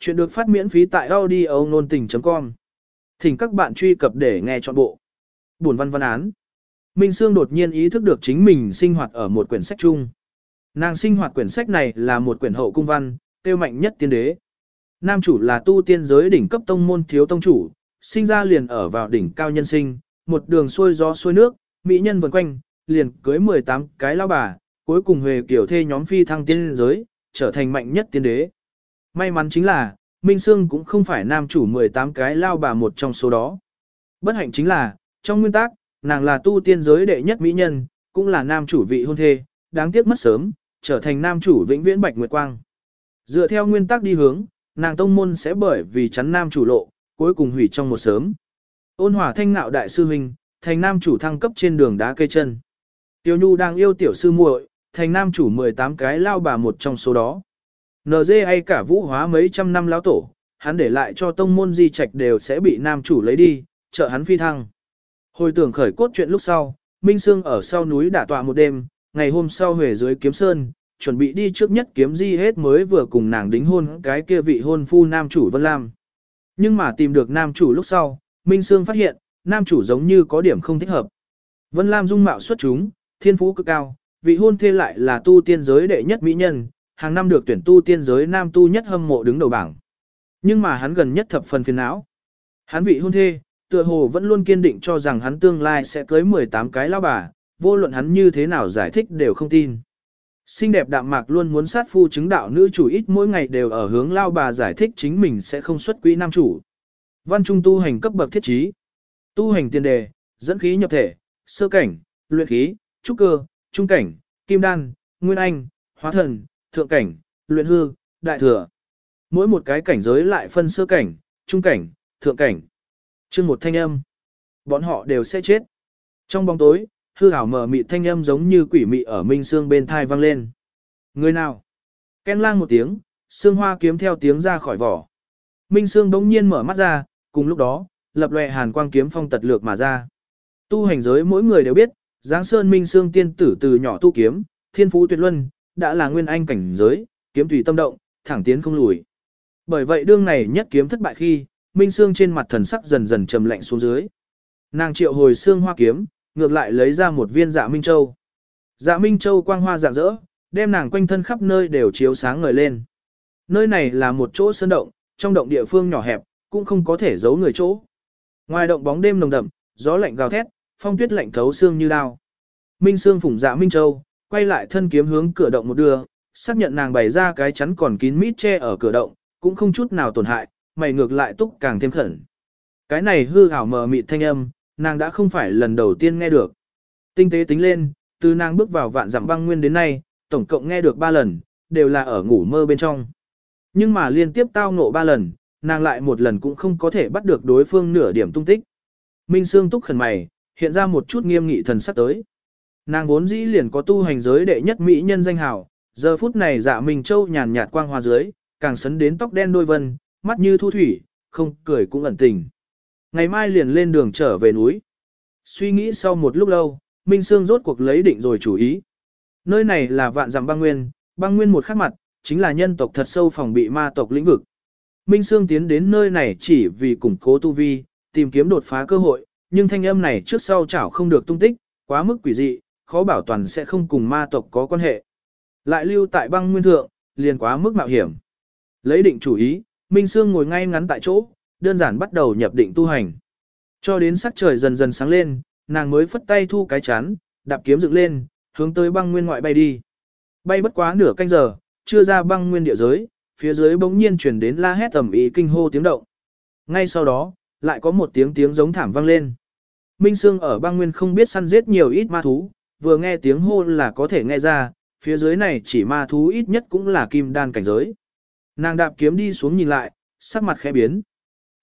Chuyện được phát miễn phí tại audio nôn tình.com. Thỉnh các bạn truy cập để nghe trọn bộ. Buồn văn văn án. Minh Sương đột nhiên ý thức được chính mình sinh hoạt ở một quyển sách chung. Nàng sinh hoạt quyển sách này là một quyển hậu cung văn, tiêu mạnh nhất tiên đế. Nam chủ là tu tiên giới đỉnh cấp tông môn thiếu tông chủ, sinh ra liền ở vào đỉnh cao nhân sinh, một đường xuôi gió xuôi nước, mỹ nhân vần quanh, liền cưới 18 cái lao bà, cuối cùng về kiểu thê nhóm phi thăng tiên giới, trở thành mạnh nhất tiên đế. May mắn chính là, Minh Sương cũng không phải nam chủ 18 cái lao bà một trong số đó. Bất hạnh chính là, trong nguyên tắc, nàng là tu tiên giới đệ nhất mỹ nhân, cũng là nam chủ vị hôn thê, đáng tiếc mất sớm, trở thành nam chủ vĩnh viễn bạch nguyệt quang. Dựa theo nguyên tắc đi hướng, nàng tông môn sẽ bởi vì chắn nam chủ lộ, cuối cùng hủy trong một sớm. Ôn hòa thanh nạo đại sư huynh, thành nam chủ thăng cấp trên đường đá cây chân. Tiêu Nhu đang yêu tiểu sư muội, thành nam chủ 18 cái lao bà một trong số đó. NG hay cả vũ hóa mấy trăm năm lão tổ, hắn để lại cho tông môn di trạch đều sẽ bị nam chủ lấy đi, trợ hắn phi thăng. Hồi tưởng khởi cốt chuyện lúc sau, Minh Sương ở sau núi đả tọa một đêm, ngày hôm sau về dưới kiếm sơn, chuẩn bị đi trước nhất kiếm di hết mới vừa cùng nàng đính hôn cái kia vị hôn phu nam chủ Vân Lam. Nhưng mà tìm được nam chủ lúc sau, Minh Sương phát hiện, nam chủ giống như có điểm không thích hợp. Vân Lam dung mạo xuất chúng, thiên phú cực cao, vị hôn thê lại là tu tiên giới đệ nhất mỹ nhân, hàng năm được tuyển tu tiên giới nam tu nhất hâm mộ đứng đầu bảng. Nhưng mà hắn gần nhất thập phần phiền não. Hắn vị hôn thê, tựa hồ vẫn luôn kiên định cho rằng hắn tương lai sẽ cưới 18 cái lao bà, vô luận hắn như thế nào giải thích đều không tin. Xinh đẹp đạm mạc luôn muốn sát phu chứng đạo nữ chủ ít mỗi ngày đều ở hướng lao bà giải thích chính mình sẽ không xuất quỹ nam chủ. Văn trung tu hành cấp bậc thiết trí. Tu hành tiền đề, dẫn khí nhập thể, sơ cảnh, luyện khí, trúc cơ, trung cảnh, kim đan, nguyên anh, hóa thần, thượng cảnh, luyện hư, đại thừa. Mỗi một cái cảnh giới lại phân sơ cảnh, trung cảnh, thượng cảnh. Chương một thanh âm. Bọn họ đều sẽ chết. Trong bóng tối, hư ảo mở mịt thanh âm giống như quỷ mị ở minh xương bên thai vang lên. Người nào? Ken lang một tiếng, xương hoa kiếm theo tiếng ra khỏi vỏ. Minh xương đống nhiên mở mắt ra, cùng lúc đó, lập lòe hàn quang kiếm phong tật lược mà ra. Tu hành giới mỗi người đều biết, Giáng Sơn Minh Sương tiên tử từ nhỏ tu kiếm, thiên phú tuyệt luân, đã là nguyên anh cảnh giới, kiếm tùy tâm động, thẳng tiến không lùi. Bởi vậy đương này nhất kiếm thất bại khi, Minh Sương trên mặt thần sắc dần dần trầm lạnh xuống dưới. Nàng triệu hồi xương hoa kiếm, ngược lại lấy ra một viên dạ Minh Châu. Dạ Minh Châu quang hoa rạng rỡ, đem nàng quanh thân khắp nơi đều chiếu sáng ngời lên. Nơi này là một chỗ sơn động, trong động địa phương nhỏ hẹp, cũng không có thể giấu người chỗ. Ngoài động bóng đêm nồng đậm, gió lạnh gào thét, phong tuyết lạnh thấu xương như đao. Minh Sương phủng dạ Minh Châu, quay lại thân kiếm hướng cửa động một đưa, xác nhận nàng bày ra cái chắn còn kín mít che ở cửa động, cũng không chút nào tổn hại, mày ngược lại túc càng thêm khẩn. Cái này hư ảo mờ mịt thanh âm, nàng đã không phải lần đầu tiên nghe được. Tinh tế tính lên, từ nàng bước vào vạn dặm băng nguyên đến nay, tổng cộng nghe được ba lần, đều là ở ngủ mơ bên trong. Nhưng mà liên tiếp tao ngộ ba lần, nàng lại một lần cũng không có thể bắt được đối phương nửa điểm tung tích. Minh Sương túc khẩn mày, hiện ra một chút nghiêm nghị thần sắc tới. Nàng vốn dĩ liền có tu hành giới đệ nhất mỹ nhân danh hào, giờ phút này dạ mình Châu nhàn nhạt quang hoa dưới, càng sấn đến tóc đen đôi vân, mắt như thu thủy, không cười cũng ẩn tình. Ngày mai liền lên đường trở về núi. Suy nghĩ sau một lúc lâu, Minh Sương rốt cuộc lấy định rồi chủ ý. Nơi này là vạn dặm băng nguyên, băng nguyên một khắc mặt, chính là nhân tộc thật sâu phòng bị ma tộc lĩnh vực. Minh Sương tiến đến nơi này chỉ vì củng cố tu vi, tìm kiếm đột phá cơ hội, nhưng thanh âm này trước sau chảo không được tung tích, quá mức quỷ dị, khó bảo toàn sẽ không cùng ma tộc có quan hệ. Lại lưu tại băng nguyên thượng, liền quá mức mạo hiểm. Lấy định chủ ý, Minh Sương ngồi ngay ngắn tại chỗ, đơn giản bắt đầu nhập định tu hành. Cho đến sắc trời dần dần sáng lên, nàng mới phất tay thu cái chán, đạp kiếm dựng lên, hướng tới băng nguyên ngoại bay đi. Bay bất quá nửa canh giờ, chưa ra băng nguyên địa giới, phía dưới bỗng nhiên chuyển đến la hét tầm ý kinh hô tiếng động. Ngay sau đó, lại có một tiếng tiếng giống thảm vang lên. Minh Sương ở băng nguyên không biết săn giết nhiều ít ma thú, vừa nghe tiếng hô là có thể nghe ra, phía dưới này chỉ ma thú ít nhất cũng là kim đan cảnh giới. Nàng đạp kiếm đi xuống nhìn lại, sắc mặt khẽ biến.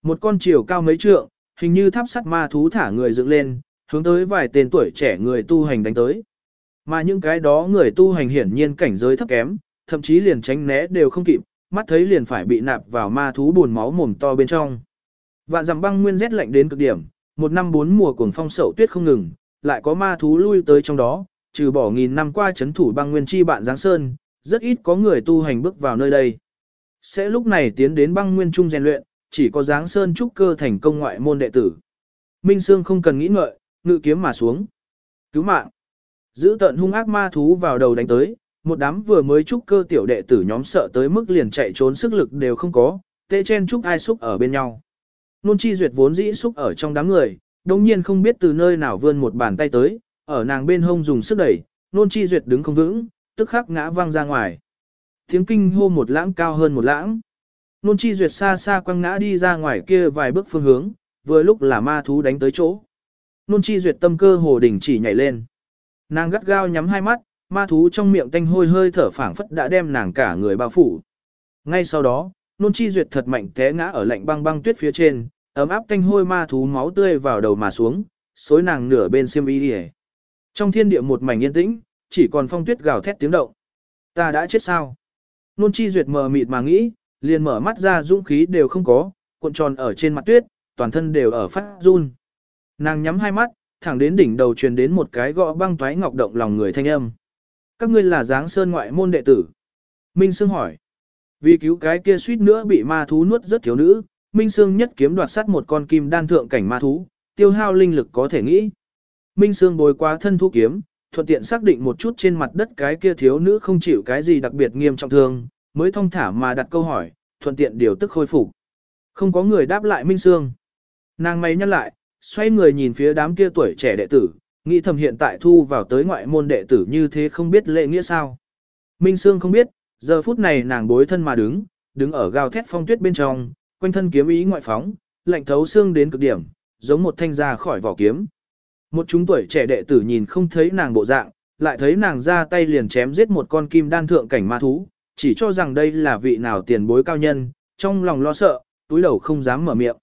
Một con chiều cao mấy trượng, hình như tháp sắt ma thú thả người dựng lên, hướng tới vài tên tuổi trẻ người tu hành đánh tới. Mà những cái đó người tu hành hiển nhiên cảnh giới thấp kém, thậm chí liền tránh né đều không kịp, mắt thấy liền phải bị nạp vào ma thú buồn máu mồm to bên trong. Vạn dặm băng nguyên rét lạnh đến cực điểm, một năm bốn mùa cuồng phong sậu tuyết không ngừng, lại có ma thú lui tới trong đó, trừ bỏ nghìn năm qua chấn thủ băng nguyên chi bạn Giáng Sơn, rất ít có người tu hành bước vào nơi đây. sẽ lúc này tiến đến băng nguyên trung rèn luyện, chỉ có giáng sơn trúc cơ thành công ngoại môn đệ tử. Minh Sương không cần nghĩ ngợi, ngự kiếm mà xuống. Cứu mạng. Giữ tận hung ác ma thú vào đầu đánh tới, một đám vừa mới trúc cơ tiểu đệ tử nhóm sợ tới mức liền chạy trốn sức lực đều không có, tê chen trúc ai xúc ở bên nhau. Nôn chi duyệt vốn dĩ xúc ở trong đám người, đồng nhiên không biết từ nơi nào vươn một bàn tay tới, ở nàng bên hông dùng sức đẩy, nôn chi duyệt đứng không vững, tức khắc ngã văng ra ngoài. Tiếng kinh hô một lãng cao hơn một lãng. Nôn chi duyệt xa xa quăng ngã đi ra ngoài kia vài bước phương hướng, vừa lúc là ma thú đánh tới chỗ. Nôn chi duyệt tâm cơ hồ đỉnh chỉ nhảy lên. Nàng gắt gao nhắm hai mắt, ma thú trong miệng tanh hôi hơi thở phảng phất đã đem nàng cả người bao phủ. Ngay sau đó, nôn chi duyệt thật mạnh té ngã ở lạnh băng băng tuyết phía trên, ấm áp tanh hôi ma thú máu tươi vào đầu mà xuống, xối nàng nửa bên xiêm y đi Trong thiên địa một mảnh yên tĩnh, chỉ còn phong tuyết gào thét tiếng động. Ta đã chết sao? Nôn chi duyệt mờ mịt mà nghĩ, liền mở mắt ra dũng khí đều không có, cuộn tròn ở trên mặt tuyết, toàn thân đều ở phát run. Nàng nhắm hai mắt, thẳng đến đỉnh đầu truyền đến một cái gõ băng toái ngọc động lòng người thanh âm. Các ngươi là dáng sơn ngoại môn đệ tử. Minh Sương hỏi. Vì cứu cái kia suýt nữa bị ma thú nuốt rất thiếu nữ, Minh Sương nhất kiếm đoạt sát một con kim đan thượng cảnh ma thú, tiêu hao linh lực có thể nghĩ. Minh Sương bồi qua thân thu kiếm, thuận tiện xác định một chút trên mặt đất cái kia thiếu nữ không chịu cái gì đặc biệt nghiêm trọng thương, mới thông thả mà đặt câu hỏi, thuận tiện điều tức khôi phục. Không có người đáp lại Minh Sương. Nàng mày nhăn lại, xoay người nhìn phía đám kia tuổi trẻ đệ tử, nghĩ thầm hiện tại thu vào tới ngoại môn đệ tử như thế không biết lệ nghĩa sao. Minh Sương không biết, giờ phút này nàng bối thân mà đứng, đứng ở gào thét phong tuyết bên trong, quanh thân kiếm ý ngoại phóng, lạnh thấu xương đến cực điểm, giống một thanh ra khỏi vỏ kiếm. Một chúng tuổi trẻ đệ tử nhìn không thấy nàng bộ dạng, lại thấy nàng ra tay liền chém giết một con kim đan thượng cảnh ma thú, chỉ cho rằng đây là vị nào tiền bối cao nhân, trong lòng lo sợ, túi đầu không dám mở miệng.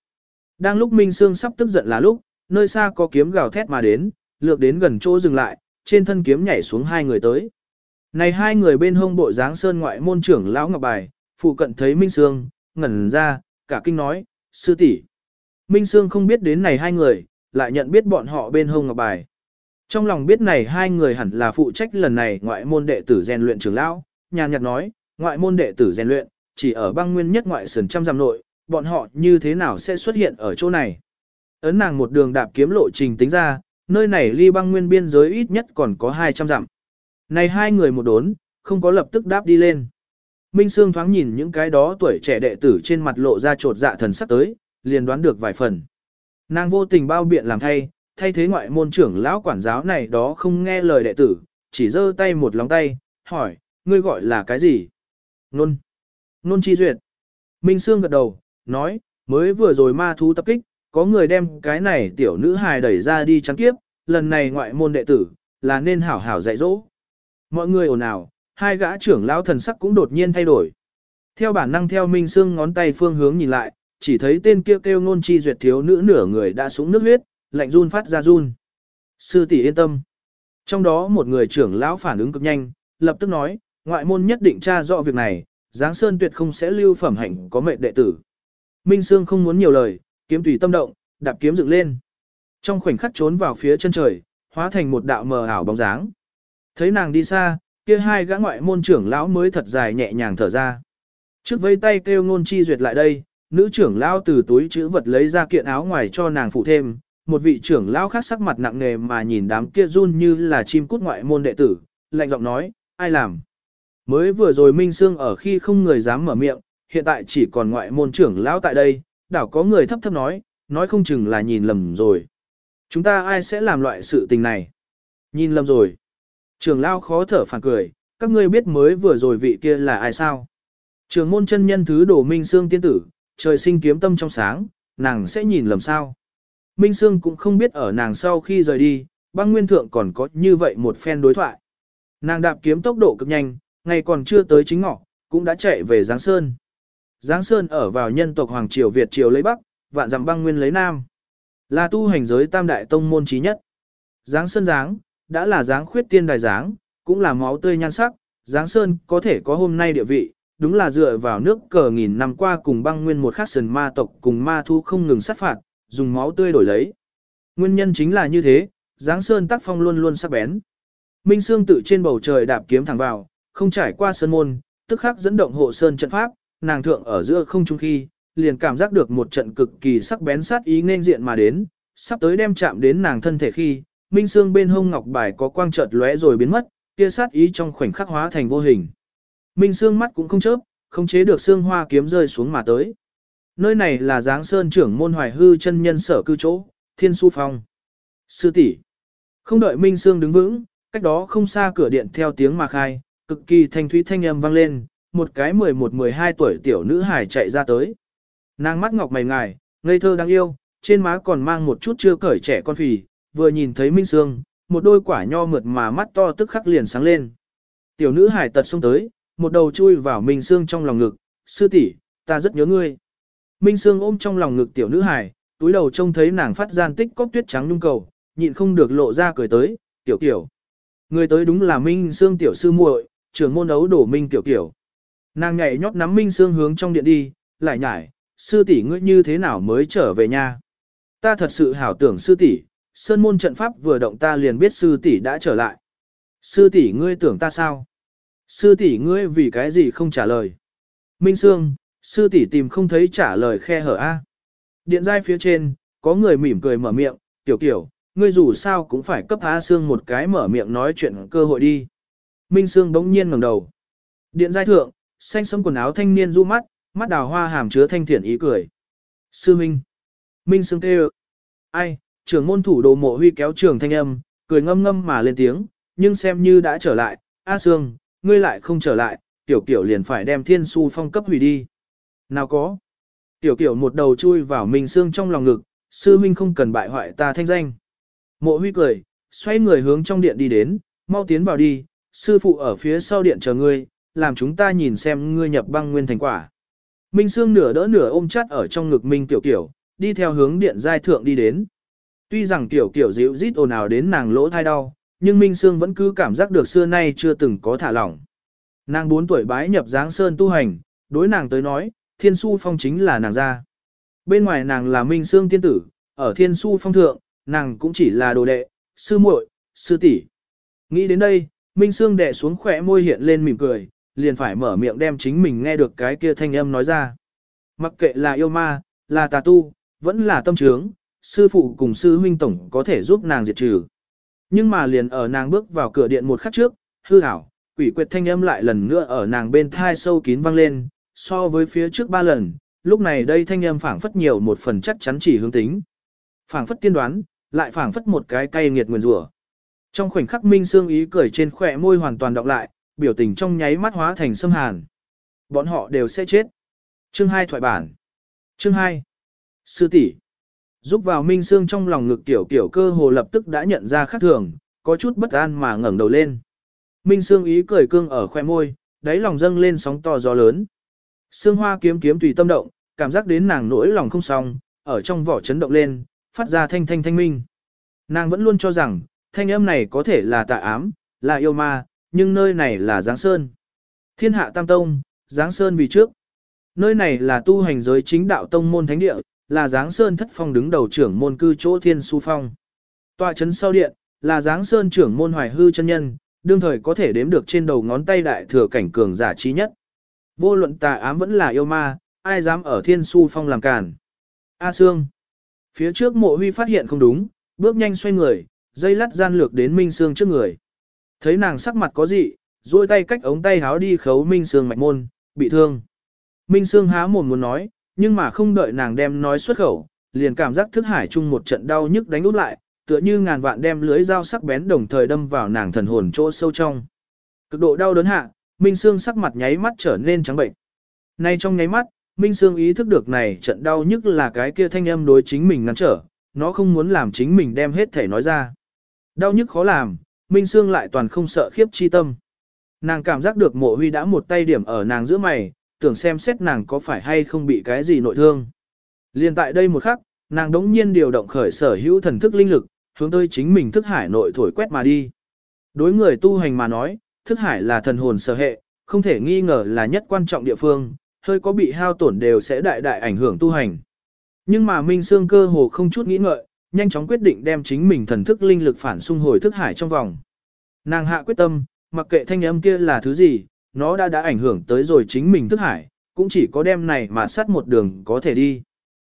Đang lúc Minh Sương sắp tức giận là lúc, nơi xa có kiếm gào thét mà đến, lược đến gần chỗ dừng lại, trên thân kiếm nhảy xuống hai người tới. Này hai người bên hông bộ dáng sơn ngoại môn trưởng lão ngọc bài, phụ cận thấy Minh Sương, ngẩn ra, cả kinh nói, sư tỷ. Minh Sương không biết đến này hai người, lại nhận biết bọn họ bên hông ngọc bài. Trong lòng biết này hai người hẳn là phụ trách lần này ngoại môn đệ tử rèn luyện trưởng lão, nhàn nhạt nói, ngoại môn đệ tử rèn luyện, chỉ ở băng nguyên nhất ngoại sườn trăm dặm nội, bọn họ như thế nào sẽ xuất hiện ở chỗ này. Ấn nàng một đường đạp kiếm lộ trình tính ra, nơi này ly băng nguyên biên giới ít nhất còn có 200 dặm. Này hai người một đốn, không có lập tức đáp đi lên. Minh Sương thoáng nhìn những cái đó tuổi trẻ đệ tử trên mặt lộ ra trột dạ thần sắc tới, liền đoán được vài phần. Nàng vô tình bao biện làm thay, thay thế ngoại môn trưởng lão quản giáo này đó không nghe lời đệ tử, chỉ giơ tay một lòng tay, hỏi, ngươi gọi là cái gì? Nôn. Nôn chi duyệt. Minh Sương gật đầu, nói, mới vừa rồi ma thú tập kích, có người đem cái này tiểu nữ hài đẩy ra đi trắng kiếp, lần này ngoại môn đệ tử, là nên hảo hảo dạy dỗ. Mọi người ồn ào, hai gã trưởng lão thần sắc cũng đột nhiên thay đổi. Theo bản năng theo Minh Sương ngón tay phương hướng nhìn lại, chỉ thấy tên kia kêu, kêu ngôn chi duyệt thiếu nữ nửa người đã súng nước huyết, lạnh run phát ra run. Sư tỷ yên tâm. Trong đó một người trưởng lão phản ứng cực nhanh, lập tức nói, ngoại môn nhất định tra rõ việc này, Giáng Sơn tuyệt không sẽ lưu phẩm hạnh có mệnh đệ tử. Minh Sương không muốn nhiều lời, kiếm tùy tâm động, đạp kiếm dựng lên. Trong khoảnh khắc trốn vào phía chân trời, hóa thành một đạo mờ ảo bóng dáng. Thấy nàng đi xa, kia hai gã ngoại môn trưởng lão mới thật dài nhẹ nhàng thở ra. Trước vây tay kêu ngôn chi duyệt lại đây, nữ trưởng lão từ túi chữ vật lấy ra kiện áo ngoài cho nàng phụ thêm, một vị trưởng lão khác sắc mặt nặng nề mà nhìn đám kia run như là chim cút ngoại môn đệ tử, lạnh giọng nói, ai làm? Mới vừa rồi Minh Sương ở khi không người dám mở miệng, hiện tại chỉ còn ngoại môn trưởng lão tại đây, đảo có người thấp thấp nói, nói không chừng là nhìn lầm rồi. Chúng ta ai sẽ làm loại sự tình này? Nhìn lầm rồi. Trưởng Lao khó thở phản cười, các ngươi biết mới vừa rồi vị kia là ai sao? Trường môn chân nhân thứ đổ Minh Sương tiên tử, trời sinh kiếm tâm trong sáng, nàng sẽ nhìn lầm sao? Minh Sương cũng không biết ở nàng sau khi rời đi, băng nguyên thượng còn có như vậy một phen đối thoại. Nàng đạp kiếm tốc độ cực nhanh, ngày còn chưa tới chính ngọ, cũng đã chạy về Giáng Sơn. Giáng Sơn ở vào nhân tộc Hoàng Triều Việt Triều lấy Bắc, vạn dặm băng nguyên lấy Nam. Là tu hành giới tam đại tông môn trí nhất. Giáng Sơn Giáng, đã là dáng khuyết tiên đài dáng, cũng là máu tươi nhan sắc, dáng Sơn có thể có hôm nay địa vị, đúng là dựa vào nước cờ nghìn năm qua cùng băng nguyên một khắc sần ma tộc cùng ma thu không ngừng sát phạt, dùng máu tươi đổi lấy. Nguyên nhân chính là như thế, dáng Sơn tác phong luôn luôn sắc bén. Minh Sương tự trên bầu trời đạp kiếm thẳng vào, không trải qua sơn môn, tức khắc dẫn động hộ sơn trận pháp, nàng thượng ở giữa không trung khi, liền cảm giác được một trận cực kỳ sắc bén sát ý nên diện mà đến, sắp tới đem chạm đến nàng thân thể khi, minh xương bên hông ngọc bài có quang chợt lóe rồi biến mất, kia sát ý trong khoảnh khắc hóa thành vô hình. Minh xương mắt cũng không chớp, không chế được xương hoa kiếm rơi xuống mà tới. Nơi này là Giáng Sơn trưởng môn Hoài Hư chân nhân sở cư chỗ, Thiên Su Phong. Sư tỷ, Không đợi Minh Sương đứng vững, cách đó không xa cửa điện theo tiếng mà khai, cực kỳ thanh thúy thanh âm vang lên, một cái 11-12 tuổi tiểu nữ hài chạy ra tới. Nàng mắt ngọc mày ngài, ngây thơ đáng yêu, trên má còn mang một chút chưa cởi trẻ con phì, vừa nhìn thấy Minh Sương, một đôi quả nho mượt mà mắt to tức khắc liền sáng lên. Tiểu nữ hải tật xông tới, một đầu chui vào Minh Sương trong lòng ngực, sư tỷ, ta rất nhớ ngươi. Minh Sương ôm trong lòng ngực tiểu nữ hải, túi đầu trông thấy nàng phát gian tích cốc tuyết trắng nhung cầu, nhịn không được lộ ra cười tới, tiểu tiểu. Người tới đúng là Minh Sương tiểu sư muội, trưởng môn ấu đổ Minh tiểu tiểu. Nàng nhảy nhót nắm Minh Sương hướng trong điện đi, lại nhảy, sư tỷ ngươi như thế nào mới trở về nhà. Ta thật sự hảo tưởng sư tỷ, sơn môn trận pháp vừa động ta liền biết sư tỷ đã trở lại. Sư tỷ ngươi tưởng ta sao? Sư tỷ ngươi vì cái gì không trả lời? Minh Sương, sư tỷ tìm không thấy trả lời khe hở A. Điện giai phía trên, có người mỉm cười mở miệng, tiểu kiểu, ngươi dù sao cũng phải cấp A Sương một cái mở miệng nói chuyện cơ hội đi. Minh Sương bỗng nhiên ngẩng đầu. Điện giai thượng, xanh sẫm quần áo thanh niên du mắt, mắt đào hoa hàm chứa thanh thiện ý cười. Sư Minh. Minh Sương kêu. Ai, trưởng môn thủ đồ mộ huy kéo trường thanh âm, cười ngâm ngâm mà lên tiếng, nhưng xem như đã trở lại, A Sương, ngươi lại không trở lại, tiểu kiểu liền phải đem thiên su phong cấp hủy đi. Nào có. Tiểu kiểu một đầu chui vào Minh Sương trong lòng ngực, sư huynh không cần bại hoại ta thanh danh. Mộ huy cười, xoay người hướng trong điện đi đến, mau tiến vào đi, sư phụ ở phía sau điện chờ ngươi, làm chúng ta nhìn xem ngươi nhập băng nguyên thành quả. Minh Sương nửa đỡ nửa ôm chắt ở trong ngực Minh Tiểu Kiểu, đi theo hướng điện giai thượng đi đến. Tuy rằng Tiểu Kiểu dịu rít ồn ào đến nàng lỗ thai đau, nhưng Minh Sương vẫn cứ cảm giác được xưa nay chưa từng có thả lỏng. Nàng 4 tuổi bái nhập Giáng Sơn tu hành, đối nàng tới nói, Thiên Su Phong chính là nàng ra. Bên ngoài nàng là Minh Sương tiên tử, ở Thiên Su Phong thượng, nàng cũng chỉ là đồ đệ, sư muội, sư tỷ. Nghĩ đến đây, Minh Sương đệ xuống khỏe môi hiện lên mỉm cười, liền phải mở miệng đem chính mình nghe được cái kia thanh âm nói ra. Mặc kệ là yêu ma, là tà tu, vẫn là tâm trướng, sư phụ cùng sư huynh tổng có thể giúp nàng diệt trừ. Nhưng mà liền ở nàng bước vào cửa điện một khắc trước, hư ảo, quỷ quyệt thanh âm lại lần nữa ở nàng bên thai sâu kín vang lên, so với phía trước ba lần, lúc này đây thanh âm phảng phất nhiều một phần chắc chắn chỉ hướng tính. Phảng phất tiên đoán, lại phảng phất một cái cay nghiệt nguyền rủa. Trong khoảnh khắc Minh Sương ý cười trên khỏe môi hoàn toàn đọc lại, biểu tình trong nháy mắt hóa thành xâm hàn. Bọn họ đều sẽ chết. Chương 2 thoại bản. Chương 2. Sư tỷ Giúp vào Minh Sương trong lòng ngực tiểu tiểu cơ hồ lập tức đã nhận ra khác thường, có chút bất an mà ngẩng đầu lên. Minh Sương ý cười cương ở khoe môi, đáy lòng dâng lên sóng to gió lớn. Sương hoa kiếm kiếm tùy tâm động, cảm giác đến nàng nỗi lòng không xong, ở trong vỏ chấn động lên, phát ra thanh thanh thanh minh. Nàng vẫn luôn cho rằng, thanh âm này có thể là tà ám, là yêu ma, nhưng nơi này là Giáng Sơn. Thiên hạ Tam Tông, Giáng Sơn vì trước. Nơi này là tu hành giới chính đạo tông môn thánh địa, là Giáng Sơn thất phong đứng đầu trưởng môn cư chỗ Thiên Su Phong. tòa trấn sau điện, là Giáng Sơn trưởng môn hoài hư chân nhân, đương thời có thể đếm được trên đầu ngón tay đại thừa cảnh cường giả trí nhất. Vô luận tà ám vẫn là yêu ma, ai dám ở Thiên Su Phong làm cản. A Sương. Phía trước mộ huy phát hiện không đúng, bước nhanh xoay người, dây lắt gian lược đến Minh Sương trước người. Thấy nàng sắc mặt có dị, duỗi tay cách ống tay háo đi khấu Minh Sương mạch môn, bị thương. Minh Sương há mồm muốn nói, nhưng mà không đợi nàng đem nói xuất khẩu, liền cảm giác thức hải chung một trận đau nhức đánh út lại, tựa như ngàn vạn đem lưới dao sắc bén đồng thời đâm vào nàng thần hồn chỗ sâu trong. Cực độ đau đớn hạ, Minh Sương sắc mặt nháy mắt trở nên trắng bệnh. Nay trong nháy mắt, Minh Sương ý thức được này trận đau nhức là cái kia thanh âm đối chính mình ngăn trở, nó không muốn làm chính mình đem hết thể nói ra. Đau nhức khó làm, Minh Sương lại toàn không sợ khiếp chi tâm. Nàng cảm giác được mộ huy đã một tay điểm ở nàng giữa mày, tưởng xem xét nàng có phải hay không bị cái gì nội thương. Liên tại đây một khắc, nàng đống nhiên điều động khởi sở hữu thần thức linh lực, hướng tới chính mình thức hải nội thổi quét mà đi. Đối người tu hành mà nói, thức hải là thần hồn sở hệ, không thể nghi ngờ là nhất quan trọng địa phương, hơi có bị hao tổn đều sẽ đại đại ảnh hưởng tu hành. Nhưng mà Minh Sương cơ hồ không chút nghĩ ngợi, nhanh chóng quyết định đem chính mình thần thức linh lực phản xung hồi thức hải trong vòng. Nàng hạ quyết tâm, mặc kệ thanh âm kia là thứ gì, nó đã đã ảnh hưởng tới rồi chính mình thức hải, cũng chỉ có đem này mà sát một đường có thể đi.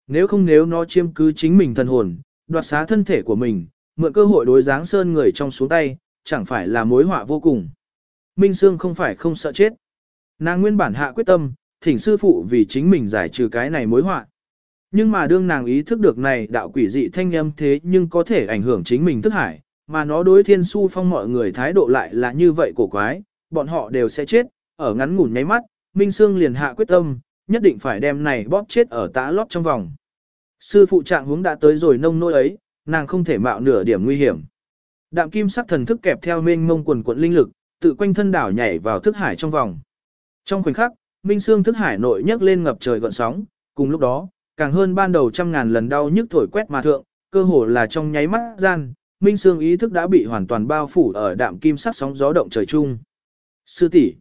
Nếu không nếu nó chiếm cứ chính mình thần hồn, đoạt xá thân thể của mình, mượn cơ hội đối dáng sơn người trong xuống tay, chẳng phải là mối họa vô cùng. Minh Sương không phải không sợ chết. Nàng nguyên bản hạ quyết tâm, thỉnh sư phụ vì chính mình giải trừ cái này mối họa. Nhưng mà đương nàng ý thức được này đạo quỷ dị thanh âm thế nhưng có thể ảnh hưởng chính mình thức hải, mà nó đối thiên su phong mọi người thái độ lại là như vậy cổ quái, bọn họ đều sẽ chết, ở ngắn ngủn nháy mắt, Minh Sương liền hạ quyết tâm, nhất định phải đem này bóp chết ở tã lót trong vòng. Sư phụ trạng hướng đã tới rồi nông nỗi ấy, nàng không thể mạo nửa điểm nguy hiểm. Đạm kim sắc thần thức kẹp theo mênh mông quần quận linh lực, tự quanh thân đảo nhảy vào thức hải trong vòng. Trong khoảnh khắc, Minh Sương thức hải nội nhấc lên ngập trời gọn sóng, cùng lúc đó, càng hơn ban đầu trăm ngàn lần đau nhức thổi quét mà thượng, cơ hồ là trong nháy mắt gian, Minh Sương ý thức đã bị hoàn toàn bao phủ ở đạm kim sắc sóng gió động trời chung. Sư tỷ,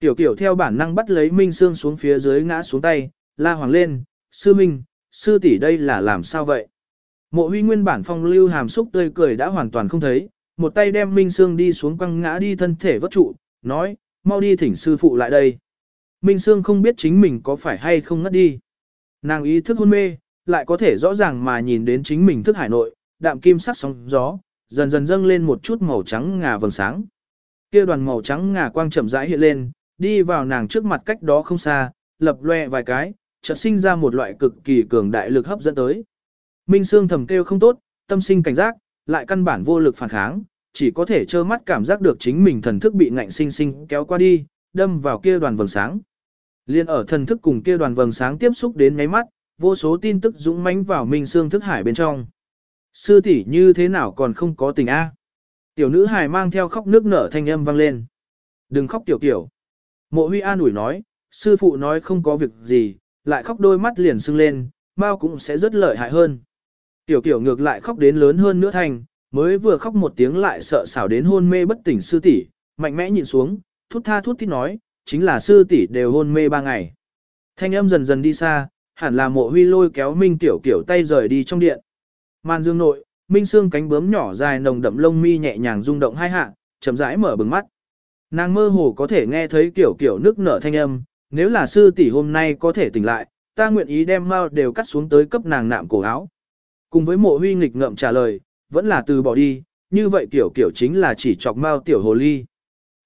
Tiểu Kiểu theo bản năng bắt lấy Minh Sương xuống phía dưới ngã xuống tay, la hoàng lên, "Sư Minh, sư tỷ đây là làm sao vậy?" Mộ Huy nguyên bản phong lưu hàm xúc tươi cười đã hoàn toàn không thấy, một tay đem Minh Sương đi xuống quăng ngã đi thân thể vất trụ, nói, "Mau đi thỉnh sư phụ lại đây." Minh Sương không biết chính mình có phải hay không ngất đi. Nàng ý thức hôn mê, lại có thể rõ ràng mà nhìn đến chính mình thức hải nội, đạm kim sắc sóng gió, dần dần dâng lên một chút màu trắng ngà vầng sáng. Kia đoàn màu trắng ngà quang chậm rãi hiện lên, đi vào nàng trước mặt cách đó không xa, lập loe vài cái, chợt sinh ra một loại cực kỳ cường đại lực hấp dẫn tới. Minh Sương thầm kêu không tốt, tâm sinh cảnh giác, lại căn bản vô lực phản kháng, chỉ có thể trơ mắt cảm giác được chính mình thần thức bị ngạnh sinh sinh kéo qua đi, đâm vào kia đoàn vầng sáng. Liên ở thần thức cùng kia đoàn vầng sáng tiếp xúc đến nháy mắt, vô số tin tức dũng mãnh vào Minh Sương thức hải bên trong. Sư tỷ như thế nào còn không có tình a? Tiểu nữ hài mang theo khóc nước nở thanh âm vang lên. Đừng khóc tiểu tiểu. Mộ huy an ủi nói, sư phụ nói không có việc gì, lại khóc đôi mắt liền sưng lên, mau cũng sẽ rất lợi hại hơn. Tiểu tiểu ngược lại khóc đến lớn hơn nữa thành, mới vừa khóc một tiếng lại sợ xảo đến hôn mê bất tỉnh sư tỷ, mạnh mẽ nhìn xuống, thút tha thút thít nói, chính là sư tỷ đều hôn mê ba ngày. Thanh âm dần dần đi xa, hẳn là mộ huy lôi kéo Minh Tiểu Kiểu tay rời đi trong điện. Màn dương nội, Minh Sương cánh bướm nhỏ dài nồng đậm lông mi nhẹ nhàng rung động hai hạ, chậm rãi mở bừng mắt. Nàng mơ hồ có thể nghe thấy kiểu kiểu nước nở thanh âm, nếu là sư tỷ hôm nay có thể tỉnh lại, ta nguyện ý đem mao đều cắt xuống tới cấp nàng nạm cổ áo. Cùng với mộ huy nghịch ngậm trả lời, vẫn là từ bỏ đi, như vậy kiểu kiểu chính là chỉ chọc mao tiểu hồ ly.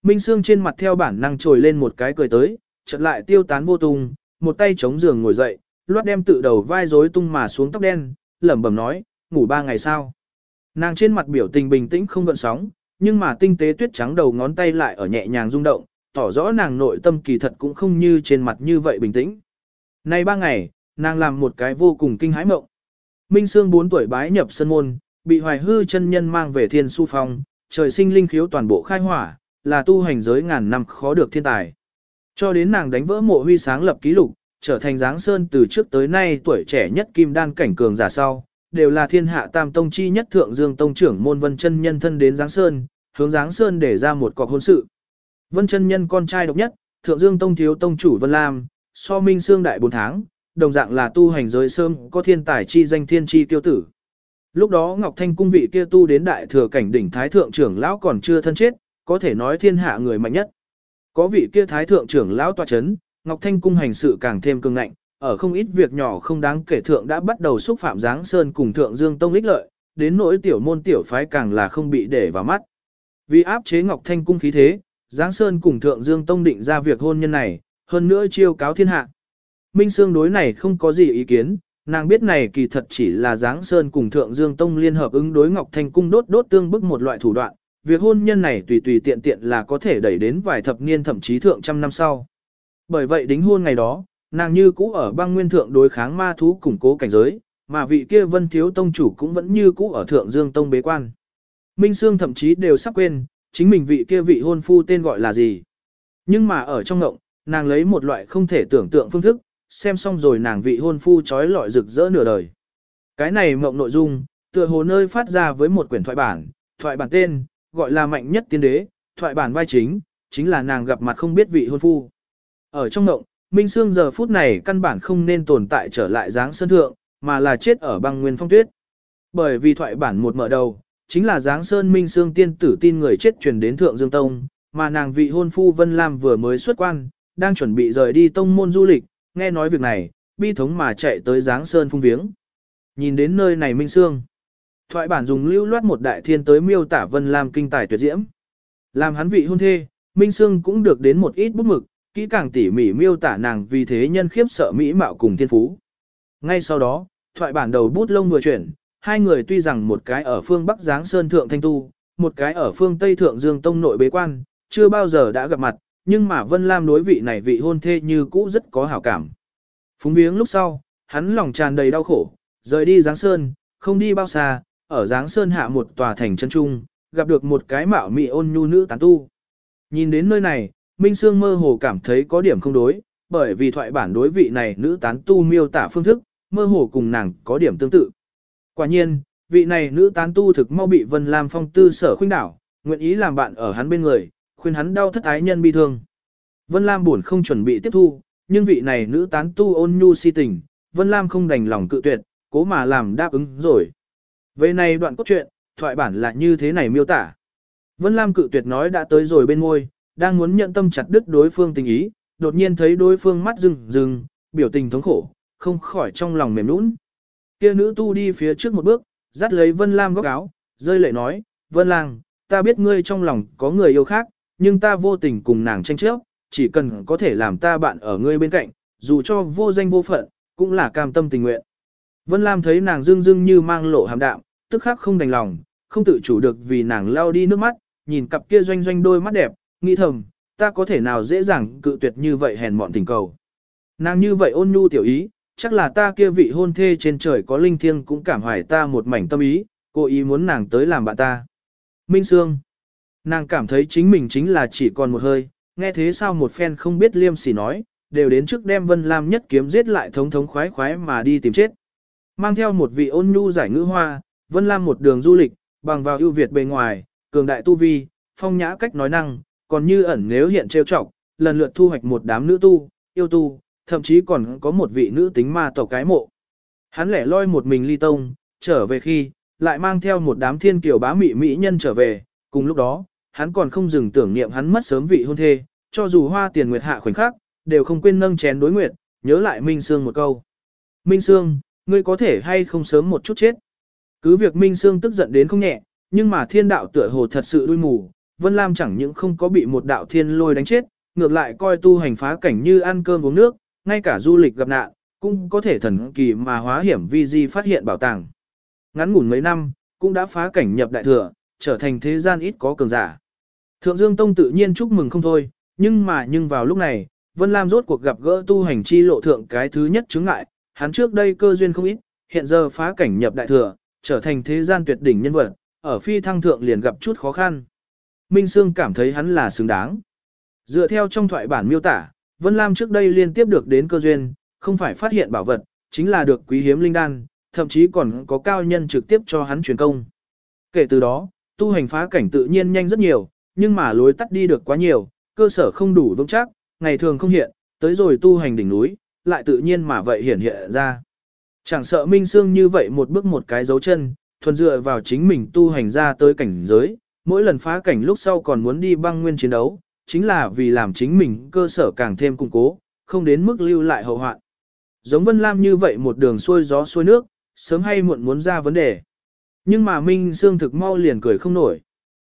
Minh Sương trên mặt theo bản năng trồi lên một cái cười tới, chợt lại tiêu tán vô tung, một tay chống giường ngồi dậy, loát đem tự đầu vai rối tung mà xuống tóc đen, lẩm bẩm nói, ngủ ba ngày sao. Nàng trên mặt biểu tình bình tĩnh không gợn sóng, nhưng mà tinh tế tuyết trắng đầu ngón tay lại ở nhẹ nhàng rung động, tỏ rõ nàng nội tâm kỳ thật cũng không như trên mặt như vậy bình tĩnh. Nay ba ngày, nàng làm một cái vô cùng kinh hãi mộng. Minh Sương 4 tuổi bái nhập sân môn, bị hoài hư chân nhân mang về thiên su phong, trời sinh linh khiếu toàn bộ khai hỏa, là tu hành giới ngàn năm khó được thiên tài. Cho đến nàng đánh vỡ mộ huy sáng lập ký lục, trở thành giáng sơn từ trước tới nay tuổi trẻ nhất kim đan cảnh cường giả sau, đều là thiên hạ tam tông chi nhất thượng dương tông trưởng môn vân chân nhân thân đến giáng sơn, hướng giáng sơn để ra một cọc hôn sự. Vân chân nhân con trai độc nhất, thượng dương tông thiếu tông chủ vân lam, so minh xương đại 4 tháng, đồng dạng là tu hành giới sơm có thiên tài chi danh thiên chi tiêu tử. Lúc đó Ngọc Thanh cung vị kia tu đến đại thừa cảnh đỉnh thái thượng trưởng lão còn chưa thân chết, có thể nói thiên hạ người mạnh nhất. Có vị kia thái thượng trưởng lão tọa chấn, Ngọc Thanh cung hành sự càng thêm cường ngạnh, ở không ít việc nhỏ không đáng kể thượng đã bắt đầu xúc phạm Giáng Sơn cùng thượng Dương Tông lích lợi, đến nỗi tiểu môn tiểu phái càng là không bị để vào mắt. Vì áp chế Ngọc Thanh cung khí thế, Giáng Sơn cùng thượng Dương Tông định ra việc hôn nhân này, hơn nữa chiêu cáo thiên hạ. Minh Sương đối này không có gì ý kiến, nàng biết này kỳ thật chỉ là Giáng Sơn cùng Thượng Dương Tông liên hợp ứng đối Ngọc Thanh Cung đốt đốt tương bức một loại thủ đoạn, việc hôn nhân này tùy tùy tiện tiện là có thể đẩy đến vài thập niên thậm chí thượng trăm năm sau. Bởi vậy đính hôn ngày đó, nàng như cũ ở băng nguyên thượng đối kháng ma thú củng cố cảnh giới, mà vị kia vân thiếu tông chủ cũng vẫn như cũ ở thượng dương tông bế quan. Minh Sương thậm chí đều sắp quên, chính mình vị kia vị hôn phu tên gọi là gì. Nhưng mà ở trong ngộng, nàng lấy một loại không thể tưởng tượng phương thức, xem xong rồi nàng vị hôn phu trói lọi rực rỡ nửa đời. Cái này mộng nội dung, tựa hồ nơi phát ra với một quyển thoại bản, thoại bản tên, gọi là mạnh nhất tiên đế, thoại bản vai chính, chính là nàng gặp mặt không biết vị hôn phu. Ở trong ngộng, Minh Sương giờ phút này căn bản không nên tồn tại trở lại dáng sơn thượng, mà là chết ở băng nguyên phong tuyết. Bởi vì thoại bản một mở đầu, chính là dáng sơn Minh Sương tiên tử tin người chết truyền đến Thượng Dương Tông, mà nàng vị hôn phu Vân Lam vừa mới xuất quan, đang chuẩn bị rời đi tông môn du lịch, nghe nói việc này, bi thống mà chạy tới dáng Sơn phung viếng. Nhìn đến nơi này Minh Sương. Thoại bản dùng lưu loát một đại thiên tới miêu tả Vân Lam kinh tài tuyệt diễm. Làm hắn vị hôn thê, Minh Sương cũng được đến một ít bút mực, kỹ càng tỉ mỉ miêu tả nàng vì thế nhân khiếp sợ mỹ mạo cùng thiên phú. Ngay sau đó, thoại bản đầu bút lông vừa chuyển, hai người tuy rằng một cái ở phương Bắc Giáng Sơn Thượng Thanh Tu, một cái ở phương Tây Thượng Dương Tông nội bế quan, chưa bao giờ đã gặp mặt, nhưng mà Vân Lam đối vị này vị hôn thê như cũ rất có hảo cảm. Phúng viếng lúc sau, hắn lòng tràn đầy đau khổ, rời đi Giáng Sơn, không đi bao xa, ở Giáng Sơn hạ một tòa thành chân trung, gặp được một cái mạo mị ôn nhu nữ tán tu. Nhìn đến nơi này, Minh Sương mơ hồ cảm thấy có điểm không đối, bởi vì thoại bản đối vị này nữ tán tu miêu tả phương thức, mơ hồ cùng nàng có điểm tương tự. Quả nhiên, vị này nữ tán tu thực mau bị Vân Lam Phong tư sở khuynh đảo, nguyện ý làm bạn ở hắn bên người, khuyên hắn đau thất ái nhân bi thương. Vân Lam buồn không chuẩn bị tiếp thu, nhưng vị này nữ tán tu ôn nhu si tình, Vân Lam không đành lòng cự tuyệt, cố mà làm đáp ứng rồi. Về này đoạn cốt truyện, thoại bản là như thế này miêu tả. Vân Lam cự tuyệt nói đã tới rồi bên ngôi, đang muốn nhận tâm chặt đứt đối phương tình ý, đột nhiên thấy đối phương mắt rừng rừng, biểu tình thống khổ, không khỏi trong lòng mềm nũng. Kia nữ tu đi phía trước một bước, dắt lấy Vân Lam góc áo, rơi lệ nói, Vân Lang, ta biết ngươi trong lòng có người yêu khác, nhưng ta vô tình cùng nàng tranh chấp, chỉ cần có thể làm ta bạn ở ngươi bên cạnh, dù cho vô danh vô phận, cũng là cam tâm tình nguyện. Vân Lam thấy nàng dưng dưng như mang lộ hàm đạm, tức khắc không đành lòng, không tự chủ được vì nàng lao đi nước mắt, nhìn cặp kia doanh doanh đôi mắt đẹp, nghĩ thầm, ta có thể nào dễ dàng cự tuyệt như vậy hèn mọn tình cầu. Nàng như vậy ôn nhu tiểu ý, chắc là ta kia vị hôn thê trên trời có linh thiêng cũng cảm hoài ta một mảnh tâm ý, cô ý muốn nàng tới làm bạn ta. Minh Sương. Nàng cảm thấy chính mình chính là chỉ còn một hơi, nghe thế sao một phen không biết liêm sỉ nói, đều đến trước đem Vân Lam nhất kiếm giết lại thống thống khoái khoái mà đi tìm chết. Mang theo một vị ôn nhu giải ngữ hoa, Vân Lam một đường du lịch, bằng vào ưu việt bề ngoài, cường đại tu vi, phong nhã cách nói năng, còn như ẩn nếu hiện trêu chọc, lần lượt thu hoạch một đám nữ tu, yêu tu, thậm chí còn có một vị nữ tính ma tộc cái mộ. Hắn lẻ loi một mình ly tông, trở về khi, lại mang theo một đám thiên kiều bá mị mỹ nhân trở về, cùng lúc đó, hắn còn không dừng tưởng niệm hắn mất sớm vị hôn thê, cho dù hoa tiền nguyệt hạ khoảnh khắc, đều không quên nâng chén đối nguyệt, nhớ lại Minh Sương một câu. Minh Sương, ngươi có thể hay không sớm một chút chết. Cứ việc Minh Sương tức giận đến không nhẹ, nhưng mà thiên đạo tựa hồ thật sự đuôi mù, Vân Lam chẳng những không có bị một đạo thiên lôi đánh chết, ngược lại coi tu hành phá cảnh như ăn cơm uống nước, ngay cả du lịch gặp nạn, cũng có thể thần kỳ mà hóa hiểm vi di phát hiện bảo tàng. Ngắn ngủn mấy năm, cũng đã phá cảnh nhập đại thừa, trở thành thế gian ít có cường giả. Thượng Dương Tông tự nhiên chúc mừng không thôi, nhưng mà nhưng vào lúc này, Vân Lam rốt cuộc gặp gỡ tu hành chi lộ thượng cái thứ nhất chứng ngại, hắn trước đây cơ duyên không ít, hiện giờ phá cảnh nhập đại thừa, trở thành thế gian tuyệt đỉnh nhân vật, ở phi thăng thượng liền gặp chút khó khăn. Minh Sương cảm thấy hắn là xứng đáng. Dựa theo trong thoại bản miêu tả, Vân Lam trước đây liên tiếp được đến cơ duyên, không phải phát hiện bảo vật, chính là được quý hiếm linh đan, thậm chí còn có cao nhân trực tiếp cho hắn truyền công. Kể từ đó, tu hành phá cảnh tự nhiên nhanh rất nhiều, nhưng mà lối tắt đi được quá nhiều, cơ sở không đủ vững chắc, ngày thường không hiện, tới rồi tu hành đỉnh núi, lại tự nhiên mà vậy hiển hiện ra. Chẳng sợ Minh Sương như vậy một bước một cái dấu chân, thuần dựa vào chính mình tu hành ra tới cảnh giới, mỗi lần phá cảnh lúc sau còn muốn đi băng nguyên chiến đấu, chính là vì làm chính mình cơ sở càng thêm củng cố, không đến mức lưu lại hậu hoạn. Giống Vân Lam như vậy một đường xuôi gió xuôi nước, sớm hay muộn muốn ra vấn đề. Nhưng mà Minh Sương thực mau liền cười không nổi.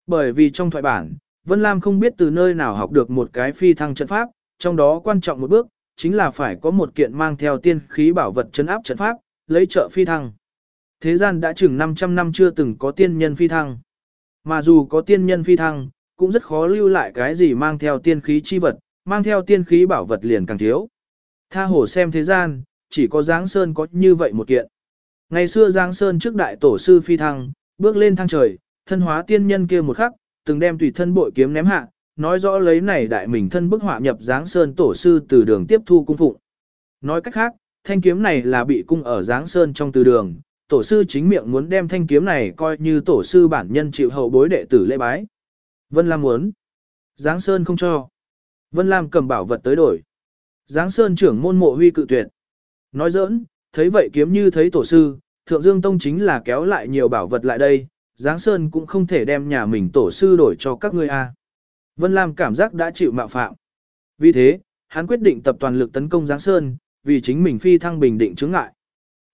Bởi vì trong thoại bản, Vân Lam không biết từ nơi nào học được một cái phi thăng trận pháp, trong đó quan trọng một bước, chính là phải có một kiện mang theo tiên khí bảo vật chấn áp trận pháp, lấy trợ phi thăng. Thế gian đã chừng 500 năm chưa từng có tiên nhân phi thăng. Mà dù có tiên nhân phi thăng, cũng rất khó lưu lại cái gì mang theo tiên khí chi vật, mang theo tiên khí bảo vật liền càng thiếu. Tha hồ xem thế gian, chỉ có Giáng Sơn có như vậy một kiện. Ngày xưa Giáng Sơn trước đại tổ sư phi thăng, bước lên thăng trời, thân hóa tiên nhân kia một khắc, từng đem tùy thân bội kiếm ném hạ, nói rõ lấy này đại mình thân bức họa nhập Giáng Sơn tổ sư từ đường tiếp thu cung phụng. Nói cách khác, thanh kiếm này là bị cung ở Giáng Sơn trong từ đường, tổ sư chính miệng muốn đem thanh kiếm này coi như tổ sư bản nhân chịu hậu bối đệ tử lễ bái. Vân Lam muốn. Giáng Sơn không cho. Vân Lam cầm bảo vật tới đổi. Giáng Sơn trưởng môn mộ huy cự tuyệt. Nói giỡn, thấy vậy kiếm như thấy tổ sư, Thượng Dương Tông chính là kéo lại nhiều bảo vật lại đây, Giáng Sơn cũng không thể đem nhà mình tổ sư đổi cho các ngươi a. Vân Lam cảm giác đã chịu mạo phạm. Vì thế, hắn quyết định tập toàn lực tấn công Giáng Sơn, vì chính mình phi thăng bình định chứng ngại.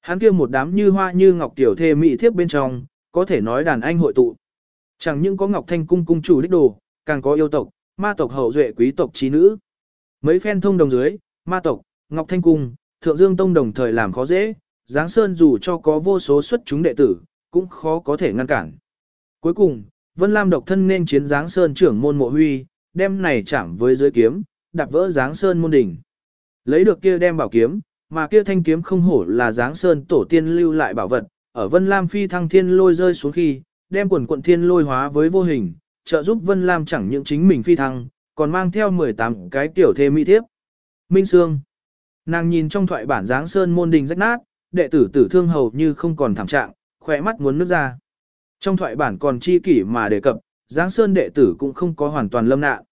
Hắn kia một đám như hoa như ngọc tiểu thê mỹ thiếp bên trong, có thể nói đàn anh hội tụ. Chẳng những có Ngọc Thanh cung cung chủ đích đồ, càng có yêu tộc, ma tộc hậu duệ quý tộc trí nữ. Mấy phen thông đồng dưới, ma tộc, Ngọc Thanh cung, Thượng Dương tông đồng thời làm khó dễ, Giáng Sơn dù cho có vô số xuất chúng đệ tử, cũng khó có thể ngăn cản. Cuối cùng, Vân Lam độc thân nên chiến Giáng Sơn trưởng môn mộ huy, đem này chạm với dưới kiếm, đạp vỡ Giáng Sơn môn đỉnh. Lấy được kia đem bảo kiếm, mà kia thanh kiếm không hổ là Giáng Sơn tổ tiên lưu lại bảo vật, ở Vân Lam phi thăng thiên lôi rơi xuống khi, đem quần quận thiên lôi hóa với vô hình, trợ giúp Vân Lam chẳng những chính mình phi thăng, còn mang theo 18 cái tiểu thê mỹ thiếp. Minh Sương Nàng nhìn trong thoại bản Giáng Sơn môn đình rách nát, đệ tử tử thương hầu như không còn thảm trạng, khỏe mắt muốn nước ra. Trong thoại bản còn chi kỷ mà đề cập, Giáng Sơn đệ tử cũng không có hoàn toàn lâm nạn.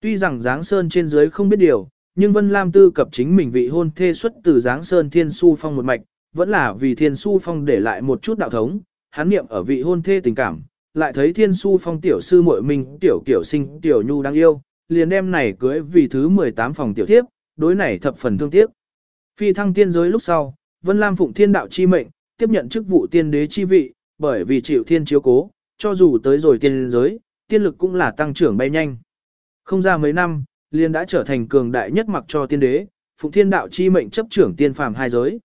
Tuy rằng Giáng Sơn trên dưới không biết điều, nhưng Vân Lam tư cập chính mình vị hôn thê xuất từ Giáng Sơn Thiên Su Phong một mạch, vẫn là vì Thiên Su Phong để lại một chút đạo thống, hắn niệm ở vị hôn thê tình cảm, lại thấy Thiên Su Phong tiểu sư muội mình tiểu kiểu sinh tiểu nhu đang yêu, liền đem này cưới vì thứ 18 phòng tiểu thiếp, đối này thập phần thương tiếc. Phi thăng tiên giới lúc sau, Vân Lam phụng thiên đạo chi mệnh, tiếp nhận chức vụ tiên đế chi vị, bởi vì chịu thiên chiếu cố, cho dù tới rồi tiên giới, tiên lực cũng là tăng trưởng bay nhanh. Không ra mấy năm, liền đã trở thành cường đại nhất mặc cho tiên đế, phụng thiên đạo chi mệnh chấp trưởng tiên phàm hai giới.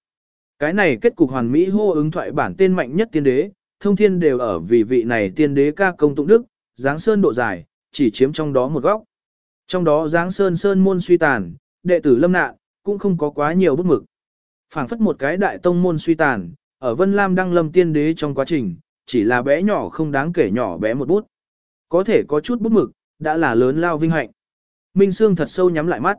Cái này kết cục hoàn mỹ hô ứng thoại bản tên mạnh nhất tiên đế, thông thiên đều ở vì vị này tiên đế ca công tụng đức, giáng sơn độ dài, chỉ chiếm trong đó một góc. Trong đó giáng sơn sơn môn suy tàn, đệ tử lâm nạn, cũng không có quá nhiều bút mực. phảng phất một cái đại tông môn suy tàn, ở Vân Lam đăng lâm tiên đế trong quá trình, chỉ là bé nhỏ không đáng kể nhỏ bé một bút. Có thể có chút bút mực, đã là lớn lao vinh hạnh. Minh Sương thật sâu nhắm lại mắt.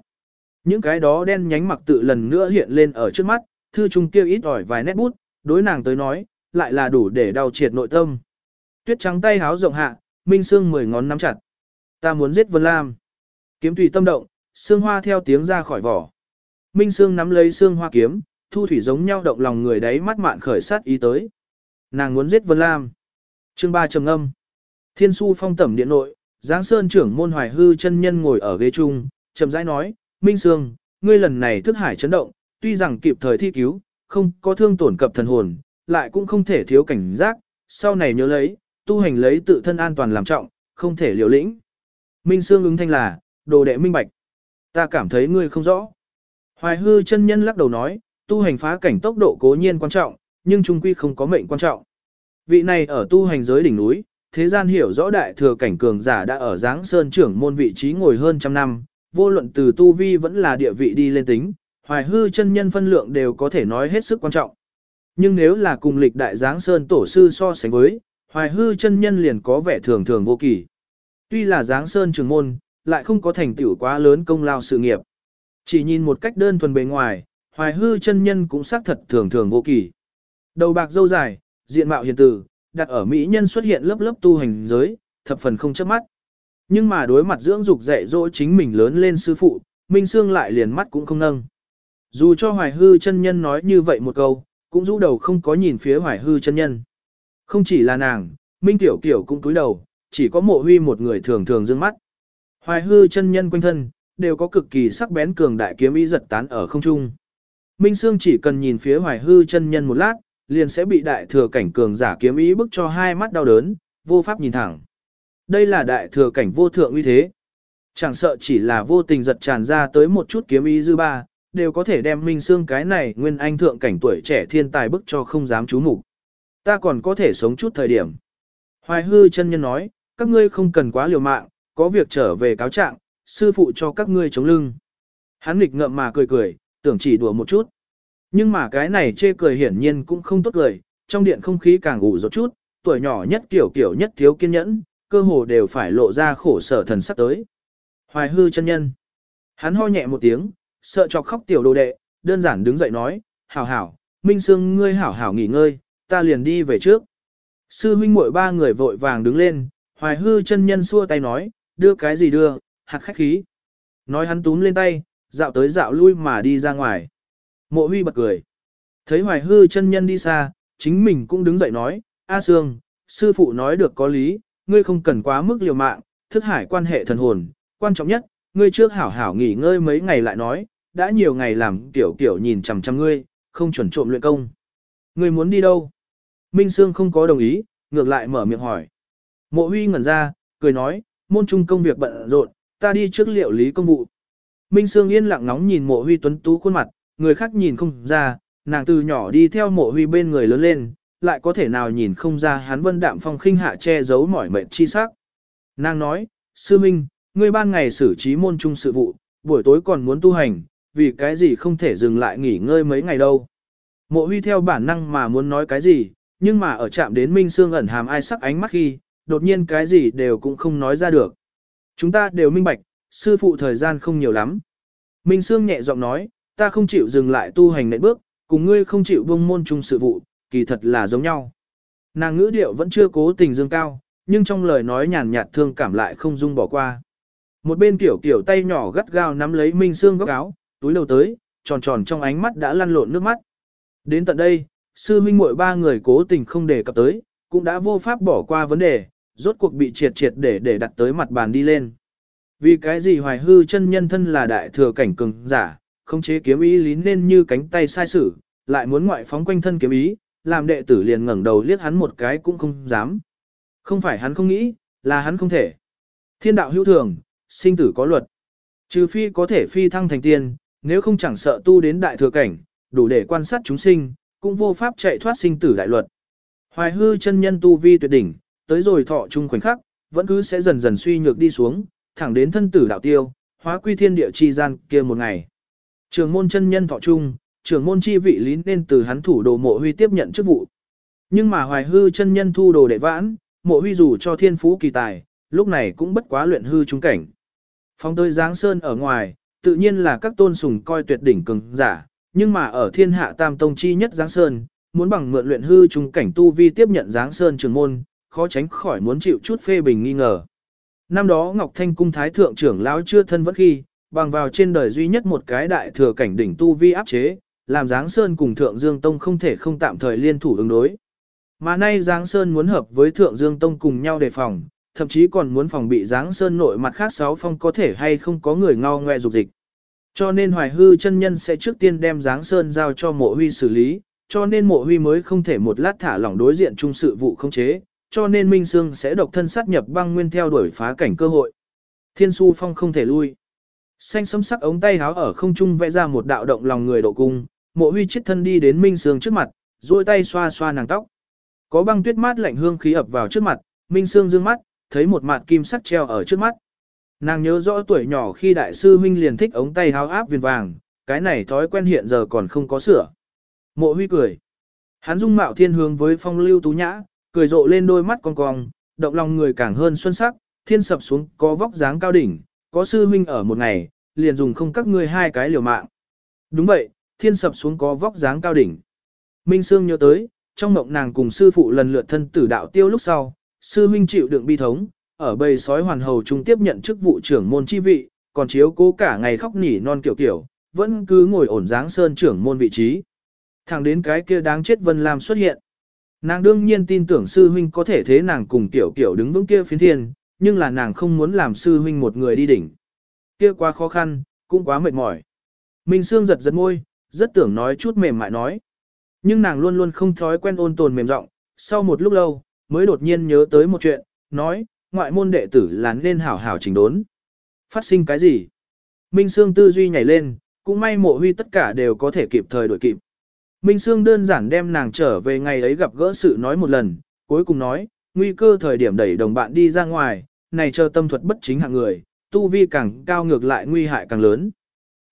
Những cái đó đen nhánh mặc tự lần nữa hiện lên ở trước mắt, thư trung kia ít ỏi vài nét bút, đối nàng tới nói, lại là đủ để đau triệt nội tâm. Tuyết trắng tay háo rộng hạ, Minh Sương mười ngón nắm chặt. Ta muốn giết Vân Lam. Kiếm tùy tâm động, sương hoa theo tiếng ra khỏi vỏ. Minh Sương nắm lấy sương hoa kiếm, thu thủy giống nhau động lòng người đấy mắt mạn khởi sát ý tới. Nàng muốn giết Vân Lam. Chương 3 trầm âm. Thiên su phong tẩm điện nội, Giáng Sơn trưởng môn hoài hư chân nhân ngồi ở ghế trung, chậm rãi nói, Minh Sương, ngươi lần này thức hải chấn động, tuy rằng kịp thời thi cứu, không có thương tổn cập thần hồn, lại cũng không thể thiếu cảnh giác, sau này nhớ lấy, tu hành lấy tự thân an toàn làm trọng, không thể liều lĩnh. Minh Sương ứng thanh là, đồ đệ minh bạch. Ta cảm thấy ngươi không rõ. Hoài hư chân nhân lắc đầu nói, tu hành phá cảnh tốc độ cố nhiên quan trọng, nhưng trung quy không có mệnh quan trọng. Vị này ở tu hành giới đỉnh núi, thế gian hiểu rõ đại thừa cảnh cường giả đã ở dáng sơn trưởng môn vị trí ngồi hơn trăm năm, vô luận từ tu vi vẫn là địa vị đi lên tính, hoài hư chân nhân phân lượng đều có thể nói hết sức quan trọng. Nhưng nếu là cùng lịch đại dáng sơn tổ sư so sánh với, hoài hư chân nhân liền có vẻ thường thường vô kỳ. Tuy là dáng sơn trưởng môn, lại không có thành tựu quá lớn công lao sự nghiệp. Chỉ nhìn một cách đơn thuần bề ngoài, hoài hư chân nhân cũng xác thật thường thường vô kỳ. Đầu bạc dâu dài, diện mạo hiền tử, đặt ở mỹ nhân xuất hiện lớp lớp tu hành giới, thập phần không chớp mắt. Nhưng mà đối mặt dưỡng dục dạy dỗ chính mình lớn lên sư phụ, Minh Sương lại liền mắt cũng không nâng. Dù cho hoài hư chân nhân nói như vậy một câu, cũng rũ đầu không có nhìn phía hoài hư chân nhân. Không chỉ là nàng, Minh Tiểu Kiểu cũng cúi đầu, chỉ có mộ huy một người thường thường dương mắt. Hoài hư chân nhân quanh thân, đều có cực kỳ sắc bén cường đại kiếm ý giật tán ở không trung. Minh Sương chỉ cần nhìn phía hoài hư chân nhân một lát, liền sẽ bị đại thừa cảnh cường giả kiếm ý bức cho hai mắt đau đớn, vô pháp nhìn thẳng. Đây là đại thừa cảnh vô thượng uy thế. Chẳng sợ chỉ là vô tình giật tràn ra tới một chút kiếm ý dư ba, đều có thể đem Minh Sương cái này nguyên anh thượng cảnh tuổi trẻ thiên tài bức cho không dám chú mục. Ta còn có thể sống chút thời điểm. Hoài hư chân nhân nói, các ngươi không cần quá liều mạng, có việc trở về cáo trạng, sư phụ cho các ngươi chống lưng. Hắn nghịch ngợm mà cười cười, tưởng chỉ đùa một chút. Nhưng mà cái này chê cười hiển nhiên cũng không tốt cười, trong điện không khí càng ủ rột chút, tuổi nhỏ nhất kiểu kiểu nhất thiếu kiên nhẫn, cơ hồ đều phải lộ ra khổ sở thần sắc tới. Hoài hư chân nhân. Hắn ho nhẹ một tiếng, sợ chọc khóc tiểu đồ đệ, đơn giản đứng dậy nói, hảo hảo, Minh Sương ngươi hảo hảo nghỉ ngơi, ta liền đi về trước. Sư huynh muội ba người vội vàng đứng lên, hoài hư chân nhân xua tay nói, đưa cái gì đưa, hạt khách khí. Nói hắn túm lên tay, dạo tới dạo lui mà đi ra ngoài. Mộ huy bật cười. Thấy hoài hư chân nhân đi xa, chính mình cũng đứng dậy nói, A Sương, sư phụ nói được có lý, ngươi không cần quá mức liều mạng, thức hải quan hệ thần hồn, quan trọng nhất, ngươi trước hảo hảo nghỉ ngơi mấy ngày lại nói, đã nhiều ngày làm tiểu tiểu nhìn chằm chằm ngươi, không chuẩn trộm luyện công. Ngươi muốn đi đâu? Minh Sương không có đồng ý, ngược lại mở miệng hỏi. Mộ huy ngẩn ra, cười nói, môn trung công việc bận rộn, ta đi trước liệu lý công vụ. Minh Sương yên lặng ngóng nhìn mộ huy tuấn tú khuôn mặt, người khác nhìn không ra, nàng từ nhỏ đi theo mộ huy bên người lớn lên, lại có thể nào nhìn không ra hắn vân đạm phong khinh hạ che giấu mỏi mệt chi sắc. Nàng nói, sư minh, ngươi ban ngày xử trí môn trung sự vụ, buổi tối còn muốn tu hành, vì cái gì không thể dừng lại nghỉ ngơi mấy ngày đâu. Mộ huy theo bản năng mà muốn nói cái gì, nhưng mà ở chạm đến Minh Sương ẩn hàm ai sắc ánh mắt khi, đột nhiên cái gì đều cũng không nói ra được. Chúng ta đều minh bạch, sư phụ thời gian không nhiều lắm. Minh Sương nhẹ giọng nói, ta không chịu dừng lại tu hành nệm bước, cùng ngươi không chịu buông môn chung sự vụ, kỳ thật là giống nhau. Nàng ngữ điệu vẫn chưa cố tình dương cao, nhưng trong lời nói nhàn nhạt thương cảm lại không dung bỏ qua. Một bên tiểu tiểu tay nhỏ gắt gao nắm lấy Minh Sương góc áo, túi đầu tới, tròn tròn trong ánh mắt đã lăn lộn nước mắt. Đến tận đây, sư minh muội ba người cố tình không đề cập tới, cũng đã vô pháp bỏ qua vấn đề, rốt cuộc bị triệt triệt để để đặt tới mặt bàn đi lên. Vì cái gì hoài hư chân nhân thân là đại thừa cảnh cường giả, không chế kiếm ý lý nên như cánh tay sai sử, lại muốn ngoại phóng quanh thân kiếm ý, làm đệ tử liền ngẩng đầu liếc hắn một cái cũng không dám. Không phải hắn không nghĩ, là hắn không thể. Thiên đạo hữu thường, sinh tử có luật. Trừ phi có thể phi thăng thành tiên, nếu không chẳng sợ tu đến đại thừa cảnh, đủ để quan sát chúng sinh, cũng vô pháp chạy thoát sinh tử đại luật. Hoài hư chân nhân tu vi tuyệt đỉnh, tới rồi thọ chung khoảnh khắc, vẫn cứ sẽ dần dần suy nhược đi xuống, thẳng đến thân tử đạo tiêu, hóa quy thiên địa chi gian kia một ngày. Trường môn chân nhân thọ chung, trường môn chi vị lý nên từ hắn thủ đồ mộ huy tiếp nhận chức vụ. Nhưng mà hoài hư chân nhân thu đồ đệ vãn, mộ huy dù cho thiên phú kỳ tài, lúc này cũng bất quá luyện hư trung cảnh. Phong tới giáng sơn ở ngoài, tự nhiên là các tôn sùng coi tuyệt đỉnh cường giả, nhưng mà ở thiên hạ tam tông chi nhất giáng sơn, muốn bằng mượn luyện hư trung cảnh tu vi tiếp nhận giáng sơn trường môn, khó tránh khỏi muốn chịu chút phê bình nghi ngờ. Năm đó Ngọc Thanh cung thái thượng trưởng lão chưa thân vẫn khi, bằng vào trên đời duy nhất một cái đại thừa cảnh đỉnh tu vi áp chế, làm Giáng Sơn cùng Thượng Dương Tông không thể không tạm thời liên thủ ứng đối. Mà nay Giáng Sơn muốn hợp với Thượng Dương Tông cùng nhau đề phòng, thậm chí còn muốn phòng bị Giáng Sơn nội mặt khác sáu phong có thể hay không có người ngao ngoe dục dịch. Cho nên Hoài Hư chân nhân sẽ trước tiên đem Giáng Sơn giao cho Mộ Huy xử lý, cho nên Mộ Huy mới không thể một lát thả lỏng đối diện chung sự vụ không chế, cho nên Minh Sương sẽ độc thân sát nhập băng nguyên theo đuổi phá cảnh cơ hội. Thiên su phong không thể lui. Xanh sấm sắc ống tay háo ở không trung vẽ ra một đạo động lòng người độ cung, mộ huy chết thân đi đến Minh Sương trước mặt, duỗi tay xoa xoa nàng tóc. Có băng tuyết mát lạnh hương khí ập vào trước mặt, Minh Sương dương mắt, thấy một mặt kim sắc treo ở trước mắt. Nàng nhớ rõ tuổi nhỏ khi đại sư Minh liền thích ống tay háo áp viền vàng, cái này thói quen hiện giờ còn không có sửa. Mộ huy cười. Hắn dung mạo thiên hướng với phong lưu tú nhã, cười rộ lên đôi mắt con cong, động lòng người càng hơn xuân sắc, thiên sập xuống có vóc dáng cao đỉnh, có sư huynh ở một ngày, liền dùng không các ngươi hai cái liều mạng. Đúng vậy, thiên sập xuống có vóc dáng cao đỉnh. Minh Sương nhớ tới, trong mộng nàng cùng sư phụ lần lượt thân tử đạo tiêu lúc sau, sư huynh chịu đựng bi thống, ở bầy sói hoàn hầu trung tiếp nhận chức vụ trưởng môn chi vị, còn chiếu cố cả ngày khóc nỉ non kiểu kiểu, vẫn cứ ngồi ổn dáng sơn trưởng môn vị trí. Thẳng đến cái kia đáng chết Vân Lam xuất hiện. Nàng đương nhiên tin tưởng sư huynh có thể thế nàng cùng tiểu kiểu đứng vững kia phiến thiên, nhưng là nàng không muốn làm sư huynh một người đi đỉnh. Kia quá khó khăn, cũng quá mệt mỏi. Minh Sương giật giật môi, rất tưởng nói chút mềm mại nói. Nhưng nàng luôn luôn không thói quen ôn tồn mềm giọng, sau một lúc lâu, mới đột nhiên nhớ tới một chuyện, nói, ngoại môn đệ tử là nên hảo hảo chỉnh đốn. Phát sinh cái gì? Minh Sương tư duy nhảy lên, cũng may mộ huy tất cả đều có thể kịp thời đổi kịp. Minh Sương đơn giản đem nàng trở về ngày ấy gặp gỡ sự nói một lần, cuối cùng nói, nguy cơ thời điểm đẩy đồng bạn đi ra ngoài, này chờ tâm thuật bất chính hạng người, tu vi càng cao ngược lại nguy hại càng lớn.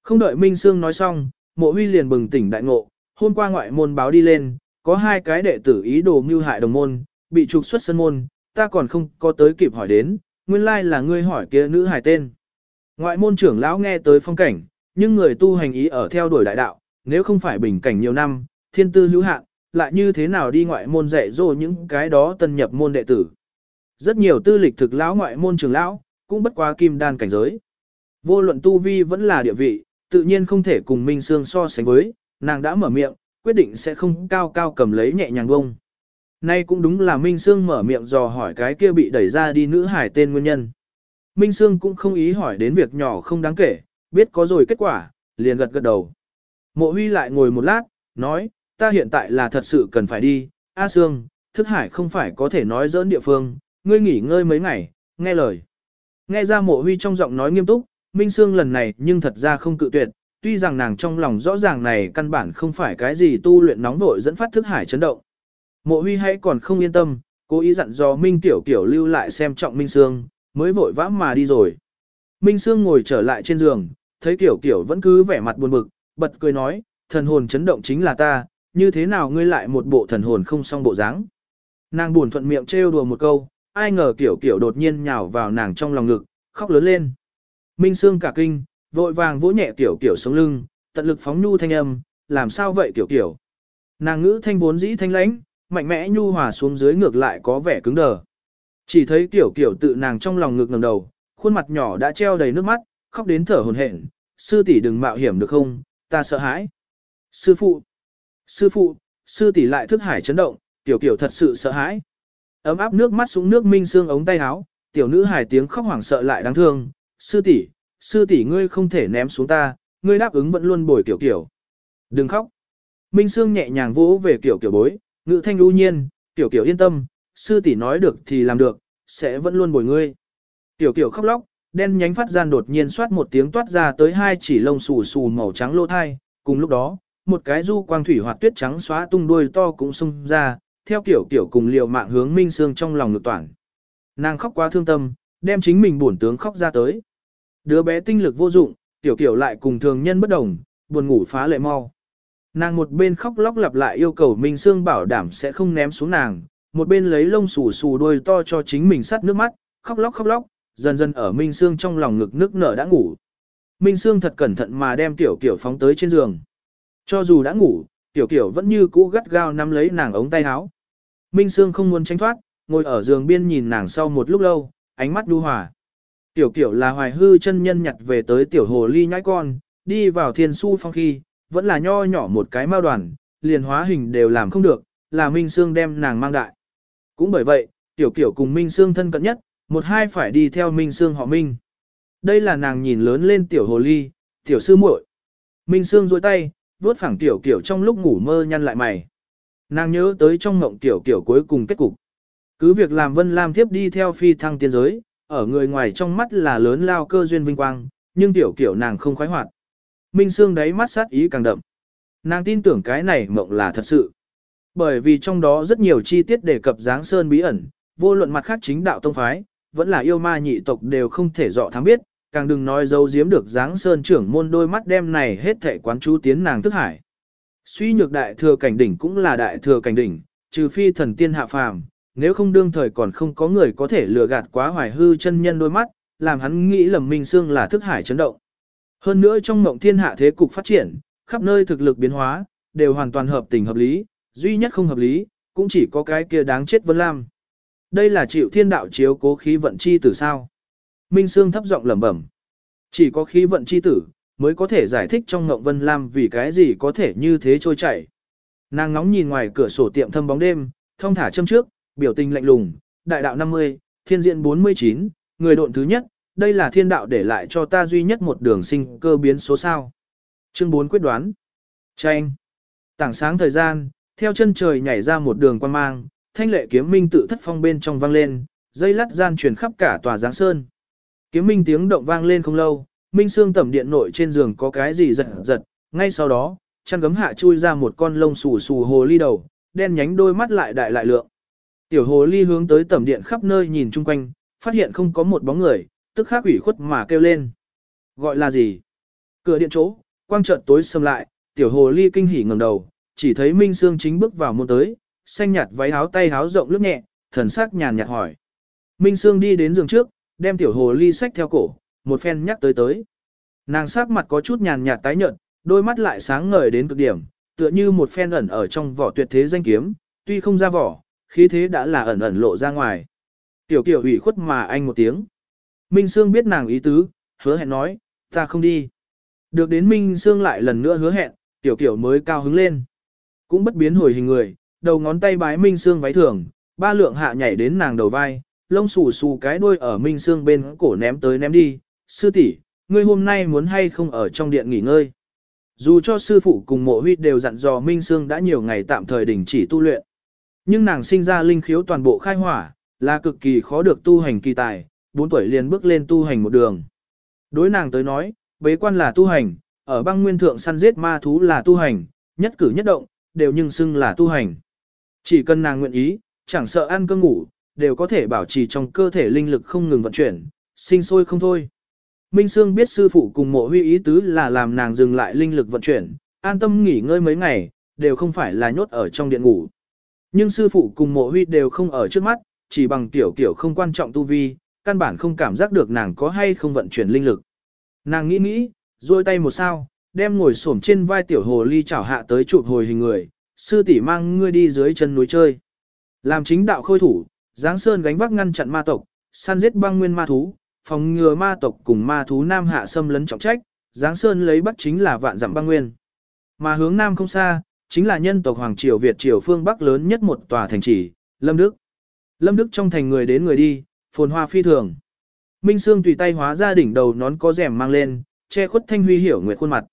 Không đợi Minh Sương nói xong, mộ huy liền bừng tỉnh đại ngộ, hôm qua ngoại môn báo đi lên, có hai cái đệ tử ý đồ mưu hại đồng môn, bị trục xuất sân môn, ta còn không có tới kịp hỏi đến, nguyên lai là ngươi hỏi kia nữ hài tên. Ngoại môn trưởng lão nghe tới phong cảnh, nhưng người tu hành ý ở theo đuổi đại đạo, nếu không phải bình cảnh nhiều năm, thiên tư hữu hạn, lại như thế nào đi ngoại môn dạy dỗ những cái đó tân nhập môn đệ tử. Rất nhiều tư lịch thực lão ngoại môn trưởng lão, cũng bất quá kim đan cảnh giới. Vô luận tu vi vẫn là địa vị, tự nhiên không thể cùng Minh Sương so sánh với, nàng đã mở miệng, quyết định sẽ không cao cao cầm lấy nhẹ nhàng bông. Nay cũng đúng là Minh Sương mở miệng dò hỏi cái kia bị đẩy ra đi nữ hải tên nguyên nhân. Minh Sương cũng không ý hỏi đến việc nhỏ không đáng kể, biết có rồi kết quả, liền gật gật đầu. Mộ huy lại ngồi một lát, nói, ta hiện tại là thật sự cần phải đi, A Sương, thức hải không phải có thể nói dỡn địa phương, ngươi nghỉ ngơi mấy ngày, nghe lời. Nghe ra mộ huy trong giọng nói nghiêm túc, Minh Sương lần này nhưng thật ra không cự tuyệt, tuy rằng nàng trong lòng rõ ràng này căn bản không phải cái gì tu luyện nóng vội dẫn phát thức hải chấn động. Mộ huy hay còn không yên tâm, cố ý dặn dò Minh Tiểu Kiểu lưu lại xem trọng Minh Sương, mới vội vã mà đi rồi. Minh Sương ngồi trở lại trên giường, thấy Tiểu Kiểu vẫn cứ vẻ mặt buồn bực, bật cười nói, thần hồn chấn động chính là ta, như thế nào ngươi lại một bộ thần hồn không xong bộ dáng? Nàng buồn thuận miệng trêu đùa một câu, ai ngờ Tiểu Kiểu đột nhiên nhào vào nàng trong lòng ngực, khóc lớn lên. Minh Sương cả kinh, vội vàng vỗ nhẹ Tiểu Kiểu sống lưng, tận lực phóng nhu thanh âm, làm sao vậy Tiểu Kiểu? Nàng ngữ thanh vốn dĩ thanh lãnh, mạnh mẽ nhu hòa xuống dưới ngược lại có vẻ cứng đờ. Chỉ thấy kiểu kiểu tự nàng trong lòng ngực ngẩng đầu, khuôn mặt nhỏ đã treo đầy nước mắt, khóc đến thở hổn hển. Sư tỷ đừng mạo hiểm được không, ta sợ hãi. Sư phụ, sư phụ, sư tỷ lại thức hải chấn động, tiểu kiểu thật sự sợ hãi. Ấm áp nước mắt xuống nước minh xương ống tay áo, tiểu nữ hài tiếng khóc hoảng sợ lại đáng thương. Sư tỷ, sư tỷ ngươi không thể ném xuống ta, ngươi đáp ứng vẫn luôn bồi tiểu tiểu Đừng khóc. Minh Sương nhẹ nhàng vỗ về tiểu tiểu bối, ngữ thanh lưu nhiên, tiểu tiểu yên tâm, sư tỷ nói được thì làm được, sẽ vẫn luôn bồi ngươi. Tiểu tiểu khóc lóc, đen nhánh phát gian đột nhiên xoát một tiếng toát ra tới hai chỉ lông xù xù màu trắng lỗ thai, cùng lúc đó, một cái du quang thủy hoạt tuyết trắng xóa tung đuôi to cũng xông ra, theo kiểu kiểu cùng liều mạng hướng minh Sương trong lòng ngược toàn. Nàng khóc quá thương tâm, đem chính mình buồn tướng khóc ra tới. Đứa bé tinh lực vô dụng, tiểu kiểu lại cùng thường nhân bất đồng, buồn ngủ phá lệ mau. Nàng một bên khóc lóc lặp lại yêu cầu Minh Sương bảo đảm sẽ không ném xuống nàng, một bên lấy lông xù xù đuôi to cho chính mình sắt nước mắt, khóc lóc khóc lóc, dần dần ở Minh Sương trong lòng ngực nước nở đã ngủ. Minh Sương thật cẩn thận mà đem tiểu kiểu phóng tới trên giường. Cho dù đã ngủ, tiểu kiểu vẫn như cũ gắt gao nắm lấy nàng ống tay áo. Minh Sương không muốn tránh thoát, ngồi ở giường biên nhìn nàng sau một lúc lâu, ánh mắt đu hòa. Tiểu kiểu là hoài hư chân nhân nhặt về tới tiểu hồ ly nhãi con, đi vào thiên su phong khi, vẫn là nho nhỏ một cái mao đoàn, liền hóa hình đều làm không được, là Minh Sương đem nàng mang đại. Cũng bởi vậy, tiểu kiểu cùng Minh Sương thân cận nhất, một hai phải đi theo Minh Sương họ Minh. Đây là nàng nhìn lớn lên tiểu hồ ly, tiểu sư muội. Minh Sương duỗi tay, vuốt phẳng tiểu kiểu trong lúc ngủ mơ nhăn lại mày. Nàng nhớ tới trong ngộng tiểu kiểu cuối cùng kết cục. Cứ việc làm Vân Lam tiếp đi theo phi thăng tiên giới, ở người ngoài trong mắt là lớn lao cơ duyên vinh quang, nhưng tiểu kiểu nàng không khoái hoạt. Minh Sương đáy mắt sát ý càng đậm. Nàng tin tưởng cái này mộng là thật sự. Bởi vì trong đó rất nhiều chi tiết đề cập dáng sơn bí ẩn, vô luận mặt khác chính đạo tông phái, vẫn là yêu ma nhị tộc đều không thể dọ thám biết, càng đừng nói dấu giếm được dáng sơn trưởng môn đôi mắt đem này hết thệ quán chú tiến nàng thức hải. Suy nhược đại thừa cảnh đỉnh cũng là đại thừa cảnh đỉnh, trừ phi thần tiên hạ phàm, nếu không đương thời còn không có người có thể lừa gạt quá hoài hư chân nhân đôi mắt, làm hắn nghĩ lầm Minh Sương là thức hải chấn động. Hơn nữa trong mộng thiên hạ thế cục phát triển, khắp nơi thực lực biến hóa, đều hoàn toàn hợp tình hợp lý, duy nhất không hợp lý, cũng chỉ có cái kia đáng chết Vân Lam. Đây là chịu thiên đạo chiếu cố khí vận chi tử sao. Minh Sương thấp giọng lẩm bẩm. Chỉ có khí vận chi tử, mới có thể giải thích trong ngộng Vân Lam vì cái gì có thể như thế trôi chảy. Nàng ngóng nhìn ngoài cửa sổ tiệm thâm bóng đêm, thông thả châm trước, biểu tình lạnh lùng, đại đạo 50, thiên diện 49, người độn thứ nhất, đây là thiên đạo để lại cho ta duy nhất một đường sinh cơ biến số sao. Chương 4 quyết đoán. Tranh. Tảng sáng thời gian, theo chân trời nhảy ra một đường quan mang, thanh lệ kiếm minh tự thất phong bên trong vang lên, dây lắt gian truyền khắp cả tòa giáng sơn. Kiếm minh tiếng động vang lên không lâu, minh xương tẩm điện nội trên giường có cái gì giật giật, ngay sau đó, chăn gấm hạ chui ra một con lông xù xù hồ ly đầu, đen nhánh đôi mắt lại đại lại lượng. Tiểu hồ ly hướng tới tẩm điện khắp nơi nhìn chung quanh, phát hiện không có một bóng người, tức khắc ủy khuất mà kêu lên. Gọi là gì? Cửa điện chỗ, quang trợn tối sầm lại, tiểu hồ ly kinh hỉ ngẩng đầu, chỉ thấy Minh Sương chính bước vào môn tới, xanh nhạt váy áo tay áo rộng lướt nhẹ, thần sắc nhàn nhạt hỏi. Minh Sương đi đến giường trước, đem tiểu hồ ly sách theo cổ, một phen nhắc tới tới. Nàng sắc mặt có chút nhàn nhạt tái nhợt, đôi mắt lại sáng ngời đến cực điểm, tựa như một phen ẩn ở trong vỏ tuyệt thế danh kiếm, tuy không ra vỏ, khí thế đã là ẩn ẩn lộ ra ngoài. Tiểu kiểu ủy khuất mà anh một tiếng. Minh Sương biết nàng ý tứ, hứa hẹn nói, ta không đi. Được đến Minh Sương lại lần nữa hứa hẹn, tiểu kiểu mới cao hứng lên. Cũng bất biến hồi hình người, đầu ngón tay bái Minh Sương váy thường, ba lượng hạ nhảy đến nàng đầu vai, lông xù xù cái đuôi ở Minh Sương bên cổ ném tới ném đi, sư tỷ, ngươi hôm nay muốn hay không ở trong điện nghỉ ngơi. Dù cho sư phụ cùng mộ huy đều dặn dò Minh Sương đã nhiều ngày tạm thời đình chỉ tu luyện. Nhưng nàng sinh ra linh khiếu toàn bộ khai hỏa, là cực kỳ khó được tu hành kỳ tài, 4 tuổi liền bước lên tu hành một đường. Đối nàng tới nói, bế quan là tu hành, ở băng nguyên thượng săn giết ma thú là tu hành, nhất cử nhất động, đều nhưng xưng là tu hành. Chỉ cần nàng nguyện ý, chẳng sợ ăn cơm ngủ, đều có thể bảo trì trong cơ thể linh lực không ngừng vận chuyển, sinh sôi không thôi. Minh Sương biết sư phụ cùng mộ huy ý tứ là làm nàng dừng lại linh lực vận chuyển, an tâm nghỉ ngơi mấy ngày, đều không phải là nhốt ở trong điện ngủ. Nhưng sư phụ cùng mộ huy đều không ở trước mắt, chỉ bằng tiểu kiểu không quan trọng tu vi, căn bản không cảm giác được nàng có hay không vận chuyển linh lực. Nàng nghĩ nghĩ, duỗi tay một sao, đem ngồi xổm trên vai tiểu hồ ly chảo hạ tới chụp hồi hình người, sư tỷ mang ngươi đi dưới chân núi chơi. Làm chính đạo khôi thủ, Giáng Sơn gánh vác ngăn chặn ma tộc, săn giết băng nguyên ma thú, phòng ngừa ma tộc cùng ma thú nam hạ xâm lấn trọng trách, Giáng Sơn lấy bắt chính là vạn dặm băng nguyên. Mà hướng nam không xa, chính là nhân tộc Hoàng Triều Việt Triều phương Bắc lớn nhất một tòa thành trì, Lâm Đức. Lâm Đức trong thành người đến người đi, phồn hoa phi thường. Minh Sương tùy tay hóa ra đỉnh đầu nón có rèm mang lên, che khuất thanh huy hiểu nguyệt khuôn mặt.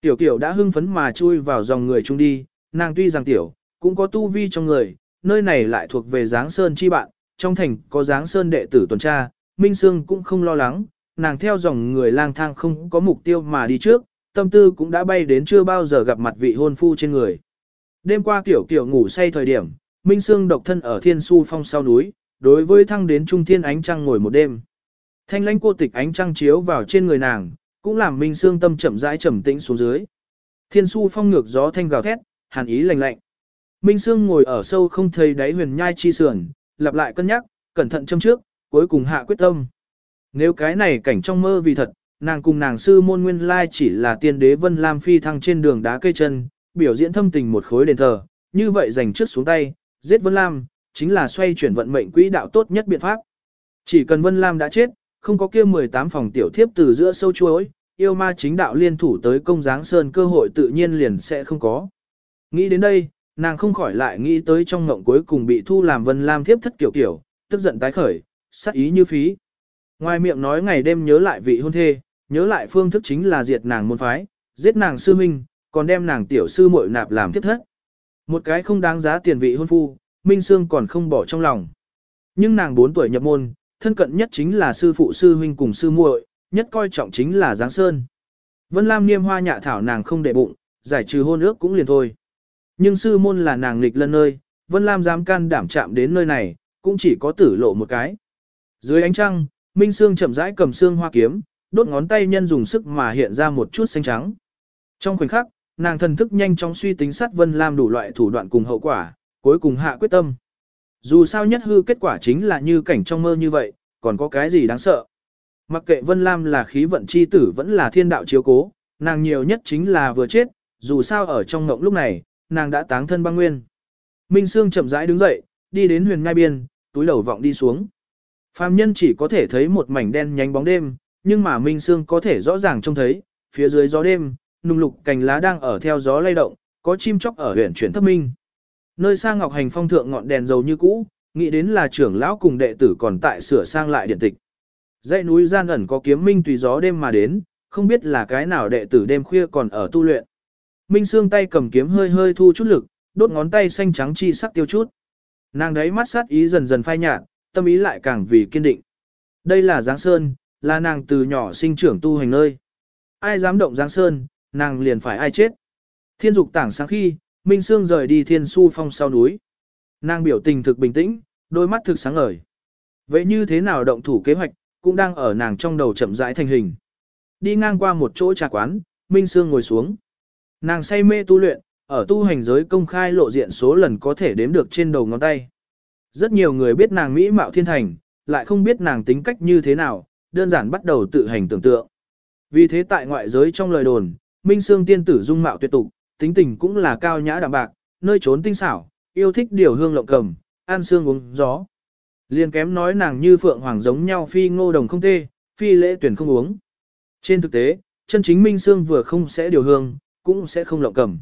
Tiểu Kiều đã hưng phấn mà chui vào dòng người chung đi, nàng tuy rằng tiểu, cũng có tu vi trong người, nơi này lại thuộc về Giáng Sơn chi bạn, trong thành có Giáng Sơn đệ tử tuần tra, Minh Sương cũng không lo lắng, nàng theo dòng người lang thang không có mục tiêu mà đi trước, tâm tư cũng đã bay đến chưa bao giờ gặp mặt vị hôn phu trên người. Đêm qua tiểu kiểu ngủ say thời điểm, Minh Sương độc thân ở thiên su phong sau núi, đối với thăng đến trung thiên ánh trăng ngồi một đêm. Thanh lãnh cô tịch ánh trăng chiếu vào trên người nàng, cũng làm Minh Sương tâm chậm rãi trầm tĩnh xuống dưới. Thiên su phong ngược gió thanh gào thét, hàn ý lạnh lạnh. Minh Sương ngồi ở sâu không thấy đáy huyền nhai chi sườn, lặp lại cân nhắc, cẩn thận châm trước, cuối cùng hạ quyết tâm. Nếu cái này cảnh trong mơ vì thật, nàng cùng nàng sư môn nguyên lai chỉ là tiên đế Vân Lam phi thăng trên đường đá cây chân, biểu diễn thâm tình một khối đền thờ, như vậy dành trước xuống tay, giết Vân Lam, chính là xoay chuyển vận mệnh quỹ đạo tốt nhất biện pháp. Chỉ cần Vân Lam đã chết, không có kia 18 phòng tiểu thiếp từ giữa sâu chuối, yêu ma chính đạo liên thủ tới công giáng sơn cơ hội tự nhiên liền sẽ không có. Nghĩ đến đây, nàng không khỏi lại nghĩ tới trong ngộng cuối cùng bị thu làm Vân Lam thiếp thất kiểu kiểu, tức giận tái khởi, sát ý như phí. Ngoài miệng nói ngày đêm nhớ lại vị hôn thê, nhớ lại phương thức chính là diệt nàng môn phái, giết nàng sư minh, còn đem nàng tiểu sư muội nạp làm thiếp thất. Một cái không đáng giá tiền vị hôn phu, Minh Sương còn không bỏ trong lòng. Nhưng nàng 4 tuổi nhập môn, thân cận nhất chính là sư phụ sư huynh cùng sư muội, nhất coi trọng chính là Giáng Sơn. Vân Lam niêm hoa nhạ thảo nàng không để bụng, giải trừ hôn ước cũng liền thôi. Nhưng sư môn là nàng nghịch lân nơi, Vân Lam dám can đảm chạm đến nơi này, cũng chỉ có tử lộ một cái. Dưới ánh trăng, Minh Sương chậm rãi cầm xương hoa kiếm, đốt ngón tay nhân dùng sức mà hiện ra một chút xanh trắng. Trong khoảnh khắc, nàng thần thức nhanh chóng suy tính sát Vân Lam đủ loại thủ đoạn cùng hậu quả, cuối cùng hạ quyết tâm. Dù sao nhất hư kết quả chính là như cảnh trong mơ như vậy, còn có cái gì đáng sợ. Mặc kệ Vân Lam là khí vận chi tử vẫn là thiên đạo chiếu cố, nàng nhiều nhất chính là vừa chết, dù sao ở trong ngộng lúc này, nàng đã táng thân băng nguyên. Minh Sương chậm rãi đứng dậy, đi đến huyền ngai biên, túi đầu vọng đi xuống. Phàm nhân chỉ có thể thấy một mảnh đen nhánh bóng đêm, nhưng mà Minh Sương có thể rõ ràng trông thấy, phía dưới gió đêm, nùng lục cành lá đang ở theo gió lay động, có chim chóc ở huyện chuyển thấp minh. Nơi sang ngọc hành phong thượng ngọn đèn dầu như cũ, nghĩ đến là trưởng lão cùng đệ tử còn tại sửa sang lại điện tịch. Dãy núi gian ẩn có kiếm minh tùy gió đêm mà đến, không biết là cái nào đệ tử đêm khuya còn ở tu luyện. Minh Sương tay cầm kiếm hơi hơi thu chút lực, đốt ngón tay xanh trắng chi sắc tiêu chút. Nàng đấy mắt sát ý dần dần phai nhạt, tâm ý lại càng vì kiên định. Đây là Giáng Sơn, là nàng từ nhỏ sinh trưởng tu hành nơi. Ai dám động Giáng Sơn, nàng liền phải ai chết. Thiên dục tảng sáng khi, Minh Sương rời đi thiên su phong sau núi. Nàng biểu tình thực bình tĩnh, đôi mắt thực sáng ngời. Vậy như thế nào động thủ kế hoạch, cũng đang ở nàng trong đầu chậm rãi thành hình. Đi ngang qua một chỗ trà quán, Minh Sương ngồi xuống. Nàng say mê tu luyện, ở tu hành giới công khai lộ diện số lần có thể đếm được trên đầu ngón tay. Rất nhiều người biết nàng Mỹ mạo thiên thành, lại không biết nàng tính cách như thế nào, đơn giản bắt đầu tự hành tưởng tượng. Vì thế tại ngoại giới trong lời đồn, Minh Sương tiên tử dung mạo tuyệt tục, tính tình cũng là cao nhã đạm bạc, nơi trốn tinh xảo, yêu thích điều hương lộng cầm, ăn xương uống gió. Liên kém nói nàng như phượng hoàng giống nhau phi ngô đồng không tê, phi lễ tuyển không uống. Trên thực tế, chân chính Minh Sương vừa không sẽ điều hương, cũng sẽ không lộng cầm.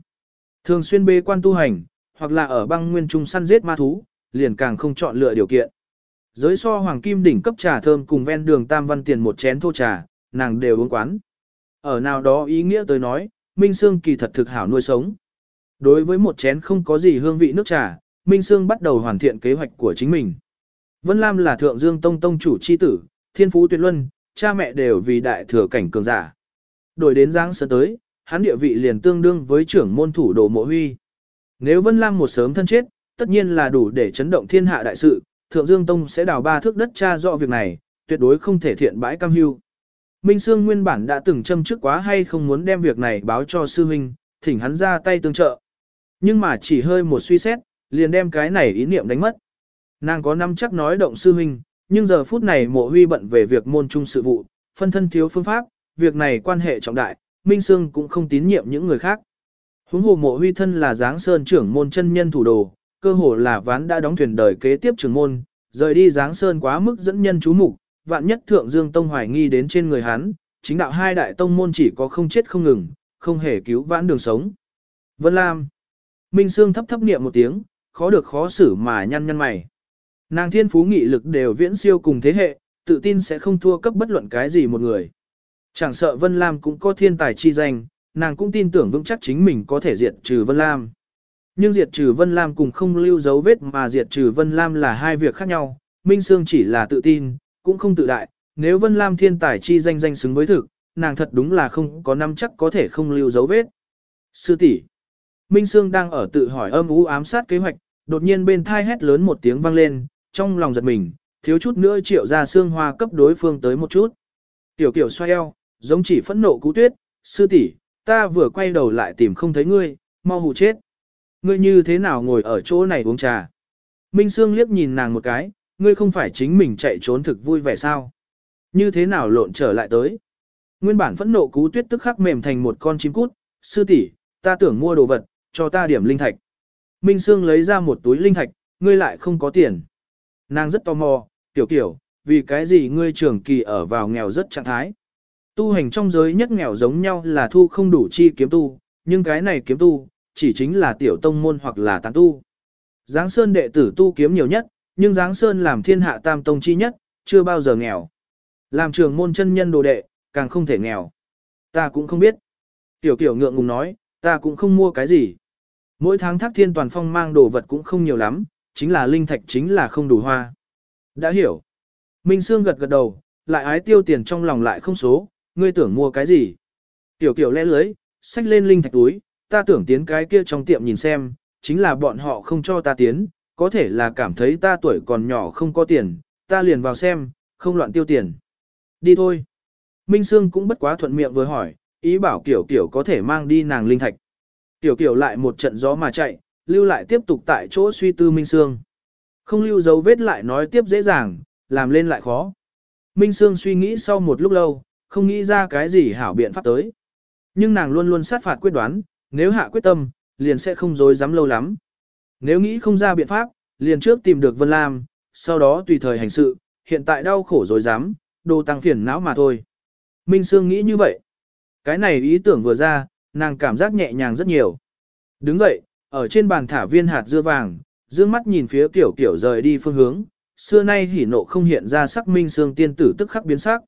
Thường xuyên bê quan tu hành, hoặc là ở băng nguyên trung săn giết ma thú, liền càng không chọn lựa điều kiện. Giới so hoàng kim đỉnh cấp trà thơm cùng ven đường tam văn tiền một chén thô trà, nàng đều uống quán. Ở nào đó ý nghĩa tới nói, Minh Sương kỳ thật thực hảo nuôi sống. Đối với một chén không có gì hương vị nước trà, Minh Sương bắt đầu hoàn thiện kế hoạch của chính mình. Vân Lam là thượng dương tông tông chủ chi tử, thiên phú tuyệt luân, cha mẹ đều vì đại thừa cảnh cường giả. Đổi đến giáng Sơn tới, hắn địa vị liền tương đương với trưởng môn thủ đồ mộ huy. Nếu Vân Lam một sớm thân chết, tất nhiên là đủ để chấn động thiên hạ đại sự, Thượng Dương Tông sẽ đào ba thước đất tra rõ việc này, tuyệt đối không thể thiện bãi cam hưu. Minh Sương nguyên bản đã từng châm trước quá hay không muốn đem việc này báo cho sư huynh, thỉnh hắn ra tay tương trợ. Nhưng mà chỉ hơi một suy xét, liền đem cái này ý niệm đánh mất. Nàng có năm chắc nói động sư huynh, nhưng giờ phút này mộ huy bận về việc môn trung sự vụ, phân thân thiếu phương pháp, việc này quan hệ trọng đại, Minh Sương cũng không tín nhiệm những người khác. Huống hồ mộ huy thân là giáng sơn trưởng môn chân nhân thủ đồ, cơ hồ là ván đã đóng thuyền đời kế tiếp trưởng môn, rời đi giáng sơn quá mức dẫn nhân chú mục, vạn nhất thượng dương tông hoài nghi đến trên người hắn, chính đạo hai đại tông môn chỉ có không chết không ngừng, không hề cứu vãn đường sống. Vân Lam. Minh Sương thấp thấp niệm một tiếng, khó được khó xử mà nhăn nhăn mày. Nàng thiên phú nghị lực đều viễn siêu cùng thế hệ, tự tin sẽ không thua cấp bất luận cái gì một người. Chẳng sợ Vân Lam cũng có thiên tài chi danh, nàng cũng tin tưởng vững chắc chính mình có thể diệt trừ Vân Lam. Nhưng diệt trừ Vân Lam cùng không lưu dấu vết mà diệt trừ Vân Lam là hai việc khác nhau, Minh Sương chỉ là tự tin, cũng không tự đại, nếu Vân Lam thiên tài chi danh danh xứng với thực, nàng thật đúng là không có năm chắc có thể không lưu dấu vết. Sư tỷ, Minh Sương đang ở tự hỏi âm u ám sát kế hoạch, đột nhiên bên thai hét lớn một tiếng vang lên, trong lòng giật mình, thiếu chút nữa triệu ra xương hoa cấp đối phương tới một chút. Tiểu kiểu xoay eo, giống chỉ phẫn nộ cú tuyết, sư tỷ, ta vừa quay đầu lại tìm không thấy ngươi, mau hù chết. Ngươi như thế nào ngồi ở chỗ này uống trà? Minh Sương liếc nhìn nàng một cái, ngươi không phải chính mình chạy trốn thực vui vẻ sao? Như thế nào lộn trở lại tới? Nguyên bản phẫn nộ cú tuyết tức khắc mềm thành một con chim cút, sư tỷ, ta tưởng mua đồ vật, cho ta điểm linh thạch. Minh Sương lấy ra một túi linh thạch, ngươi lại không có tiền. Nàng rất tò mò, tiểu kiểu, vì cái gì ngươi trường kỳ ở vào nghèo rất trạng thái. Tu hành trong giới nhất nghèo giống nhau là thu không đủ chi kiếm tu, nhưng cái này kiếm tu, chỉ chính là tiểu tông môn hoặc là tán tu. Giáng Sơn đệ tử tu kiếm nhiều nhất, nhưng Giáng Sơn làm thiên hạ tam tông chi nhất, chưa bao giờ nghèo. Làm trường môn chân nhân đồ đệ, càng không thể nghèo. Ta cũng không biết. Tiểu kiểu ngượng ngùng nói, ta cũng không mua cái gì. Mỗi tháng thác thiên toàn phong mang đồ vật cũng không nhiều lắm, chính là linh thạch chính là không đủ hoa. Đã hiểu. Minh Sương gật gật đầu, lại ái tiêu tiền trong lòng lại không số, ngươi tưởng mua cái gì. Tiểu kiểu lẽ lưới, xách lên linh thạch túi, ta tưởng tiến cái kia trong tiệm nhìn xem, chính là bọn họ không cho ta tiến, có thể là cảm thấy ta tuổi còn nhỏ không có tiền, ta liền vào xem, không loạn tiêu tiền. Đi thôi. Minh Sương cũng bất quá thuận miệng vừa hỏi, ý bảo kiểu kiểu có thể mang đi nàng linh thạch. Tiểu kiểu lại một trận gió mà chạy, lưu lại tiếp tục tại chỗ suy tư Minh Sương. Không lưu dấu vết lại nói tiếp dễ dàng, làm lên lại khó. Minh Sương suy nghĩ sau một lúc lâu, không nghĩ ra cái gì hảo biện pháp tới. Nhưng nàng luôn luôn sát phạt quyết đoán, nếu hạ quyết tâm, liền sẽ không dối dám lâu lắm. Nếu nghĩ không ra biện pháp, liền trước tìm được Vân Lam, sau đó tùy thời hành sự, hiện tại đau khổ dối dám, đồ tăng phiền não mà thôi. Minh Sương nghĩ như vậy. Cái này ý tưởng vừa ra, nàng cảm giác nhẹ nhàng rất nhiều. Đứng dậy, ở trên bàn thả viên hạt dưa vàng, dương mắt nhìn phía kiểu kiểu rời đi phương hướng, xưa nay hỉ nộ không hiện ra sắc Minh Sương tiên tử tức khắc biến sắc.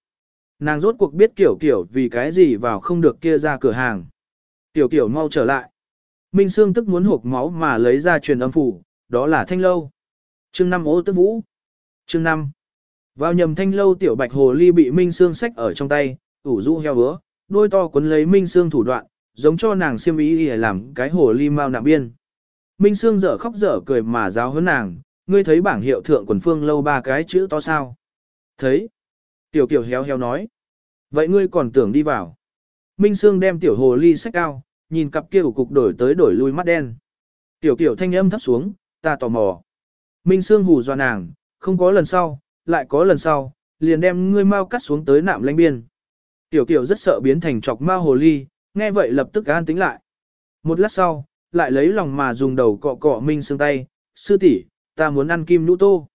Nàng rốt cuộc biết kiểu kiểu vì cái gì vào không được kia ra cửa hàng. Tiểu kiểu mau trở lại. Minh Sương tức muốn hộp máu mà lấy ra truyền âm phủ, đó là thanh lâu. Chương năm ô tức vũ. Chương năm. Vào nhầm thanh lâu tiểu bạch hồ ly bị Minh Sương sách ở trong tay, ủ rũ heo bữa, đôi to cuốn lấy Minh Sương thủ đoạn, giống cho nàng siêm ý để làm cái hồ ly mau nạm biên. Minh Sương dở khóc dở cười mà giáo hơn nàng, ngươi thấy bảng hiệu thượng quần phương lâu ba cái chữ to sao? Thấy. Tiểu Kiều héo héo nói. Vậy ngươi còn tưởng đi vào. Minh Sương đem tiểu hồ ly sách cao, nhìn cặp kia của cục đổi tới đổi lui mắt đen. Tiểu Kiều thanh âm thấp xuống, ta tò mò. Minh Sương hù dọa nàng, không có lần sau, lại có lần sau, liền đem ngươi mau cắt xuống tới nạm lãnh biên. Tiểu Kiều rất sợ biến thành chọc ma hồ ly, nghe vậy lập tức an tính lại. Một lát sau, lại lấy lòng mà dùng đầu cọ cọ Minh Sương tay, sư tỷ, ta muốn ăn kim nhũ tô.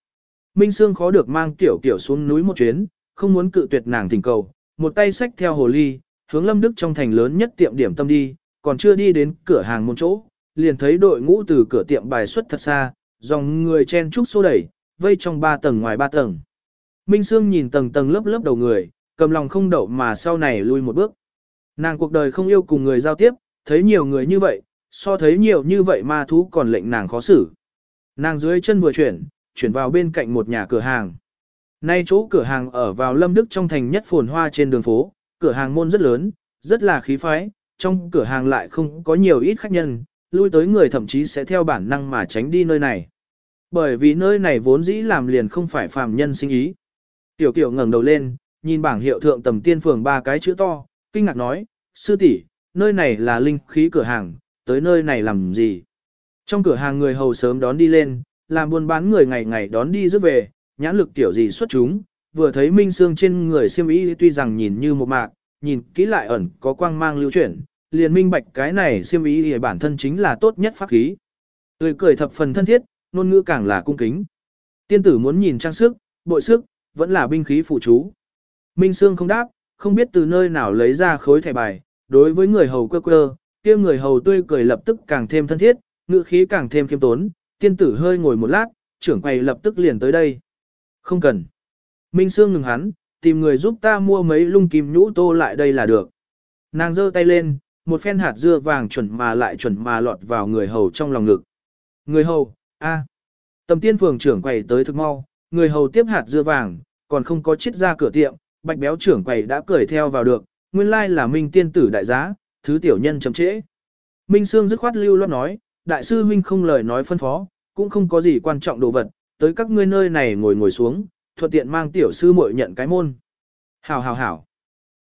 Minh Sương khó được mang tiểu Kiều xuống núi một chuyến, không muốn cự tuyệt nàng thỉnh cầu, một tay xách theo hồ ly, hướng Lâm Đức trong thành lớn nhất tiệm điểm tâm đi, còn chưa đi đến cửa hàng một chỗ, liền thấy đội ngũ từ cửa tiệm bài xuất thật xa, dòng người chen trúc xô đẩy, vây trong ba tầng ngoài ba tầng. Minh Sương nhìn tầng tầng lớp lớp đầu người, cầm lòng không đậu mà sau này lui một bước. Nàng cuộc đời không yêu cùng người giao tiếp, thấy nhiều người như vậy, so thấy nhiều như vậy ma thú còn lệnh nàng khó xử. Nàng dưới chân vừa chuyển, chuyển vào bên cạnh một nhà cửa hàng. Nay chỗ cửa hàng ở vào Lâm Đức trong thành nhất phồn hoa trên đường phố, cửa hàng môn rất lớn, rất là khí phái, trong cửa hàng lại không có nhiều ít khách nhân, lui tới người thậm chí sẽ theo bản năng mà tránh đi nơi này. Bởi vì nơi này vốn dĩ làm liền không phải phàm nhân sinh ý. Tiểu Kiều ngẩng đầu lên, nhìn bảng hiệu thượng tầm tiên phường ba cái chữ to, kinh ngạc nói, sư tỷ, nơi này là linh khí cửa hàng, tới nơi này làm gì? Trong cửa hàng người hầu sớm đón đi lên, làm buôn bán người ngày ngày đón đi rước về, nhãn lực tiểu gì xuất chúng, vừa thấy minh xương trên người xiêm y tuy rằng nhìn như một mạc, nhìn kỹ lại ẩn có quang mang lưu chuyển, liền minh bạch cái này xiêm y thì bản thân chính là tốt nhất pháp khí. Tươi cười thập phần thân thiết, ngôn ngữ càng là cung kính. Tiên tử muốn nhìn trang sức, bội sức, vẫn là binh khí phụ chú. Minh Sương không đáp, không biết từ nơi nào lấy ra khối thẻ bài, đối với người hầu quơ quơ, kia người hầu tươi cười lập tức càng thêm thân thiết, ngữ khí càng thêm khiêm tốn, tiên tử hơi ngồi một lát, trưởng quầy lập tức liền tới đây. Không cần. Minh Sương ngừng hắn, tìm người giúp ta mua mấy lung kim nhũ tô lại đây là được. Nàng giơ tay lên, một phen hạt dưa vàng chuẩn mà lại chuẩn mà lọt vào người hầu trong lòng ngực. Người hầu, a. À. Tầm tiên phường trưởng quầy tới thực mau, người hầu tiếp hạt dưa vàng, còn không có chiết ra cửa tiệm, bạch béo trưởng quầy đã cười theo vào được, nguyên lai là Minh tiên tử đại giá, thứ tiểu nhân chậm trễ. Minh Sương dứt khoát lưu loát nói, đại sư huynh không lời nói phân phó, cũng không có gì quan trọng đồ vật, tới các ngươi nơi này ngồi ngồi xuống, thuận tiện mang tiểu sư muội nhận cái môn. Hảo hảo hảo.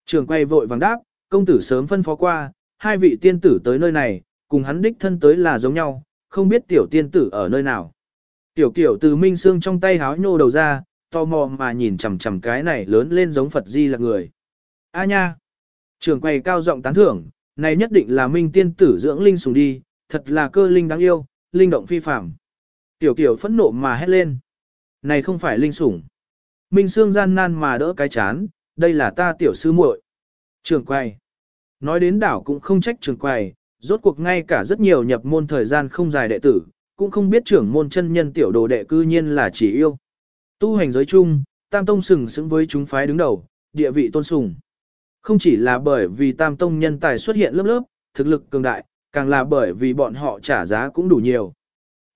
Trường quay vội vàng đáp, công tử sớm phân phó qua, hai vị tiên tử tới nơi này, cùng hắn đích thân tới là giống nhau, không biết tiểu tiên tử ở nơi nào. Tiểu kiểu từ minh xương trong tay háo nhô đầu ra, tò mò mà nhìn chằm chằm cái này lớn lên giống Phật Di là người. A nha! Trường quay cao giọng tán thưởng, này nhất định là minh tiên tử dưỡng linh sùng đi, thật là cơ linh đáng yêu, linh động phi phạm. Tiểu kiểu phẫn nộ mà hét lên. Này không phải linh sủng. Minh Sương gian nan mà đỡ cái chán, đây là ta tiểu sư muội. Trường quay. Nói đến đảo cũng không trách trường quay, rốt cuộc ngay cả rất nhiều nhập môn thời gian không dài đệ tử, cũng không biết trưởng môn chân nhân tiểu đồ đệ cư nhiên là chỉ yêu. Tu hành giới chung, Tam Tông sừng sững với chúng phái đứng đầu, địa vị tôn sùng. Không chỉ là bởi vì Tam Tông nhân tài xuất hiện lớp lớp, thực lực cường đại, càng là bởi vì bọn họ trả giá cũng đủ nhiều.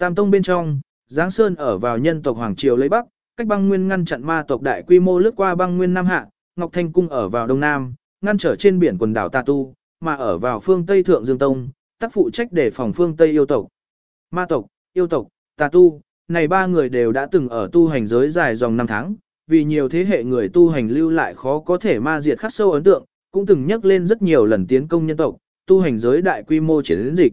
Tam Tông bên trong, Giáng Sơn ở vào nhân tộc Hoàng Triều lấy Bắc, cách băng nguyên ngăn chặn ma tộc đại quy mô lướt qua băng nguyên Nam Hạ, Ngọc Thanh Cung ở vào Đông Nam, ngăn trở trên biển quần đảo Tà Tu, mà ở vào phương Tây Thượng Dương Tông, tác phụ trách để phòng phương Tây yêu tộc. Ma tộc, yêu tộc, Tà Tu, này ba người đều đã từng ở tu hành giới dài dòng năm tháng, vì nhiều thế hệ người tu hành lưu lại khó có thể ma diệt khắc sâu ấn tượng, cũng từng nhắc lên rất nhiều lần tiến công nhân tộc, tu hành giới đại quy mô chiến dịch.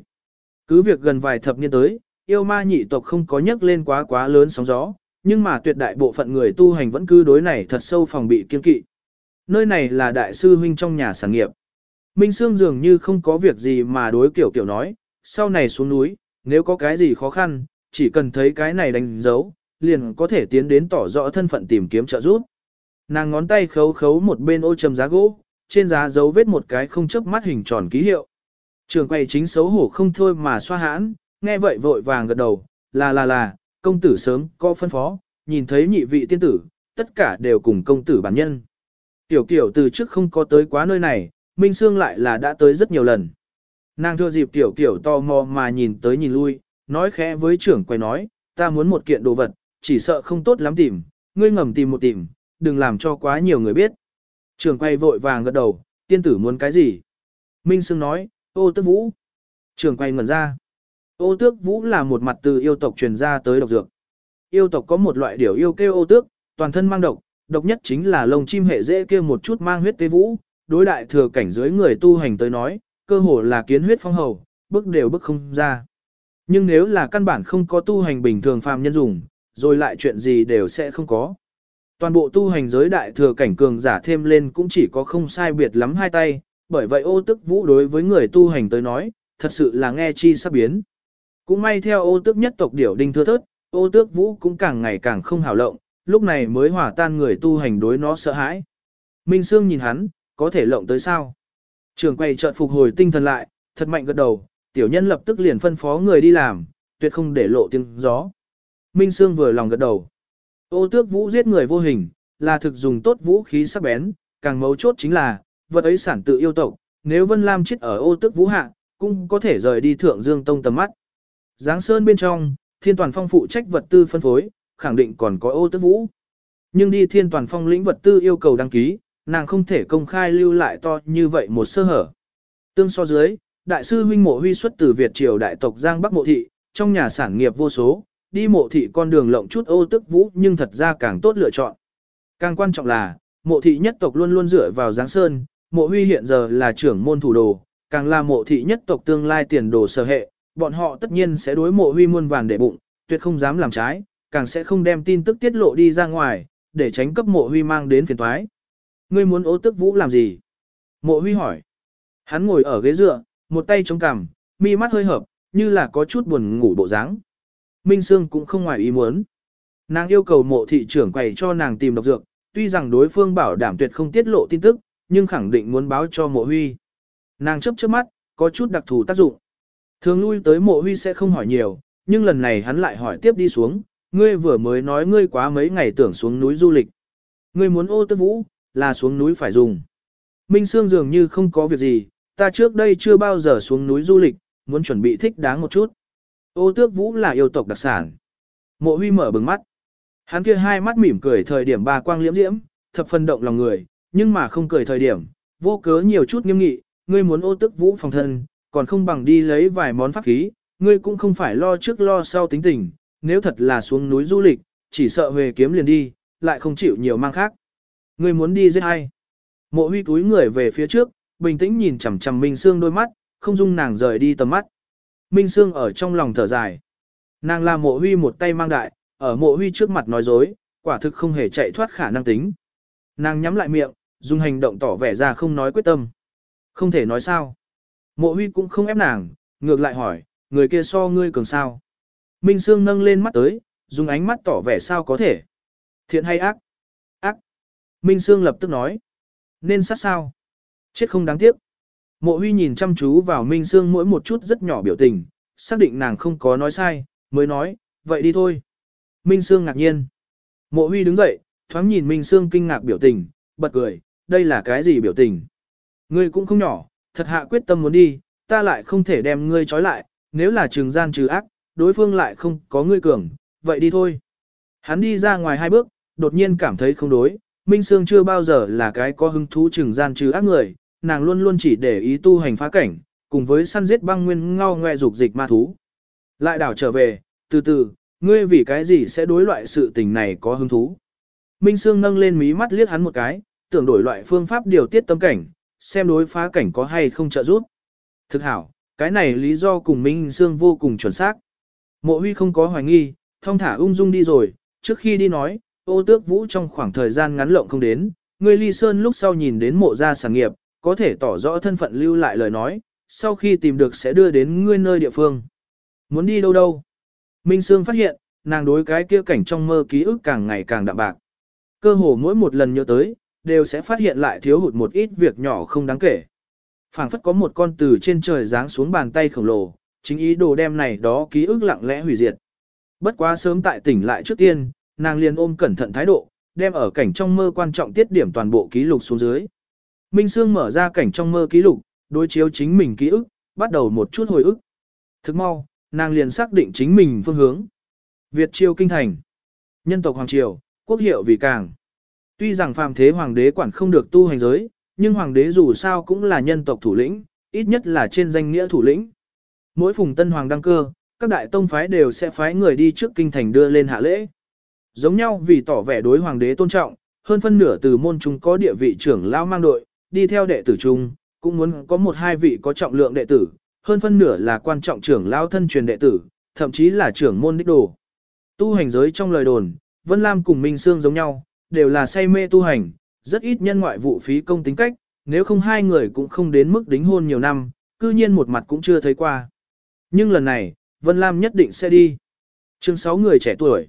Cứ việc gần vài thập niên tới, yêu ma nhị tộc không có nhấc lên quá quá lớn sóng gió, nhưng mà tuyệt đại bộ phận người tu hành vẫn cứ đối này thật sâu phòng bị kiên kỵ. Nơi này là đại sư huynh trong nhà sản nghiệp. Minh Sương dường như không có việc gì mà đối kiểu kiểu nói, sau này xuống núi, nếu có cái gì khó khăn, chỉ cần thấy cái này đánh dấu, liền có thể tiến đến tỏ rõ thân phận tìm kiếm trợ giúp. Nàng ngón tay khấu khấu một bên ô trầm giá gỗ, trên giá dấu vết một cái không chấp mắt hình tròn ký hiệu. Trường quay chính xấu hổ không thôi mà xoa hãn, nghe vậy vội vàng gật đầu, là là là, công tử sớm có phân phó, nhìn thấy nhị vị tiên tử, tất cả đều cùng công tử bản nhân. Tiểu kiểu từ trước không có tới quá nơi này, Minh Sương lại là đã tới rất nhiều lần. Nàng thưa dịp tiểu kiểu to mò mà nhìn tới nhìn lui, nói khẽ với trưởng quay nói, ta muốn một kiện đồ vật, chỉ sợ không tốt lắm tìm, ngươi ngầm tìm một tìm, đừng làm cho quá nhiều người biết. Trưởng quay vội vàng gật đầu, tiên tử muốn cái gì? Minh Sương nói, ô tức vũ. Trưởng quay ngẩn ra. Ô tước vũ là một mặt từ yêu tộc truyền ra tới độc dược. Yêu tộc có một loại điểu yêu kêu ô tước, toàn thân mang độc, độc nhất chính là lông chim hệ dễ kêu một chút mang huyết tế vũ, đối đại thừa cảnh dưới người tu hành tới nói, cơ hồ là kiến huyết phong hầu, bước đều bước không ra. Nhưng nếu là căn bản không có tu hành bình thường phàm nhân dùng, rồi lại chuyện gì đều sẽ không có. Toàn bộ tu hành giới đại thừa cảnh cường giả thêm lên cũng chỉ có không sai biệt lắm hai tay, bởi vậy ô tức vũ đối với người tu hành tới nói, thật sự là nghe chi sắp biến. Cũng may theo ô tước nhất tộc điểu đinh thưa thớt, ô tước vũ cũng càng ngày càng không hào lộng, lúc này mới hỏa tan người tu hành đối nó sợ hãi. Minh Sương nhìn hắn, có thể lộng tới sao? Trường quay chợt phục hồi tinh thần lại, thật mạnh gật đầu, tiểu nhân lập tức liền phân phó người đi làm, tuyệt không để lộ tiếng gió. Minh Sương vừa lòng gật đầu. Ô tước vũ giết người vô hình, là thực dùng tốt vũ khí sắc bén, càng mấu chốt chính là, vật ấy sản tự yêu tộc, nếu Vân Lam chết ở ô tước vũ hạ, cũng có thể rời đi thượng dương tông tầm mắt. Giáng sơn bên trong, thiên toàn phong phụ trách vật tư phân phối, khẳng định còn có ô tức vũ. Nhưng đi thiên toàn phong lĩnh vật tư yêu cầu đăng ký, nàng không thể công khai lưu lại to như vậy một sơ hở. Tương so dưới, đại sư huynh mộ huy xuất từ Việt triều đại tộc Giang Bắc mộ thị, trong nhà sản nghiệp vô số, đi mộ thị con đường lộng chút ô tức vũ nhưng thật ra càng tốt lựa chọn. Càng quan trọng là, mộ thị nhất tộc luôn luôn dựa vào Giáng Sơn, mộ huy hiện giờ là trưởng môn thủ đồ, càng là mộ thị nhất tộc tương lai tiền đồ sở hệ, bọn họ tất nhiên sẽ đối mộ huy muôn vàn để bụng, tuyệt không dám làm trái, càng sẽ không đem tin tức tiết lộ đi ra ngoài, để tránh cấp mộ huy mang đến phiền toái. Ngươi muốn ô tức vũ làm gì? Mộ huy hỏi. Hắn ngồi ở ghế dựa, một tay chống cằm, mi mắt hơi hợp, như là có chút buồn ngủ bộ dáng. Minh Sương cũng không ngoài ý muốn. Nàng yêu cầu mộ thị trưởng quầy cho nàng tìm độc dược, tuy rằng đối phương bảo đảm tuyệt không tiết lộ tin tức, nhưng khẳng định muốn báo cho mộ huy. Nàng chấp chớp mắt, có chút đặc thù tác dụng. Thường lui tới mộ huy sẽ không hỏi nhiều, nhưng lần này hắn lại hỏi tiếp đi xuống, ngươi vừa mới nói ngươi quá mấy ngày tưởng xuống núi du lịch. Ngươi muốn ô tư vũ, là xuống núi phải dùng. Minh Sương dường như không có việc gì, ta trước đây chưa bao giờ xuống núi du lịch, muốn chuẩn bị thích đáng một chút. Ô tước vũ là yêu tộc đặc sản. Mộ huy mở bừng mắt. Hắn kia hai mắt mỉm cười thời điểm bà quang liễm diễm, thập phân động lòng người, nhưng mà không cười thời điểm, vô cớ nhiều chút nghiêm nghị, ngươi muốn ô tước vũ phòng thân, còn không bằng đi lấy vài món pháp khí, ngươi cũng không phải lo trước lo sau tính tình, nếu thật là xuống núi du lịch, chỉ sợ về kiếm liền đi, lại không chịu nhiều mang khác. Ngươi muốn đi giết hay? Mộ huy túi người về phía trước, bình tĩnh nhìn chằm chằm Minh Sương đôi mắt, không dung nàng rời đi tầm mắt. Minh Sương ở trong lòng thở dài. Nàng là mộ huy một tay mang đại, ở mộ huy trước mặt nói dối, quả thực không hề chạy thoát khả năng tính. Nàng nhắm lại miệng, dùng hành động tỏ vẻ ra không nói quyết tâm. Không thể nói sao. Mộ huy cũng không ép nàng, ngược lại hỏi, người kia so ngươi cường sao. Minh Sương nâng lên mắt tới, dùng ánh mắt tỏ vẻ sao có thể. Thiện hay ác? Ác. Minh Sương lập tức nói. Nên sát sao? Chết không đáng tiếc. Mộ huy nhìn chăm chú vào Minh Sương mỗi một chút rất nhỏ biểu tình, xác định nàng không có nói sai, mới nói, vậy đi thôi. Minh Sương ngạc nhiên. Mộ huy đứng dậy, thoáng nhìn Minh Sương kinh ngạc biểu tình, bật cười, đây là cái gì biểu tình? Ngươi cũng không nhỏ, thật hạ quyết tâm muốn đi, ta lại không thể đem ngươi trói lại, nếu là trường gian trừ ác, đối phương lại không có ngươi cường, vậy đi thôi. Hắn đi ra ngoài hai bước, đột nhiên cảm thấy không đối, Minh Sương chưa bao giờ là cái có hứng thú trường gian trừ ác người, nàng luôn luôn chỉ để ý tu hành phá cảnh, cùng với săn giết băng nguyên ngao ngoe dục dịch ma thú. Lại đảo trở về, từ từ, ngươi vì cái gì sẽ đối loại sự tình này có hứng thú. Minh Sương nâng lên mí mắt liếc hắn một cái, tưởng đổi loại phương pháp điều tiết tâm cảnh, xem đối phá cảnh có hay không trợ giúp. Thực hảo, cái này lý do cùng Minh Sương vô cùng chuẩn xác. Mộ huy không có hoài nghi, thông thả ung dung đi rồi, trước khi đi nói, ô tước vũ trong khoảng thời gian ngắn lộng không đến, ngươi ly sơn lúc sau nhìn đến mộ gia sản nghiệp, có thể tỏ rõ thân phận lưu lại lời nói, sau khi tìm được sẽ đưa đến ngươi nơi địa phương. Muốn đi đâu đâu? Minh Sương phát hiện, nàng đối cái kia cảnh trong mơ ký ức càng ngày càng đậm bạc. Cơ hồ mỗi một lần nhớ tới, đều sẽ phát hiện lại thiếu hụt một ít việc nhỏ không đáng kể. phảng phất có một con từ trên trời giáng xuống bàn tay khổng lồ, chính ý đồ đem này đó ký ức lặng lẽ hủy diệt. Bất quá sớm tại tỉnh lại trước tiên, nàng liền ôm cẩn thận thái độ, đem ở cảnh trong mơ quan trọng tiết điểm toàn bộ ký lục xuống dưới. Minh Sương mở ra cảnh trong mơ ký lục, đối chiếu chính mình ký ức, bắt đầu một chút hồi ức. Thức mau, nàng liền xác định chính mình phương hướng. Việt triều kinh thành. Nhân tộc Hoàng Triều, quốc hiệu vì càng. Tuy rằng phàm thế hoàng đế quản không được tu hành giới, nhưng hoàng đế dù sao cũng là nhân tộc thủ lĩnh, ít nhất là trên danh nghĩa thủ lĩnh. Mỗi phùng tân hoàng đăng cơ, các đại tông phái đều sẽ phái người đi trước kinh thành đưa lên hạ lễ. Giống nhau vì tỏ vẻ đối hoàng đế tôn trọng, hơn phân nửa từ môn chúng có địa vị trưởng lao mang đội, đi theo đệ tử chung, cũng muốn có một hai vị có trọng lượng đệ tử, hơn phân nửa là quan trọng trưởng lao thân truyền đệ tử, thậm chí là trưởng môn đích đồ. Tu hành giới trong lời đồn, Vân Lam cùng Minh Sương giống nhau, đều là say mê tu hành, rất ít nhân ngoại vụ phí công tính cách, nếu không hai người cũng không đến mức đính hôn nhiều năm, cư nhiên một mặt cũng chưa thấy qua. Nhưng lần này, Vân Lam nhất định sẽ đi. Chương 6 người trẻ tuổi.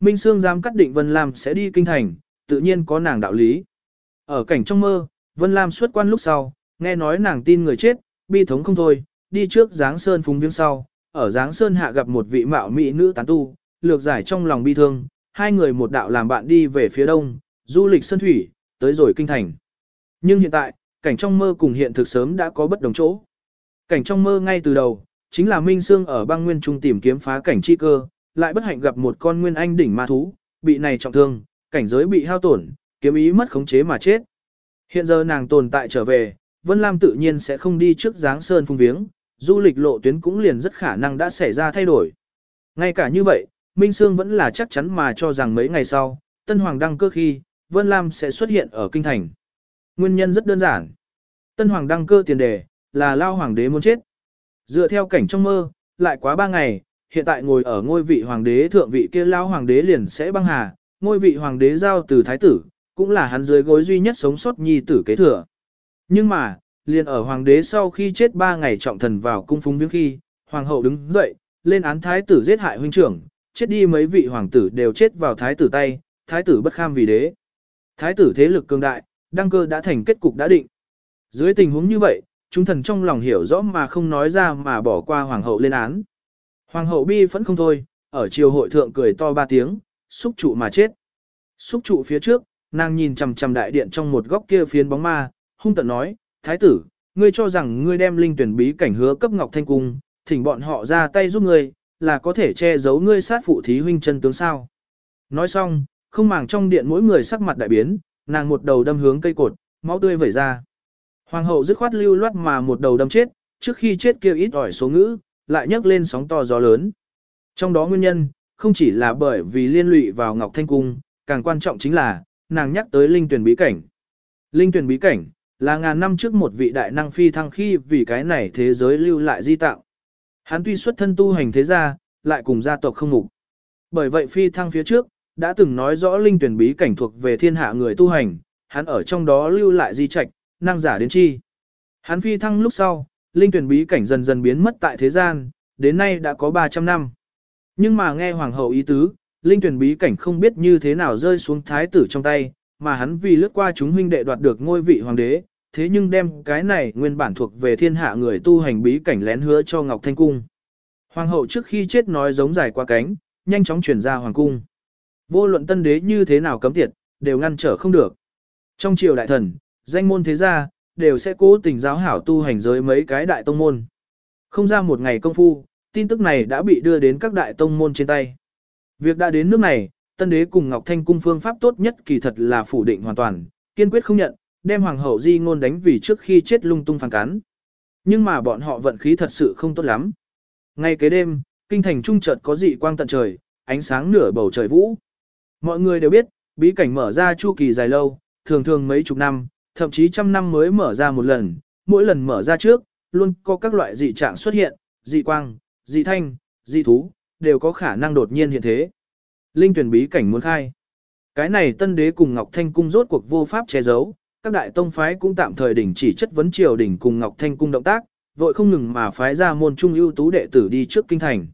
Minh Sương dám cắt định Vân Lam sẽ đi kinh thành, tự nhiên có nàng đạo lý. Ở cảnh trong mơ, Vân Lam xuất quan lúc sau, nghe nói nàng tin người chết, bi thống không thôi, đi trước Giáng Sơn phúng viếng sau, ở Giáng Sơn hạ gặp một vị mạo mỹ nữ tán tu, lược giải trong lòng bi thương, hai người một đạo làm bạn đi về phía đông, du lịch sân thủy, tới rồi kinh thành. Nhưng hiện tại, cảnh trong mơ cùng hiện thực sớm đã có bất đồng chỗ. Cảnh trong mơ ngay từ đầu, chính là Minh Sương ở băng nguyên trung tìm kiếm phá cảnh chi cơ, lại bất hạnh gặp một con nguyên anh đỉnh ma thú, bị này trọng thương, cảnh giới bị hao tổn, kiếm ý mất khống chế mà chết. Hiện giờ nàng tồn tại trở về, Vân Lam tự nhiên sẽ không đi trước dáng sơn phung viếng, du lịch lộ tuyến cũng liền rất khả năng đã xảy ra thay đổi. Ngay cả như vậy, Minh Sương vẫn là chắc chắn mà cho rằng mấy ngày sau, Tân Hoàng đăng cơ khi, Vân Lam sẽ xuất hiện ở kinh thành. Nguyên nhân rất đơn giản. Tân Hoàng đăng cơ tiền đề, là lao hoàng đế muốn chết. Dựa theo cảnh trong mơ, lại quá ba ngày, hiện tại ngồi ở ngôi vị hoàng đế thượng vị kia lao hoàng đế liền sẽ băng hà, ngôi vị hoàng đế giao từ thái tử, cũng là hắn dưới gối duy nhất sống sót nhi tử kế thừa. Nhưng mà, liền ở hoàng đế sau khi chết ba ngày trọng thần vào cung phúng viếng khi, hoàng hậu đứng dậy, lên án thái tử giết hại huynh trưởng, chết đi mấy vị hoàng tử đều chết vào thái tử tay, thái tử bất kham vì đế. Thái tử thế lực cường đại, đăng cơ đã thành kết cục đã định. Dưới tình huống như vậy, chúng thần trong lòng hiểu rõ mà không nói ra mà bỏ qua hoàng hậu lên án. Hoàng hậu bi vẫn không thôi, ở triều hội thượng cười to ba tiếng, xúc trụ mà chết. Xúc trụ phía trước, nàng nhìn chằm chằm đại điện trong một góc kia phiến bóng ma, hung tận nói, thái tử, ngươi cho rằng ngươi đem linh tuyển bí cảnh hứa cấp ngọc thanh cung, thỉnh bọn họ ra tay giúp ngươi, là có thể che giấu ngươi sát phụ thí huynh chân tướng sao. Nói xong, không màng trong điện mỗi người sắc mặt đại biến, nàng một đầu đâm hướng cây cột, máu tươi vẩy ra. Hoàng hậu dứt khoát lưu loát mà một đầu đâm chết, trước khi chết kêu ít ỏi số ngữ, lại nhấc lên sóng to gió lớn. Trong đó nguyên nhân, không chỉ là bởi vì liên lụy vào Ngọc Thanh Cung, càng quan trọng chính là, nàng nhắc tới linh tuyển bí cảnh. Linh tuyển bí cảnh, là ngàn năm trước một vị đại năng phi thăng khi vì cái này thế giới lưu lại di tạo. Hắn tuy xuất thân tu hành thế gia, lại cùng gia tộc không mục. Bởi vậy phi thăng phía trước, đã từng nói rõ linh tuyển bí cảnh thuộc về thiên hạ người tu hành, hắn ở trong đó lưu lại di trạch, năng giả đến chi. Hắn phi thăng lúc sau, linh tuyển bí cảnh dần dần biến mất tại thế gian, đến nay đã có 300 năm. Nhưng mà nghe hoàng hậu ý tứ, linh tuyển bí cảnh không biết như thế nào rơi xuống thái tử trong tay, mà hắn vì lướt qua chúng huynh đệ đoạt được ngôi vị hoàng đế, thế nhưng đem cái này nguyên bản thuộc về thiên hạ người tu hành bí cảnh lén hứa cho Ngọc Thanh Cung. Hoàng hậu trước khi chết nói giống dài qua cánh, nhanh chóng chuyển ra hoàng cung. Vô luận tân đế như thế nào cấm tiệt, đều ngăn trở không được. Trong triều đại thần, danh môn thế gia, đều sẽ cố tình giáo hảo tu hành giới mấy cái đại tông môn. Không ra một ngày công phu, tin tức này đã bị đưa đến các đại tông môn trên tay. Việc đã đến nước này, tân đế cùng Ngọc Thanh cung phương pháp tốt nhất kỳ thật là phủ định hoàn toàn, kiên quyết không nhận, đem hoàng hậu di ngôn đánh vì trước khi chết lung tung phản cắn. Nhưng mà bọn họ vận khí thật sự không tốt lắm. Ngay kế đêm, kinh thành trung chợt có dị quang tận trời, ánh sáng nửa bầu trời vũ. Mọi người đều biết, bí cảnh mở ra chu kỳ dài lâu, thường thường mấy chục năm, thậm chí trăm năm mới mở ra một lần, mỗi lần mở ra trước, luôn có các loại dị trạng xuất hiện, dị quang, dị thanh, dị thú, đều có khả năng đột nhiên hiện thế. Linh tuyển bí cảnh muốn khai. Cái này tân đế cùng Ngọc Thanh cung rốt cuộc vô pháp che giấu, các đại tông phái cũng tạm thời đình chỉ chất vấn triều đình cùng Ngọc Thanh cung động tác, vội không ngừng mà phái ra môn trung ưu tú đệ tử đi trước kinh thành.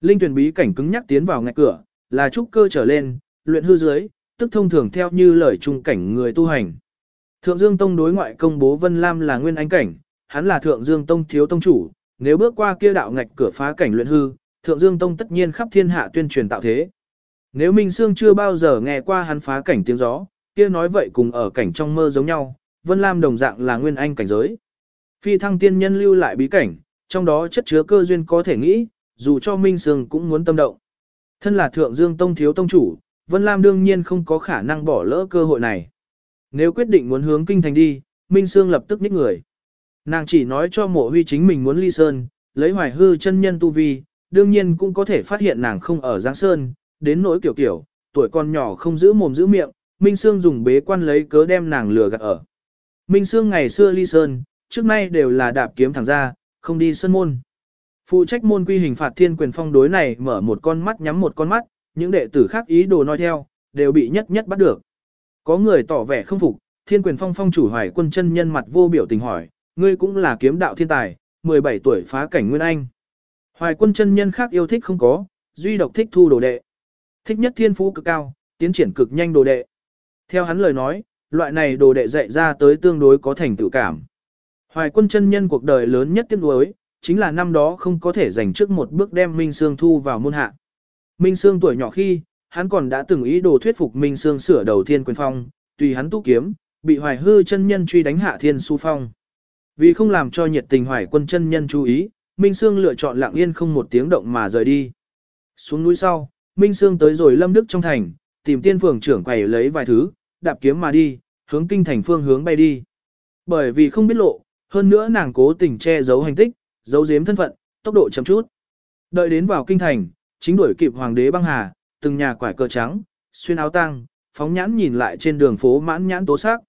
Linh tuyển bí cảnh cứng nhắc tiến vào ngay cửa, là trúc cơ trở lên, luyện hư dưới, tức thông thường theo như lời trung cảnh người tu hành. Thượng Dương Tông đối ngoại công bố Vân Lam là nguyên anh cảnh, hắn là Thượng Dương Tông thiếu tông chủ, nếu bước qua kia đạo ngạch cửa phá cảnh luyện hư, Thượng Dương Tông tất nhiên khắp thiên hạ tuyên truyền tạo thế. Nếu Minh Sương chưa bao giờ nghe qua hắn phá cảnh tiếng gió, kia nói vậy cùng ở cảnh trong mơ giống nhau, Vân Lam đồng dạng là nguyên anh cảnh giới. Phi thăng tiên nhân lưu lại bí cảnh, trong đó chất chứa cơ duyên có thể nghĩ, dù cho Minh Sương cũng muốn tâm động. Thân là Thượng Dương Tông thiếu tông chủ, Vân Lam đương nhiên không có khả năng bỏ lỡ cơ hội này. Nếu quyết định muốn hướng kinh thành đi, Minh Sương lập tức nhích người. Nàng chỉ nói cho mộ huy chính mình muốn ly sơn, lấy hoài hư chân nhân tu vi, đương nhiên cũng có thể phát hiện nàng không ở Giang Sơn, đến nỗi kiểu kiểu, tuổi con nhỏ không giữ mồm giữ miệng, Minh Sương dùng bế quan lấy cớ đem nàng lừa gạt ở. Minh Sương ngày xưa ly sơn, trước nay đều là đạp kiếm thẳng ra, không đi sân môn. Phụ trách môn quy hình phạt thiên quyền phong đối này mở một con mắt nhắm một con mắt, những đệ tử khác ý đồ nói theo, đều bị nhất nhất bắt được. Có người tỏ vẻ không phục, thiên quyền phong phong chủ hoài quân chân nhân mặt vô biểu tình hỏi, ngươi cũng là kiếm đạo thiên tài, 17 tuổi phá cảnh nguyên anh. Hoài quân chân nhân khác yêu thích không có, duy độc thích thu đồ đệ. Thích nhất thiên phú cực cao, tiến triển cực nhanh đồ đệ. Theo hắn lời nói, loại này đồ đệ dạy ra tới tương đối có thành tựu cảm. Hoài quân chân nhân cuộc đời lớn nhất tiếc nuối, chính là năm đó không có thể giành trước một bước đem Minh Sương thu vào môn hạ. Minh Sương tuổi nhỏ khi, hắn còn đã từng ý đồ thuyết phục Minh Sương sửa đầu thiên quyền phong, tùy hắn tu kiếm, bị hoài hư chân nhân truy đánh hạ thiên su phong. Vì không làm cho nhiệt tình hoài quân chân nhân chú ý, Minh Sương lựa chọn lặng yên không một tiếng động mà rời đi. Xuống núi sau, Minh Sương tới rồi Lâm Đức trong thành, tìm tiên phường trưởng quầy lấy vài thứ, đạp kiếm mà đi, hướng kinh thành phương hướng bay đi. Bởi vì không biết lộ, hơn nữa nàng cố tình che giấu hành tích, giấu giếm thân phận, tốc độ chậm chút. Đợi đến vào kinh thành, chính đuổi kịp hoàng đế băng hà, từng nhà quải cờ trắng, xuyên áo tang, phóng nhãn nhìn lại trên đường phố mãn nhãn tố sắc.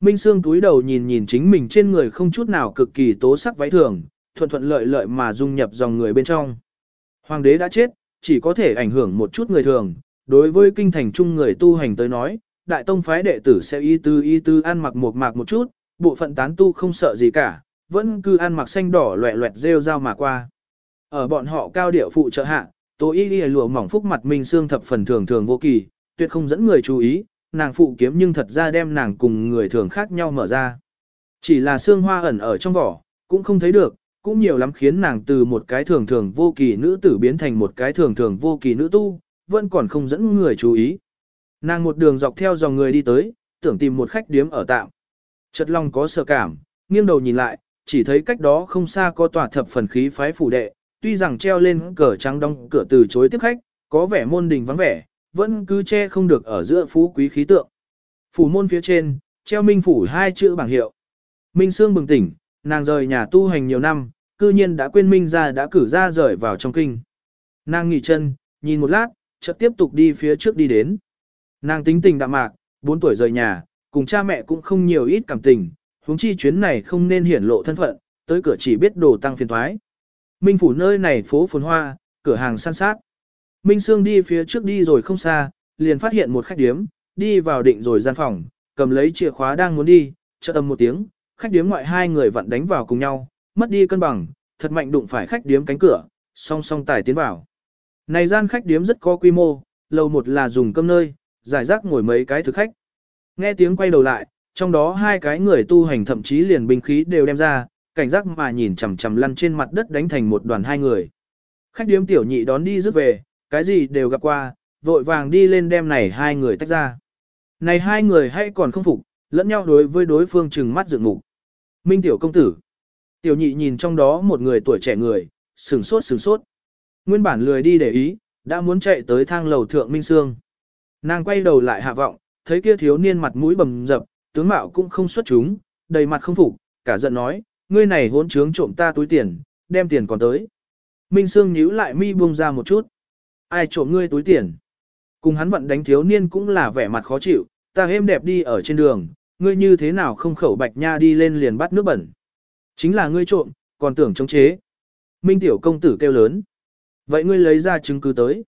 Minh Sương túi đầu nhìn nhìn chính mình trên người không chút nào cực kỳ tố sắc váy thường, thuận thuận lợi lợi mà dung nhập dòng người bên trong. Hoàng đế đã chết, chỉ có thể ảnh hưởng một chút người thường, đối với kinh thành chung người tu hành tới nói, đại tông phái đệ tử sẽ y tư y tư ăn mặc một mạc một chút, bộ phận tán tu không sợ gì cả, vẫn cứ ăn mặc xanh đỏ loẹ loẹt rêu rao mà qua. Ở bọn họ cao điệu phụ trợ hạ, Tô Y Y lụa mỏng phúc mặt mình xương thập phần thường thường vô kỳ, tuyệt không dẫn người chú ý, nàng phụ kiếm nhưng thật ra đem nàng cùng người thường khác nhau mở ra. Chỉ là xương hoa ẩn ở trong vỏ, cũng không thấy được, cũng nhiều lắm khiến nàng từ một cái thường thường vô kỳ nữ tử biến thành một cái thường thường vô kỳ nữ tu, vẫn còn không dẫn người chú ý. Nàng một đường dọc theo dòng người đi tới, tưởng tìm một khách điếm ở tạm. Chợt lòng có sợ cảm, nghiêng đầu nhìn lại, chỉ thấy cách đó không xa có tòa thập phần khí phái phủ đệ, tuy rằng treo lên cờ trắng đóng cửa từ chối tiếp khách, có vẻ môn đình vắng vẻ, vẫn cứ che không được ở giữa phú quý khí tượng. Phủ môn phía trên, treo minh phủ hai chữ bảng hiệu. Minh Sương bừng tỉnh, nàng rời nhà tu hành nhiều năm, cư nhiên đã quên Minh ra đã cử ra rời vào trong kinh. Nàng nghỉ chân, nhìn một lát, chợt tiếp tục đi phía trước đi đến. Nàng tính tình đạm mạc, 4 tuổi rời nhà, cùng cha mẹ cũng không nhiều ít cảm tình, huống chi chuyến này không nên hiển lộ thân phận, tới cửa chỉ biết đồ tăng phiền thoái. Minh phủ nơi này phố phồn hoa, cửa hàng san sát. Minh Sương đi phía trước đi rồi không xa, liền phát hiện một khách điếm, đi vào định rồi gian phòng, cầm lấy chìa khóa đang muốn đi, chợt âm một tiếng, khách điếm ngoại hai người vặn đánh vào cùng nhau, mất đi cân bằng, thật mạnh đụng phải khách điếm cánh cửa, song song tải tiến vào. Này gian khách điếm rất có quy mô, lầu một là dùng cơm nơi, giải rác ngồi mấy cái thực khách. Nghe tiếng quay đầu lại, trong đó hai cái người tu hành thậm chí liền binh khí đều đem ra, cảnh giác mà nhìn chằm chằm lăn trên mặt đất đánh thành một đoàn hai người. Khách điếm tiểu nhị đón đi rước về, cái gì đều gặp qua, vội vàng đi lên đem này hai người tách ra. Này hai người hay còn không phục, lẫn nhau đối với đối phương trừng mắt dựng mục. Minh tiểu công tử. Tiểu nhị nhìn trong đó một người tuổi trẻ người, sừng sốt sừng sốt. Nguyên bản lười đi để ý, đã muốn chạy tới thang lầu thượng Minh Sương. Nàng quay đầu lại hạ vọng, thấy kia thiếu niên mặt mũi bầm dập, tướng mạo cũng không xuất chúng, đầy mặt không phục, cả giận nói, ngươi này hỗn trướng trộm ta túi tiền, đem tiền còn tới. Minh Sương nhíu lại mi buông ra một chút. Ai trộm ngươi túi tiền? Cùng hắn vận đánh thiếu niên cũng là vẻ mặt khó chịu, ta êm đẹp đi ở trên đường, ngươi như thế nào không khẩu bạch nha đi lên liền bắt nước bẩn. Chính là ngươi trộm, còn tưởng chống chế. Minh tiểu công tử kêu lớn. Vậy ngươi lấy ra chứng cứ tới.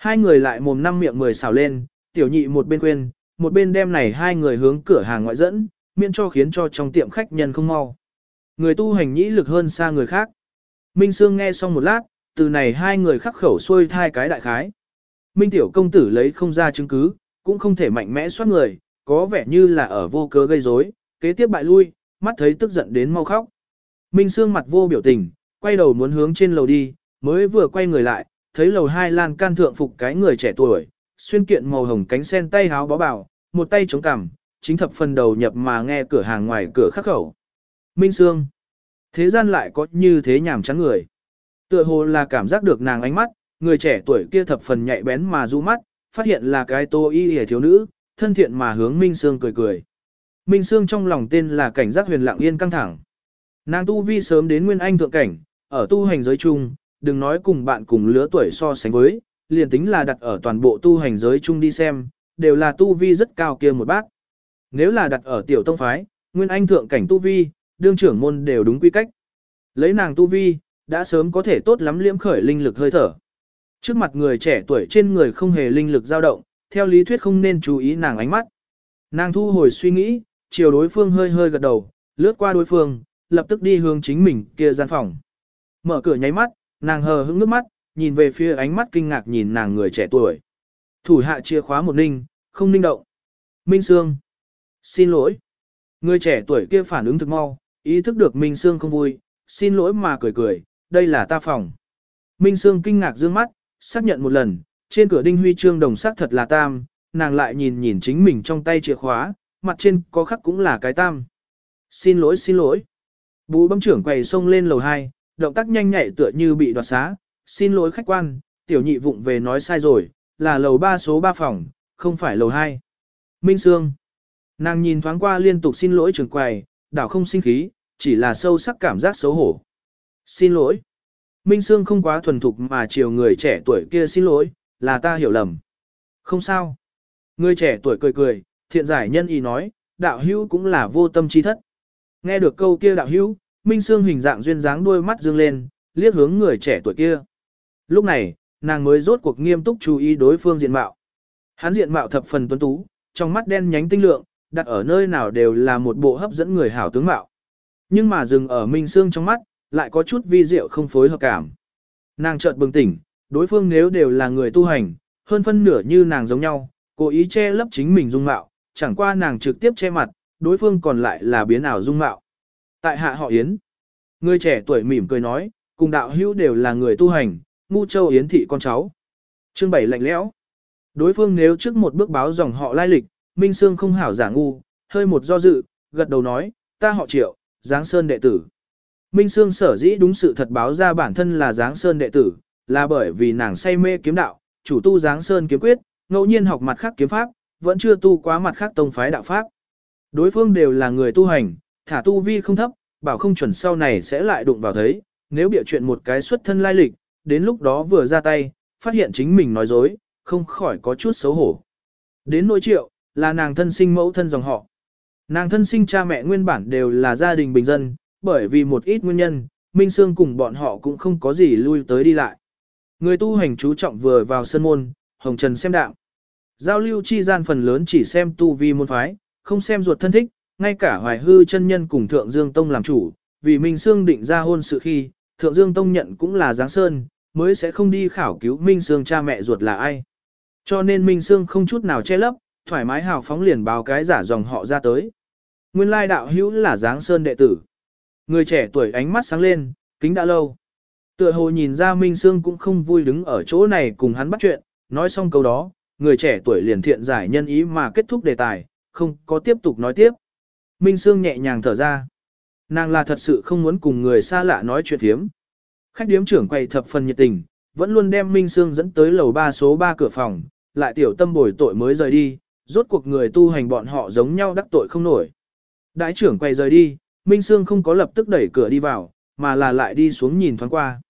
Hai người lại mồm năm miệng mười xào lên, tiểu nhị một bên quên, một bên đem này hai người hướng cửa hàng ngoại dẫn, miễn cho khiến cho trong tiệm khách nhân không mau. Người tu hành nhĩ lực hơn xa người khác. Minh Sương nghe xong một lát, từ này hai người khắc khẩu xuôi thai cái đại khái. Minh tiểu công tử lấy không ra chứng cứ, cũng không thể mạnh mẽ soát người, có vẻ như là ở vô cớ gây rối, kế tiếp bại lui, mắt thấy tức giận đến mau khóc. Minh Sương mặt vô biểu tình, quay đầu muốn hướng trên lầu đi, mới vừa quay người lại, thấy lầu hai lan can thượng phục cái người trẻ tuổi, xuyên kiện màu hồng cánh sen tay háo bó bảo, một tay chống cằm, chính thập phần đầu nhập mà nghe cửa hàng ngoài cửa khắc khẩu. Minh Sương. Thế gian lại có như thế nhảm chán người. Tựa hồ là cảm giác được nàng ánh mắt, người trẻ tuổi kia thập phần nhạy bén mà du mắt, phát hiện là cái tô y hề thiếu nữ, thân thiện mà hướng Minh Sương cười cười. Minh Sương trong lòng tên là cảnh giác huyền lặng yên căng thẳng. Nàng tu vi sớm đến nguyên anh thượng cảnh, ở tu hành giới chung, đừng nói cùng bạn cùng lứa tuổi so sánh với, liền tính là đặt ở toàn bộ tu hành giới chung đi xem, đều là tu vi rất cao kia một bác. Nếu là đặt ở tiểu tông phái, nguyên anh thượng cảnh tu vi, đương trưởng môn đều đúng quy cách. Lấy nàng tu vi, đã sớm có thể tốt lắm liễm khởi linh lực hơi thở. Trước mặt người trẻ tuổi trên người không hề linh lực dao động, theo lý thuyết không nên chú ý nàng ánh mắt. Nàng thu hồi suy nghĩ, chiều đối phương hơi hơi gật đầu, lướt qua đối phương, lập tức đi hướng chính mình kia gian phòng. Mở cửa nháy mắt, nàng hờ hững nước mắt, nhìn về phía ánh mắt kinh ngạc nhìn nàng người trẻ tuổi. Thủ hạ chìa khóa một ninh, không ninh động. Minh Sương. Xin lỗi. Người trẻ tuổi kia phản ứng thực mau, ý thức được Minh Sương không vui, xin lỗi mà cười cười, đây là ta phòng. Minh Sương kinh ngạc dương mắt, xác nhận một lần, trên cửa đinh huy chương đồng sắc thật là tam, nàng lại nhìn nhìn chính mình trong tay chìa khóa, mặt trên có khắc cũng là cái tam. Xin lỗi xin lỗi. Bú bấm trưởng quầy xông lên lầu 2, động tác nhanh nhạy tựa như bị đoạt xá. Xin lỗi khách quan, tiểu nhị vụng về nói sai rồi, là lầu 3 số 3 phòng, không phải lầu 2. Minh Sương. Nàng nhìn thoáng qua liên tục xin lỗi trưởng quầy, đảo không sinh khí, chỉ là sâu sắc cảm giác xấu hổ. Xin lỗi. Minh Sương không quá thuần thục mà chiều người trẻ tuổi kia xin lỗi, là ta hiểu lầm. Không sao. Người trẻ tuổi cười cười, thiện giải nhân ý nói, đạo hữu cũng là vô tâm chi thất. Nghe được câu kia đạo hữu, Minh Sương hình dạng duyên dáng đôi mắt dương lên, liếc hướng người trẻ tuổi kia. Lúc này, nàng mới rốt cuộc nghiêm túc chú ý đối phương diện mạo. Hắn diện mạo thập phần tuấn tú, trong mắt đen nhánh tinh lượng, đặt ở nơi nào đều là một bộ hấp dẫn người hảo tướng mạo. Nhưng mà dừng ở Minh Sương trong mắt, lại có chút vi diệu không phối hợp cảm. Nàng chợt bừng tỉnh, đối phương nếu đều là người tu hành, hơn phân nửa như nàng giống nhau, cố ý che lấp chính mình dung mạo, chẳng qua nàng trực tiếp che mặt, đối phương còn lại là biến ảo dung mạo. Tại hạ họ Yến, người trẻ tuổi mỉm cười nói, cùng đạo hữu đều là người tu hành, ngu châu Yến thị con cháu. Chương 7 lạnh lẽo. Đối phương nếu trước một bước báo dòng họ lai lịch, Minh Sương không hảo giả ngu, hơi một do dự, gật đầu nói, ta họ Triệu, Giáng Sơn đệ tử. Minh Sương sở dĩ đúng sự thật báo ra bản thân là Giáng Sơn đệ tử, là bởi vì nàng say mê kiếm đạo, chủ tu Giáng Sơn kiếm quyết, ngẫu nhiên học mặt khác kiếm pháp, vẫn chưa tu quá mặt khác tông phái đạo pháp. Đối phương đều là người tu hành, thả tu vi không thấp, bảo không chuẩn sau này sẽ lại đụng vào thấy, nếu bịa chuyện một cái xuất thân lai lịch, đến lúc đó vừa ra tay, phát hiện chính mình nói dối, không khỏi có chút xấu hổ. Đến nỗi triệu, là nàng thân sinh mẫu thân dòng họ. Nàng thân sinh cha mẹ nguyên bản đều là gia đình bình dân, bởi vì một ít nguyên nhân, Minh Sương cùng bọn họ cũng không có gì lui tới đi lại. Người tu hành chú trọng vừa vào sân môn, hồng trần xem đạo. Giao lưu chi gian phần lớn chỉ xem tu vi môn phái, không xem ruột thân thích, ngay cả hoài hư chân nhân cùng Thượng Dương Tông làm chủ, vì Minh Sương định ra hôn sự khi, Thượng Dương Tông nhận cũng là Giáng Sơn, mới sẽ không đi khảo cứu Minh Sương cha mẹ ruột là ai. Cho nên Minh Sương không chút nào che lấp, thoải mái hào phóng liền báo cái giả dòng họ ra tới. Nguyên lai đạo hữu là Giáng Sơn đệ tử. Người trẻ tuổi ánh mắt sáng lên, kính đã lâu. Tựa hồ nhìn ra Minh Sương cũng không vui đứng ở chỗ này cùng hắn bắt chuyện, nói xong câu đó, người trẻ tuổi liền thiện giải nhân ý mà kết thúc đề tài, không có tiếp tục nói tiếp. Minh Sương nhẹ nhàng thở ra. Nàng là thật sự không muốn cùng người xa lạ nói chuyện thiếm. Khách điếm trưởng quay thập phần nhiệt tình, vẫn luôn đem Minh Sương dẫn tới lầu 3 số 3 cửa phòng, lại tiểu tâm bồi tội mới rời đi, rốt cuộc người tu hành bọn họ giống nhau đắc tội không nổi. Đại trưởng quay rời đi, Minh Sương không có lập tức đẩy cửa đi vào, mà là lại đi xuống nhìn thoáng qua.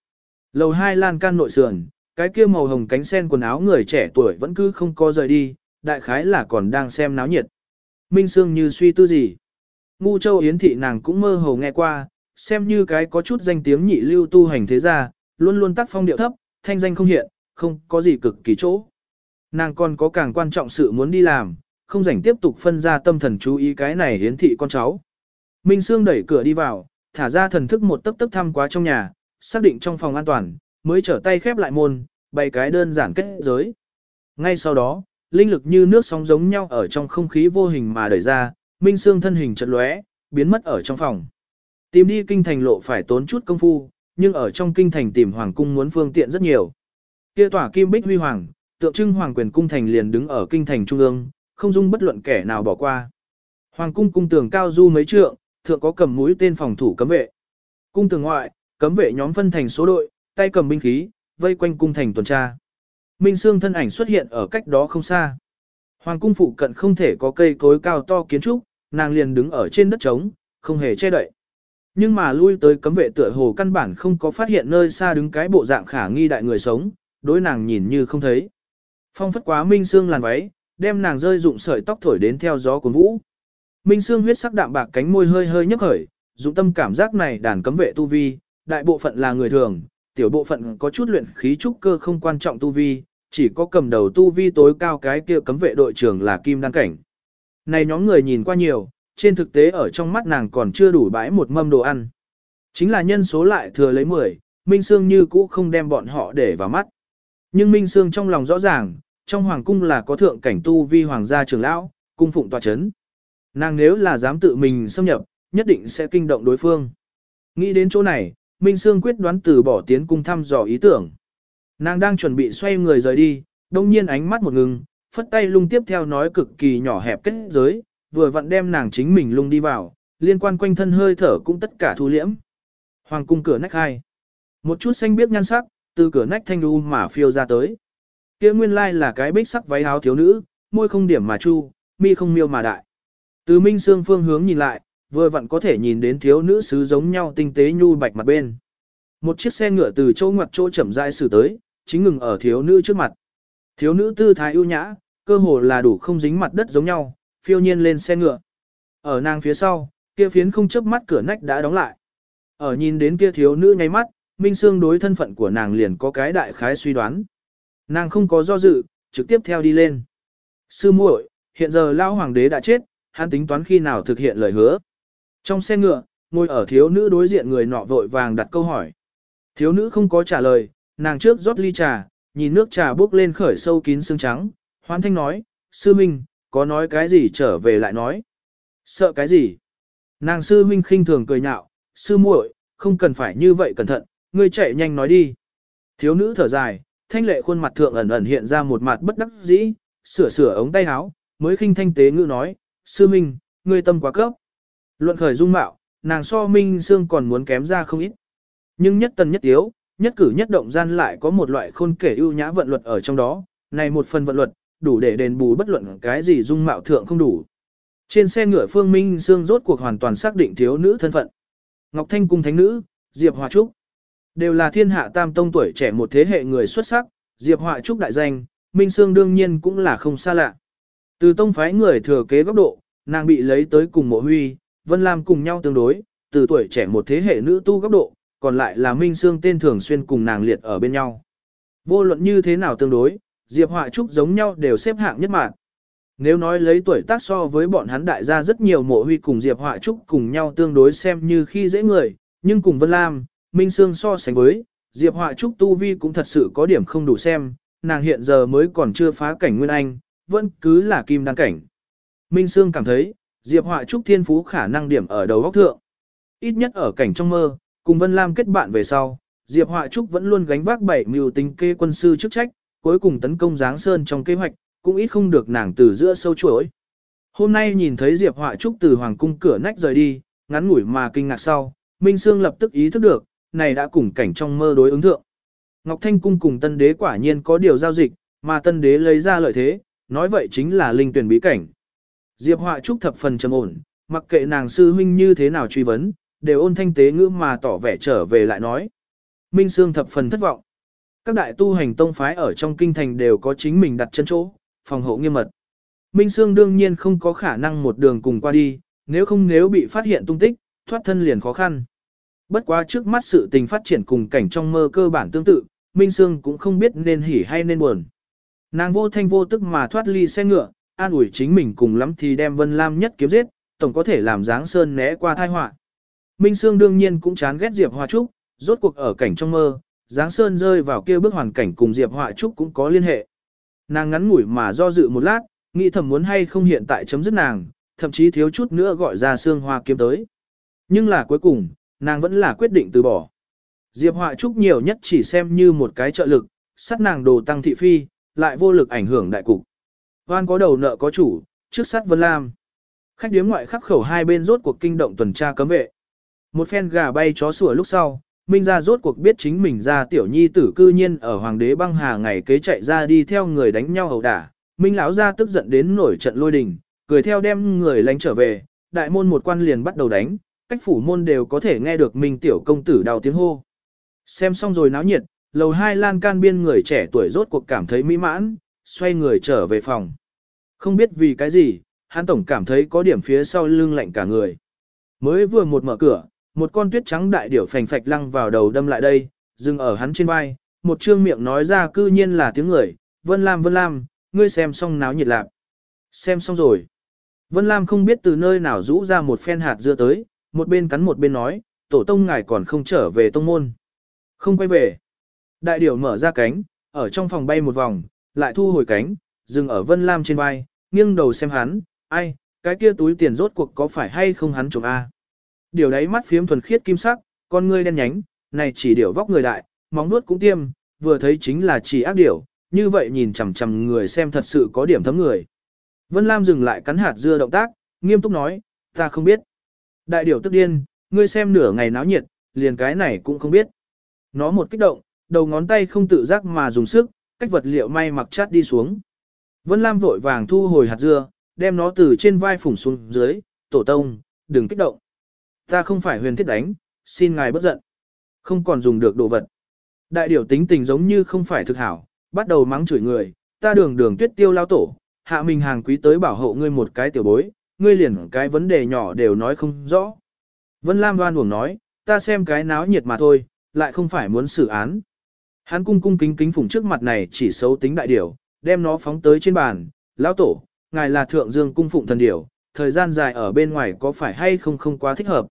Lầu 2 lan can nội sườn, cái kia màu hồng cánh sen quần áo người trẻ tuổi vẫn cứ không có rời đi, đại khái là còn đang xem náo nhiệt. Minh Sương như suy tư gì. Ngu châu Yến thị nàng cũng mơ hồ nghe qua, xem như cái có chút danh tiếng nhị lưu tu hành thế gia, luôn luôn tác phong điệu thấp, thanh danh không hiện, không có gì cực kỳ chỗ. Nàng còn có càng quan trọng sự muốn đi làm, không rảnh tiếp tục phân ra tâm thần chú ý cái này Yến thị con cháu. Minh Sương đẩy cửa đi vào, thả ra thần thức một tấc tấc thăm quá trong nhà, xác định trong phòng an toàn, mới trở tay khép lại môn, bày cái đơn giản kết giới. Ngay sau đó, linh lực như nước sóng giống nhau ở trong không khí vô hình mà đẩy ra, Minh Sương thân hình chợt lóe, biến mất ở trong phòng. Tìm đi kinh thành lộ phải tốn chút công phu, nhưng ở trong kinh thành tìm hoàng cung muốn phương tiện rất nhiều. Kia tỏa kim bích huy hoàng, tượng trưng hoàng quyền cung thành liền đứng ở kinh thành trung ương, không dung bất luận kẻ nào bỏ qua. Hoàng cung cung tường cao du mấy trượng, thượng có cầm mũi tên phòng thủ cấm vệ. Cung tường ngoại, cấm vệ nhóm phân thành số đội, tay cầm binh khí, vây quanh cung thành tuần tra. Minh Sương thân ảnh xuất hiện ở cách đó không xa. Hoàng cung phụ cận không thể có cây cối cao to kiến trúc, nàng liền đứng ở trên đất trống, không hề che đậy. Nhưng mà lui tới cấm vệ tựa hồ căn bản không có phát hiện nơi xa đứng cái bộ dạng khả nghi đại người sống, đối nàng nhìn như không thấy. Phong phất quá Minh Sương làn váy, đem nàng rơi dụng sợi tóc thổi đến theo gió cuốn vũ. Minh Sương huyết sắc đạm bạc cánh môi hơi hơi nhấc khởi, dụng tâm cảm giác này đàn cấm vệ tu vi, đại bộ phận là người thường, tiểu bộ phận có chút luyện khí trúc cơ không quan trọng tu vi, chỉ có cầm đầu tu vi tối cao cái kia cấm vệ đội trưởng là kim đăng cảnh. Này nhóm người nhìn qua nhiều, trên thực tế ở trong mắt nàng còn chưa đủ bãi một mâm đồ ăn. Chính là nhân số lại thừa lấy 10, Minh Sương như cũ không đem bọn họ để vào mắt. Nhưng Minh Sương trong lòng rõ ràng, trong hoàng cung là có thượng cảnh tu vi hoàng gia trưởng lão, cung phụng tòa chấn. Nàng nếu là dám tự mình xâm nhập, nhất định sẽ kinh động đối phương. Nghĩ đến chỗ này, Minh Sương quyết đoán từ bỏ tiến cung thăm dò ý tưởng. Nàng đang chuẩn bị xoay người rời đi, đông nhiên ánh mắt một ngừng, phất tay lung tiếp theo nói cực kỳ nhỏ hẹp kết giới, vừa vặn đem nàng chính mình lung đi vào, liên quan quanh thân hơi thở cũng tất cả thu liễm. Hoàng cung cửa nách hai. Một chút xanh biếc nhan sắc, từ cửa nách thanh u mà phiêu ra tới. Kia nguyên lai là cái bích sắc váy áo thiếu nữ, môi không điểm mà chu, mi không miêu mà đại. Từ minh xương phương hướng nhìn lại, vừa vặn có thể nhìn đến thiếu nữ sứ giống nhau tinh tế nhu bạch mặt bên. Một chiếc xe ngựa từ chỗ ngoặt chỗ chậm rãi xử tới, chính ngừng ở thiếu nữ trước mặt. Thiếu nữ tư thái ưu nhã, cơ hồ là đủ không dính mặt đất giống nhau, phiêu nhiên lên xe ngựa. Ở nàng phía sau, kia phiến không chớp mắt cửa nách đã đóng lại. Ở nhìn đến kia thiếu nữ nháy mắt, Minh Sương đối thân phận của nàng liền có cái đại khái suy đoán. Nàng không có do dự, trực tiếp theo đi lên. Sư muội, hiện giờ lao hoàng đế đã chết, hắn tính toán khi nào thực hiện lời hứa. Trong xe ngựa, ngồi ở thiếu nữ đối diện người nọ vội vàng đặt câu hỏi. Thiếu nữ không có trả lời, nàng trước rót ly trà, nhìn nước trà bốc lên khởi sâu kín xương trắng. Hoan thanh nói, sư minh, có nói cái gì trở về lại nói. Sợ cái gì? Nàng sư minh khinh thường cười nhạo, sư muội, không cần phải như vậy cẩn thận, ngươi chạy nhanh nói đi. Thiếu nữ thở dài, thanh lệ khuôn mặt thượng ẩn ẩn hiện ra một mặt bất đắc dĩ, sửa sửa ống tay áo, mới khinh thanh tế ngữ nói, sư minh, ngươi tâm quá cấp. Luận khởi dung mạo, nàng so minh xương còn muốn kém ra không ít. Nhưng nhất tần nhất tiếu, nhất cử nhất động gian lại có một loại khôn kể ưu nhã vận luật ở trong đó, này một phần vận luật, đủ để đền bù bất luận cái gì dung mạo thượng không đủ. Trên xe ngựa Phương Minh Sương rốt cuộc hoàn toàn xác định thiếu nữ thân phận. Ngọc Thanh cung thánh nữ, Diệp Hòa Trúc. Đều là thiên hạ tam tông tuổi trẻ một thế hệ người xuất sắc, Diệp Hòa Trúc đại danh, Minh Sương đương nhiên cũng là không xa lạ. Từ tông phái người thừa kế góc độ, nàng bị lấy tới cùng mộ huy, Vân Lam cùng nhau tương đối, từ tuổi trẻ một thế hệ nữ tu góc độ, còn lại là Minh Sương tên thường xuyên cùng nàng liệt ở bên nhau. Vô luận như thế nào tương đối, Diệp Họa Trúc giống nhau đều xếp hạng nhất mạng. Nếu nói lấy tuổi tác so với bọn hắn đại gia rất nhiều mộ huy cùng Diệp Họa Trúc cùng nhau tương đối xem như khi dễ người, nhưng cùng Vân Lam, Minh Sương so sánh với, Diệp Họa Trúc Tu Vi cũng thật sự có điểm không đủ xem, nàng hiện giờ mới còn chưa phá cảnh Nguyên Anh, vẫn cứ là kim đăng cảnh. Minh Sương cảm thấy, Diệp Họa Trúc thiên phú khả năng điểm ở đầu góc thượng. Ít nhất ở cảnh trong mơ, cùng Vân Lam kết bạn về sau, Diệp Họa Trúc vẫn luôn gánh vác bảy mưu tính kê quân sư chức trách, cuối cùng tấn công Giáng Sơn trong kế hoạch, cũng ít không được nàng từ giữa sâu chuỗi. Hôm nay nhìn thấy Diệp Họa Trúc từ hoàng cung cửa nách rời đi, ngắn ngủi mà kinh ngạc sau, Minh Sương lập tức ý thức được, này đã cùng cảnh trong mơ đối ứng thượng. Ngọc Thanh cung cùng Tân Đế quả nhiên có điều giao dịch, mà Tân Đế lấy ra lợi thế, nói vậy chính là linh tuyển bí cảnh. Diệp Họa Trúc thập phần trầm ổn, mặc kệ nàng sư huynh như thế nào truy vấn, đều ôn thanh tế ngữ mà tỏ vẻ trở về lại nói. Minh Sương thập phần thất vọng. Các đại tu hành tông phái ở trong kinh thành đều có chính mình đặt chân chỗ, phòng hộ nghiêm mật. Minh Sương đương nhiên không có khả năng một đường cùng qua đi, nếu không nếu bị phát hiện tung tích, thoát thân liền khó khăn. Bất quá trước mắt sự tình phát triển cùng cảnh trong mơ cơ bản tương tự, Minh Sương cũng không biết nên hỉ hay nên buồn. Nàng vô thanh vô tức mà thoát ly xe ngựa, an ủi chính mình cùng lắm thì đem Vân Lam nhất kiếm giết, tổng có thể làm dáng sơn né qua tai họa. Minh Sương đương nhiên cũng chán ghét Diệp Hoa Trúc, rốt cuộc ở cảnh trong mơ, Giáng Sơn rơi vào kia bước hoàn cảnh cùng Diệp Hoa Trúc cũng có liên hệ. Nàng ngắn ngủi mà do dự một lát, nghĩ thầm muốn hay không hiện tại chấm dứt nàng, thậm chí thiếu chút nữa gọi ra Sương hoa kiếm tới. Nhưng là cuối cùng, nàng vẫn là quyết định từ bỏ. Diệp Hoa Trúc nhiều nhất chỉ xem như một cái trợ lực, sát nàng đồ tăng thị phi, lại vô lực ảnh hưởng đại cục. Hoan có đầu nợ có chủ, trước sát Vân Lam. Khách điếm ngoại khắc khẩu hai bên rốt cuộc kinh động tuần tra cấm vệ. Một phen gà bay chó sủa lúc sau, Minh ra rốt cuộc biết chính mình ra tiểu nhi tử cư nhiên ở hoàng đế băng hà ngày kế chạy ra đi theo người đánh nhau hầu đả. Minh lão ra tức giận đến nổi trận lôi đình, cười theo đem người lánh trở về, đại môn một quan liền bắt đầu đánh, cách phủ môn đều có thể nghe được Minh tiểu công tử đào tiếng hô. Xem xong rồi náo nhiệt, lầu hai lan can biên người trẻ tuổi rốt cuộc cảm thấy mỹ mãn, xoay người trở về phòng. Không biết vì cái gì, hắn tổng cảm thấy có điểm phía sau lưng lạnh cả người. Mới vừa một mở cửa, một con tuyết trắng đại điểu phành phạch lăng vào đầu đâm lại đây, dừng ở hắn trên vai, một trương miệng nói ra cư nhiên là tiếng người, Vân Lam Vân Lam, ngươi xem xong náo nhiệt lạc. Xem xong rồi. Vân Lam không biết từ nơi nào rũ ra một phen hạt dưa tới, một bên cắn một bên nói, tổ tông ngài còn không trở về tông môn. Không quay về. Đại điểu mở ra cánh, ở trong phòng bay một vòng, lại thu hồi cánh, dừng ở Vân Lam trên vai, nghiêng đầu xem hắn, ai, cái kia túi tiền rốt cuộc có phải hay không hắn trộm A. Điều đấy mắt phiếm thuần khiết kim sắc, con ngươi đen nhánh, này chỉ điều vóc người đại, móng nuốt cũng tiêm, vừa thấy chính là chỉ ác điểu, như vậy nhìn chằm chằm người xem thật sự có điểm thấm người. Vân Lam dừng lại cắn hạt dưa động tác, nghiêm túc nói, ta không biết. Đại điểu tức điên, ngươi xem nửa ngày náo nhiệt, liền cái này cũng không biết. Nó một kích động, đầu ngón tay không tự giác mà dùng sức, cách vật liệu may mặc chát đi xuống. Vân Lam vội vàng thu hồi hạt dưa, đem nó từ trên vai phủng xuống dưới, tổ tông, đừng kích động. Ta không phải huyền thiết đánh, xin ngài bất giận. Không còn dùng được đồ vật. Đại điểu tính tình giống như không phải thực hảo, bắt đầu mắng chửi người, ta đường đường tuyết tiêu lao tổ, hạ mình hàng quý tới bảo hộ ngươi một cái tiểu bối, ngươi liền cái vấn đề nhỏ đều nói không rõ. Vân Lam đoan uổng nói, ta xem cái náo nhiệt mà thôi, lại không phải muốn xử án. Hắn cung cung kính kính phủng trước mặt này chỉ xấu tính đại điểu, đem nó phóng tới trên bàn, lão tổ, ngài là thượng dương cung phụng thần điểu, thời gian dài ở bên ngoài có phải hay không không quá thích hợp.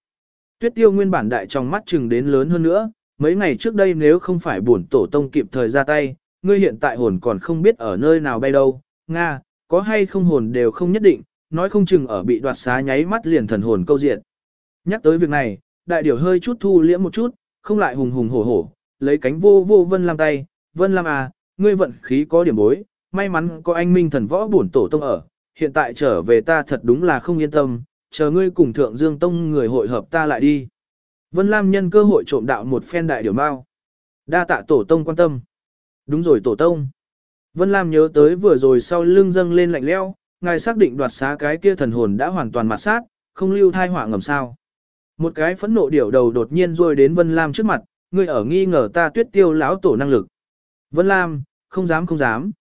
Tuyết tiêu nguyên bản đại trong mắt chừng đến lớn hơn nữa, mấy ngày trước đây nếu không phải bổn tổ tông kịp thời ra tay, ngươi hiện tại hồn còn không biết ở nơi nào bay đâu, Nga, có hay không hồn đều không nhất định, nói không chừng ở bị đoạt xá nháy mắt liền thần hồn câu diện. Nhắc tới việc này, đại điểu hơi chút thu liễm một chút, không lại hùng hùng hổ hổ, lấy cánh vô vô Vân Lam tay, Vân Lam à, ngươi vận khí có điểm bối, may mắn có anh minh thần võ bổn tổ tông ở, hiện tại trở về ta thật đúng là không yên tâm, chờ ngươi cùng thượng dương tông người hội hợp ta lại đi. Vân Lam nhân cơ hội trộm đạo một phen đại điều mao. Đa tạ tổ tông quan tâm. Đúng rồi tổ tông. Vân Lam nhớ tới vừa rồi sau lưng dâng lên lạnh leo, ngài xác định đoạt xá cái kia thần hồn đã hoàn toàn mặt sát, không lưu thai họa ngầm sao. Một cái phẫn nộ điểu đầu đột nhiên rôi đến Vân Lam trước mặt, ngươi ở nghi ngờ ta tuyết tiêu lão tổ năng lực. Vân Lam, không dám không dám.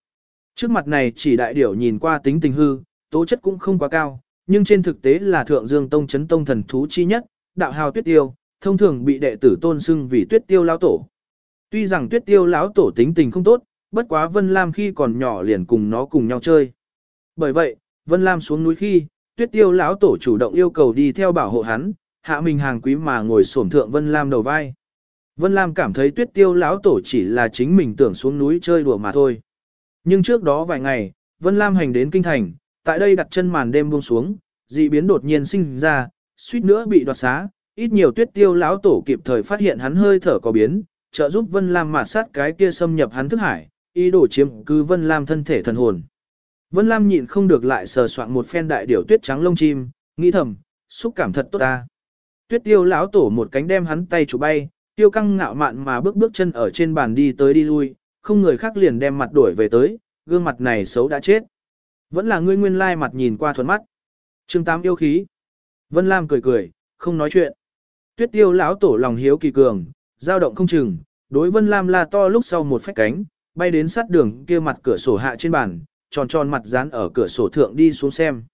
Trước mặt này chỉ đại điểu nhìn qua tính tình hư, tố chất cũng không quá cao, nhưng trên thực tế là thượng dương tông chấn tông thần thú chi nhất, đạo hào tuyết tiêu, thông thường bị đệ tử tôn xưng vì tuyết tiêu lão tổ. Tuy rằng tuyết tiêu lão tổ tính tình không tốt, bất quá Vân Lam khi còn nhỏ liền cùng nó cùng nhau chơi. Bởi vậy, Vân Lam xuống núi khi, tuyết tiêu lão tổ chủ động yêu cầu đi theo bảo hộ hắn, hạ mình hàng quý mà ngồi xổm thượng Vân Lam đầu vai. Vân Lam cảm thấy tuyết tiêu lão tổ chỉ là chính mình tưởng xuống núi chơi đùa mà thôi. Nhưng trước đó vài ngày, Vân Lam hành đến kinh thành, tại đây đặt chân màn đêm buông xuống, dị biến đột nhiên sinh ra, suýt nữa bị đoạt xá, ít nhiều tuyết tiêu lão tổ kịp thời phát hiện hắn hơi thở có biến, trợ giúp Vân Lam mạt sát cái kia xâm nhập hắn thức hải, ý đồ chiếm cứ Vân Lam thân thể thần hồn. Vân Lam nhịn không được lại sờ soạn một phen đại điểu tuyết trắng lông chim, nghĩ thầm, xúc cảm thật tốt ta. Tuyết tiêu lão tổ một cánh đem hắn tay chụp bay, tiêu căng ngạo mạn mà bước bước chân ở trên bàn đi tới đi lui, không người khác liền đem mặt đuổi về tới, gương mặt này xấu đã chết. Vẫn là ngươi nguyên lai mặt nhìn qua thuần mắt. Chương 8 yêu khí. Vân Lam cười cười, không nói chuyện. Tuyết tiêu lão tổ lòng hiếu kỳ cường, dao động không chừng, đối Vân Lam la to lúc sau một phách cánh, bay đến sát đường kia mặt cửa sổ hạ trên bàn, tròn tròn mặt dán ở cửa sổ thượng đi xuống xem.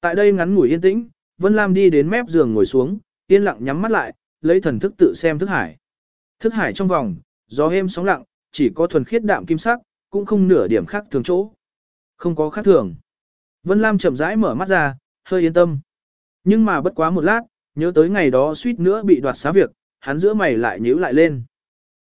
Tại đây ngắn ngủi yên tĩnh, Vân Lam đi đến mép giường ngồi xuống, yên lặng nhắm mắt lại, lấy thần thức tự xem thức hải. Thức hải trong vòng, gió êm sóng lặng, chỉ có thuần khiết đạm kim sắc, cũng không nửa điểm khác thường chỗ. Không có khác thường. Vân Lam chậm rãi mở mắt ra, hơi yên tâm. Nhưng mà bất quá một lát, nhớ tới ngày đó suýt nữa bị đoạt xá việc, hắn giữa mày lại nhíu lại lên.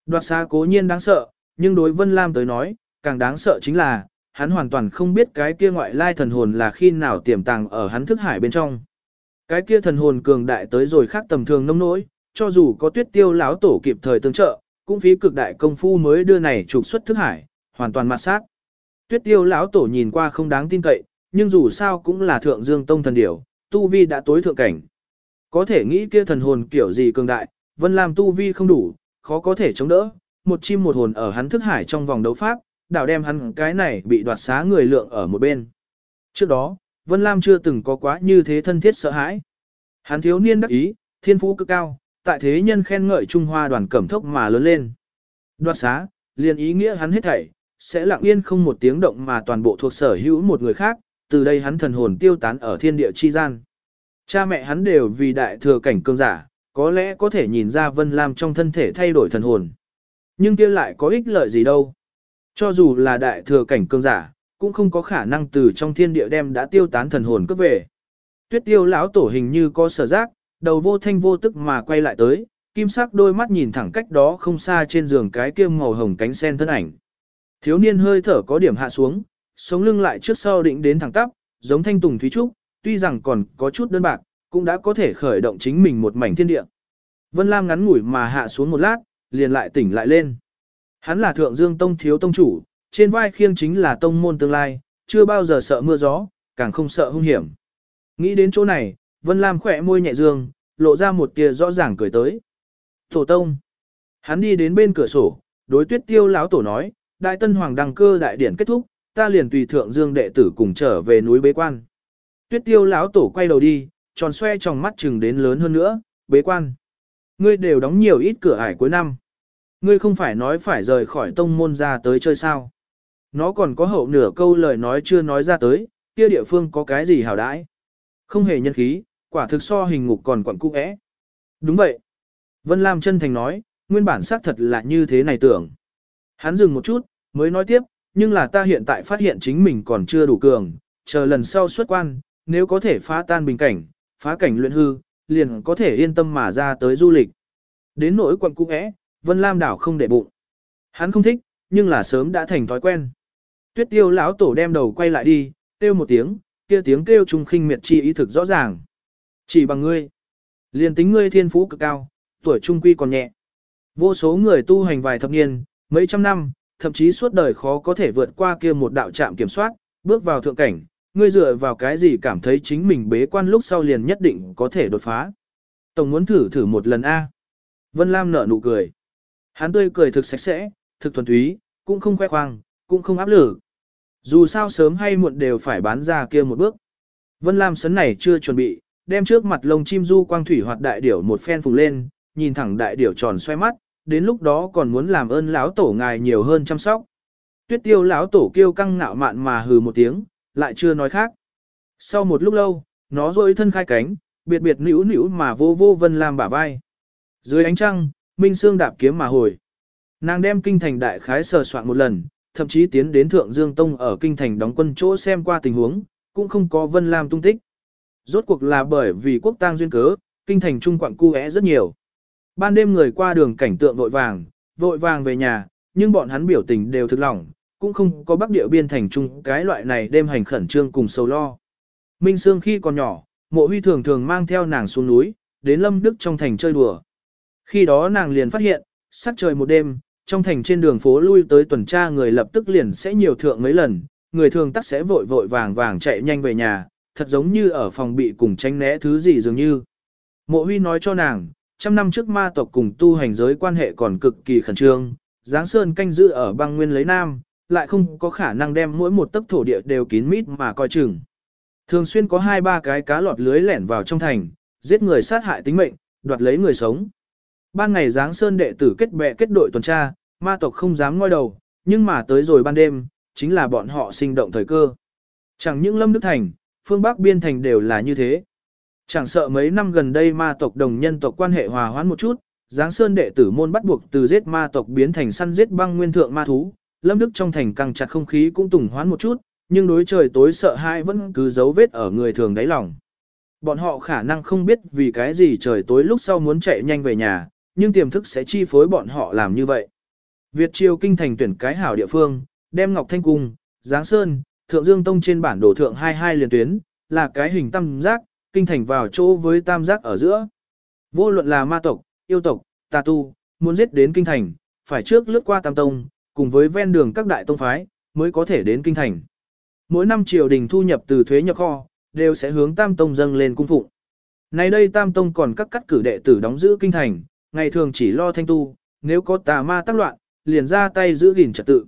Đoạt xá cố nhiên đáng sợ, nhưng đối Vân Lam tới nói, càng đáng sợ chính là, hắn hoàn toàn không biết cái kia ngoại lai thần hồn là khi nào tiềm tàng ở hắn thức hải bên trong. Cái kia thần hồn cường đại tới rồi khác tầm thường nông nỗi, cho dù có tuyết tiêu lão tổ kịp thời tương trợ, cũng phí cực đại công phu mới đưa này trục xuất thức hải, hoàn toàn mặt sát. Tuyết tiêu lão tổ nhìn qua không đáng tin cậy, nhưng dù sao cũng là thượng dương tông thần điểu, tu vi đã tối thượng cảnh. Có thể nghĩ kia thần hồn kiểu gì cường đại, vân làm tu vi không đủ, khó có thể chống đỡ, một chim một hồn ở hắn thức hải trong vòng đấu pháp, đảo đem hắn cái này bị đoạt xá người lượng ở một bên. Trước đó, Vân Lam chưa từng có quá như thế thân thiết sợ hãi. Hắn thiếu niên đắc ý, thiên phú cực cao, tại thế nhân khen ngợi Trung Hoa đoàn cẩm thốc mà lớn lên. Đoạt xá, liền ý nghĩa hắn hết thảy, sẽ lặng yên không một tiếng động mà toàn bộ thuộc sở hữu một người khác, từ đây hắn thần hồn tiêu tán ở thiên địa chi gian. Cha mẹ hắn đều vì đại thừa cảnh cương giả, có lẽ có thể nhìn ra Vân Lam trong thân thể thay đổi thần hồn. Nhưng kia lại có ích lợi gì đâu. Cho dù là đại thừa cảnh cương giả, cũng không có khả năng từ trong thiên địa đem đã tiêu tán thần hồn cướp về. Tuyết tiêu lão tổ hình như có sở giác, đầu vô thanh vô tức mà quay lại tới, kim sắc đôi mắt nhìn thẳng cách đó không xa trên giường cái kia màu hồng cánh sen thân ảnh. Thiếu niên hơi thở có điểm hạ xuống, sống lưng lại trước sau định đến thẳng tắp, giống thanh tùng thúy trúc, tuy rằng còn có chút đơn bạc, cũng đã có thể khởi động chính mình một mảnh thiên địa. Vân Lam ngắn ngủi mà hạ xuống một lát, liền lại tỉnh lại lên. Hắn là thượng dương tông thiếu tông chủ, trên vai khiêng chính là tông môn tương lai, chưa bao giờ sợ mưa gió, càng không sợ hung hiểm. Nghĩ đến chỗ này, Vân Lam khỏe môi nhẹ dương, lộ ra một tia rõ ràng cười tới. Tổ tông. Hắn đi đến bên cửa sổ, đối tuyết tiêu lão tổ nói, đại tân hoàng đăng cơ đại điển kết thúc, ta liền tùy thượng dương đệ tử cùng trở về núi bế quan. Tuyết tiêu lão tổ quay đầu đi, tròn xoe trong mắt chừng đến lớn hơn nữa, bế quan. Ngươi đều đóng nhiều ít cửa ải cuối năm. Ngươi không phải nói phải rời khỏi tông môn ra tới chơi sao. Nó còn có hậu nửa câu lời nói chưa nói ra tới, kia địa phương có cái gì hảo đãi. Không hề nhân khí, quả thực so hình ngục còn quặn cung ẽ. Đúng vậy. Vân Lam chân thành nói, nguyên bản xác thật là như thế này tưởng. Hắn dừng một chút, mới nói tiếp, nhưng là ta hiện tại phát hiện chính mình còn chưa đủ cường, chờ lần sau xuất quan, nếu có thể phá tan bình cảnh, phá cảnh luyện hư, liền có thể yên tâm mà ra tới du lịch. Đến nỗi quận cung ẽ, Vân Lam đảo không để bụng. Hắn không thích, nhưng là sớm đã thành thói quen. Tuyết tiêu lão tổ đem đầu quay lại đi, kêu một tiếng, kia tiếng kêu trung khinh miệt chi ý thực rõ ràng. Chỉ bằng ngươi, liền tính ngươi thiên phú cực cao, tuổi trung quy còn nhẹ. Vô số người tu hành vài thập niên, mấy trăm năm, thậm chí suốt đời khó có thể vượt qua kia một đạo trạm kiểm soát, bước vào thượng cảnh, ngươi dựa vào cái gì cảm thấy chính mình bế quan lúc sau liền nhất định có thể đột phá. Tổng muốn thử thử một lần A. Vân Lam nở nụ cười. Hắn tươi cười thực sạch sẽ, thực thuần túy, cũng không khoe khoang, cũng không áp lực. Dù sao sớm hay muộn đều phải bán ra kia một bước. Vân Lam sấn này chưa chuẩn bị, đem trước mặt lông chim du quang thủy hoạt đại điểu một phen phùng lên, nhìn thẳng đại điểu tròn xoay mắt, đến lúc đó còn muốn làm ơn lão tổ ngài nhiều hơn chăm sóc. Tuyết tiêu lão tổ kêu căng ngạo mạn mà hừ một tiếng, lại chưa nói khác. Sau một lúc lâu, nó rôi thân khai cánh, biệt biệt nữu nữu mà vô vô Vân làm bả vai. Dưới ánh trăng, Minh Sương đạp kiếm mà hồi. Nàng đem kinh thành đại khái sờ soạn một lần, thậm chí tiến đến Thượng Dương Tông ở kinh thành đóng quân chỗ xem qua tình huống, cũng không có Vân Lam tung tích. Rốt cuộc là bởi vì quốc tang duyên cớ, kinh thành trung quặng cu rất nhiều. Ban đêm người qua đường cảnh tượng vội vàng, vội vàng về nhà, nhưng bọn hắn biểu tình đều thực lòng, cũng không có bắc địa biên thành chung cái loại này đêm hành khẩn trương cùng sâu lo. Minh Sương khi còn nhỏ, mộ huy thường thường mang theo nàng xuống núi, đến Lâm Đức trong thành chơi đùa. Khi đó nàng liền phát hiện, sắc trời một đêm, trong thành trên đường phố lui tới tuần tra người lập tức liền sẽ nhiều thượng mấy lần, người thường tắc sẽ vội vội vàng vàng chạy nhanh về nhà, thật giống như ở phòng bị cùng tránh né thứ gì dường như. Mộ huy nói cho nàng, trăm năm trước ma tộc cùng tu hành giới quan hệ còn cực kỳ khẩn trương, Giáng Sơn canh giữ ở băng nguyên lấy nam, lại không có khả năng đem mỗi một tấc thổ địa đều kín mít mà coi chừng. Thường xuyên có hai ba cái cá lọt lưới lẻn vào trong thành, giết người sát hại tính mệnh, đoạt lấy người sống. Ban ngày Giáng Sơn đệ tử kết bè kết đội tuần tra, ma tộc không dám ngoi đầu, nhưng mà tới rồi ban đêm, chính là bọn họ sinh động thời cơ. Chẳng những Lâm Đức Thành, phương Bắc Biên Thành đều là như thế. Chẳng sợ mấy năm gần đây ma tộc đồng nhân tộc quan hệ hòa hoãn một chút, Giáng Sơn đệ tử môn bắt buộc từ giết ma tộc biến thành săn giết băng nguyên thượng ma thú, Lâm Đức trong thành càng chặt không khí cũng tùng hoãn một chút, nhưng đối trời tối sợ hãi vẫn cứ dấu vết ở người thường đáy lòng. Bọn họ khả năng không biết vì cái gì trời tối lúc sau muốn chạy nhanh về nhà, nhưng tiềm thức sẽ chi phối bọn họ làm như vậy. Việt Triều kinh thành tuyển cái hảo địa phương, đem Ngọc Thanh Cung, Giáng Sơn, Thượng Dương Tông trên bản đồ thượng 22 liền tuyến, là cái hình tam giác, kinh thành vào chỗ với tam giác ở giữa. Vô luận là ma tộc, yêu tộc, tà tu, muốn giết đến kinh thành, phải trước lướt qua tam tông, cùng với ven đường các đại tông phái, mới có thể đến kinh thành. Mỗi năm triều đình thu nhập từ thuế nhập kho, đều sẽ hướng tam tông dâng lên cung phụng. Nay đây tam tông còn các cắt cử đệ tử đóng giữ kinh thành, ngày thường chỉ lo thanh tu, nếu có tà ma tác loạn, liền ra tay giữ gìn trật tự.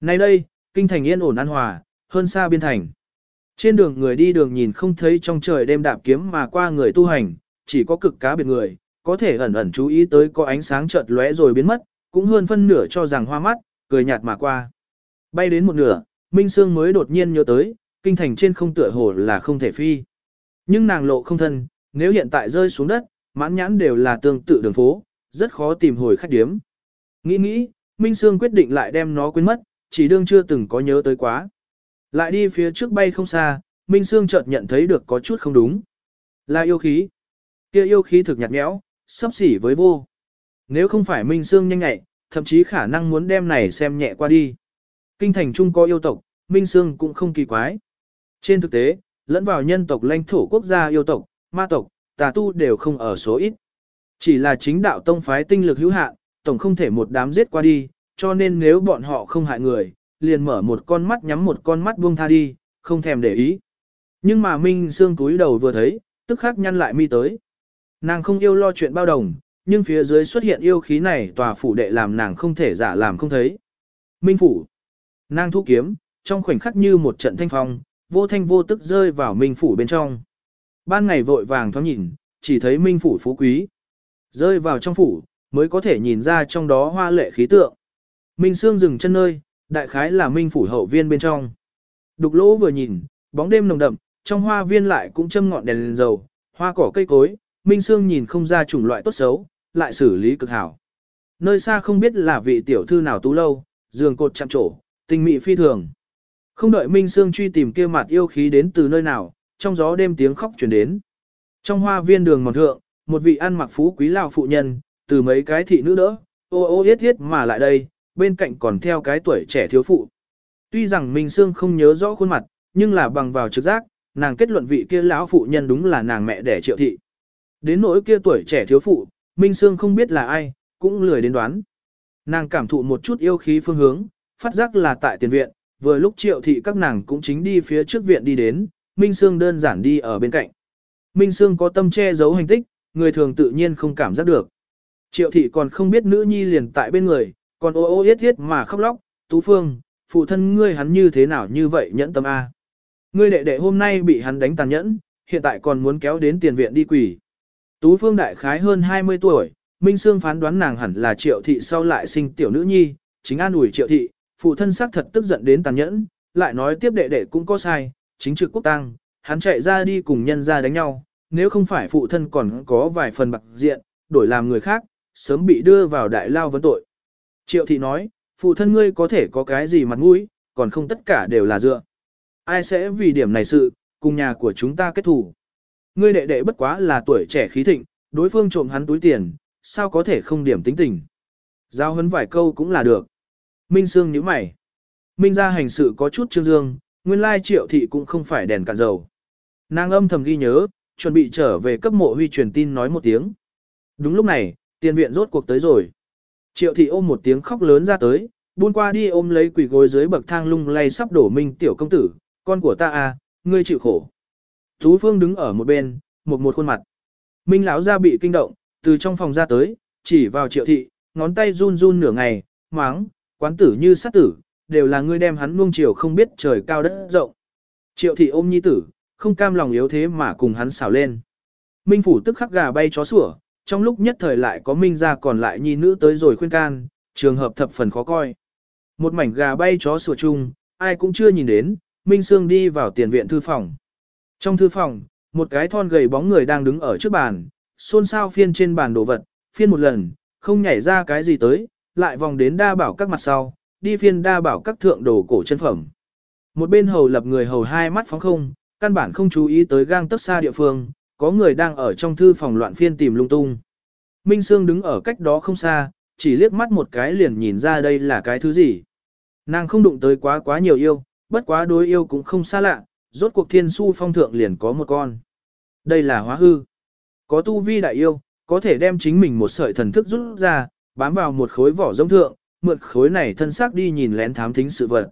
Nay đây, kinh thành yên ổn an hòa, hơn xa biên thành. Trên đường người đi đường nhìn không thấy trong trời đêm đạp kiếm mà qua người tu hành, chỉ có cực cá biệt người, có thể ẩn ẩn chú ý tới có ánh sáng chợt lóe rồi biến mất, cũng hơn phân nửa cho rằng hoa mắt, cười nhạt mà qua. Bay đến một nửa, Minh Sương mới đột nhiên nhớ tới, kinh thành trên không tựa hồ là không thể phi. Nhưng nàng lộ không thân, nếu hiện tại rơi xuống đất, mãn nhãn đều là tương tự đường phố, rất khó tìm hồi khách điếm. Nghĩ nghĩ, Minh Sương quyết định lại đem nó quên mất, chỉ đương chưa từng có nhớ tới quá. Lại đi phía trước bay không xa, Minh Sương chợt nhận thấy được có chút không đúng. Là yêu khí. kia yêu khí thực nhạt nhẽo, sắp xỉ với vô. Nếu không phải Minh Sương nhanh nhạy, thậm chí khả năng muốn đem này xem nhẹ qua đi. Kinh thành trung có yêu tộc, Minh Sương cũng không kỳ quái. Trên thực tế, lẫn vào nhân tộc lãnh thổ quốc gia yêu tộc, ma tộc, tà tu đều không ở số ít. Chỉ là chính đạo tông phái tinh lực hữu hạn, tổng không thể một đám giết qua đi, cho nên nếu bọn họ không hại người, liền mở một con mắt nhắm một con mắt buông tha đi, không thèm để ý. Nhưng mà Minh Sương túi đầu vừa thấy, tức khắc nhăn lại mi tới. Nàng không yêu lo chuyện bao đồng, nhưng phía dưới xuất hiện yêu khí này tòa phủ đệ làm nàng không thể giả làm không thấy. Minh phủ. Nàng thu kiếm, trong khoảnh khắc như một trận thanh phong, vô thanh vô tức rơi vào Minh phủ bên trong. Ban ngày vội vàng thoáng nhìn, chỉ thấy Minh phủ phú quý. Rơi vào trong phủ, mới có thể nhìn ra trong đó hoa lệ khí tượng. Minh Sương dừng chân nơi, đại khái là Minh phủ hậu viên bên trong. Đục lỗ vừa nhìn, bóng đêm nồng đậm, trong hoa viên lại cũng châm ngọn đèn, đèn dầu, hoa cỏ cây cối, Minh Sương nhìn không ra chủng loại tốt xấu, lại xử lý cực hảo. Nơi xa không biết là vị tiểu thư nào tú lâu, giường cột chạm trổ, tình mị phi thường. Không đợi Minh Sương truy tìm kia mặt yêu khí đến từ nơi nào, trong gió đêm tiếng khóc truyền đến. Trong hoa viên đường mòn thượng, một vị ăn mặc phú quý lão phụ nhân, từ mấy cái thị nữ đỡ, ô ô yết yết mà lại đây, bên cạnh còn theo cái tuổi trẻ thiếu phụ. Tuy rằng Minh Sương không nhớ rõ khuôn mặt, nhưng là bằng vào trực giác, nàng kết luận vị kia lão phụ nhân đúng là nàng mẹ đẻ triệu thị. Đến nỗi kia tuổi trẻ thiếu phụ, Minh Sương không biết là ai, cũng lười đến đoán. Nàng cảm thụ một chút yêu khí phương hướng, phát giác là tại tiền viện, vừa lúc triệu thị các nàng cũng chính đi phía trước viện đi đến, Minh Sương đơn giản đi ở bên cạnh. Minh Sương có tâm che giấu hành tích, người thường tự nhiên không cảm giác được. Triệu thị còn không biết nữ nhi liền tại bên người, còn ô ô yết yết mà khóc lóc, Tú Phương, phụ thân ngươi hắn như thế nào như vậy nhẫn tâm A. Ngươi đệ đệ hôm nay bị hắn đánh tàn nhẫn, hiện tại còn muốn kéo đến tiền viện đi quỷ. Tú Phương đại khái hơn 20 tuổi, Minh Sương phán đoán nàng hẳn là triệu thị sau lại sinh tiểu nữ nhi, chính an ủi triệu thị, phụ thân xác thật tức giận đến tàn nhẫn, lại nói tiếp đệ đệ cũng có sai, chính trực quốc tăng, hắn chạy ra đi cùng nhân ra đánh nhau, nếu không phải phụ thân còn có vài phần bạc diện, đổi làm người khác, sớm bị đưa vào đại lao vấn tội. Triệu thị nói, phụ thân ngươi có thể có cái gì mặt mũi, còn không tất cả đều là dựa. Ai sẽ vì điểm này sự, cùng nhà của chúng ta kết thủ. Ngươi đệ đệ bất quá là tuổi trẻ khí thịnh, đối phương trộm hắn túi tiền, sao có thể không điểm tính tình. Giao hấn vài câu cũng là được. Minh Sương nhíu mày. Minh ra hành sự có chút trương dương, nguyên lai triệu thị cũng không phải đèn cạn dầu. Nàng âm thầm ghi nhớ, chuẩn bị trở về cấp mộ huy truyền tin nói một tiếng. Đúng lúc này, tiền viện rốt cuộc tới rồi. Triệu thị ôm một tiếng khóc lớn ra tới, buôn qua đi ôm lấy quỷ gối dưới bậc thang lung lay sắp đổ minh tiểu công tử, con của ta à, ngươi chịu khổ. Tú Phương đứng ở một bên, một một khuôn mặt. Minh lão ra bị kinh động, từ trong phòng ra tới, chỉ vào triệu thị, ngón tay run run nửa ngày, máng, quán tử như sát tử, đều là ngươi đem hắn nuông chiều không biết trời cao đất rộng. Triệu thị ôm nhi tử, không cam lòng yếu thế mà cùng hắn xảo lên. Minh phủ tức khắc gà bay chó sủa, trong lúc nhất thời lại có minh ra còn lại nhi nữ tới rồi khuyên can, trường hợp thập phần khó coi. Một mảnh gà bay chó sủa chung, ai cũng chưa nhìn đến, Minh Sương đi vào tiền viện thư phòng. Trong thư phòng, một cái thon gầy bóng người đang đứng ở trước bàn, xôn xao phiên trên bàn đồ vật, phiên một lần, không nhảy ra cái gì tới, lại vòng đến đa bảo các mặt sau, đi phiên đa bảo các thượng đồ cổ chân phẩm. Một bên hầu lập người hầu hai mắt phóng không, căn bản không chú ý tới gang tấc xa địa phương, có người đang ở trong thư phòng loạn phiên tìm lung tung. Minh Sương đứng ở cách đó không xa, chỉ liếc mắt một cái liền nhìn ra đây là cái thứ gì. Nàng không đụng tới quá quá nhiều yêu, bất quá đối yêu cũng không xa lạ, rốt cuộc thiên su phong thượng liền có một con. Đây là hóa hư. Có tu vi đại yêu, có thể đem chính mình một sợi thần thức rút ra, bám vào một khối vỏ giống thượng, mượn khối này thân xác đi nhìn lén thám thính sự vật.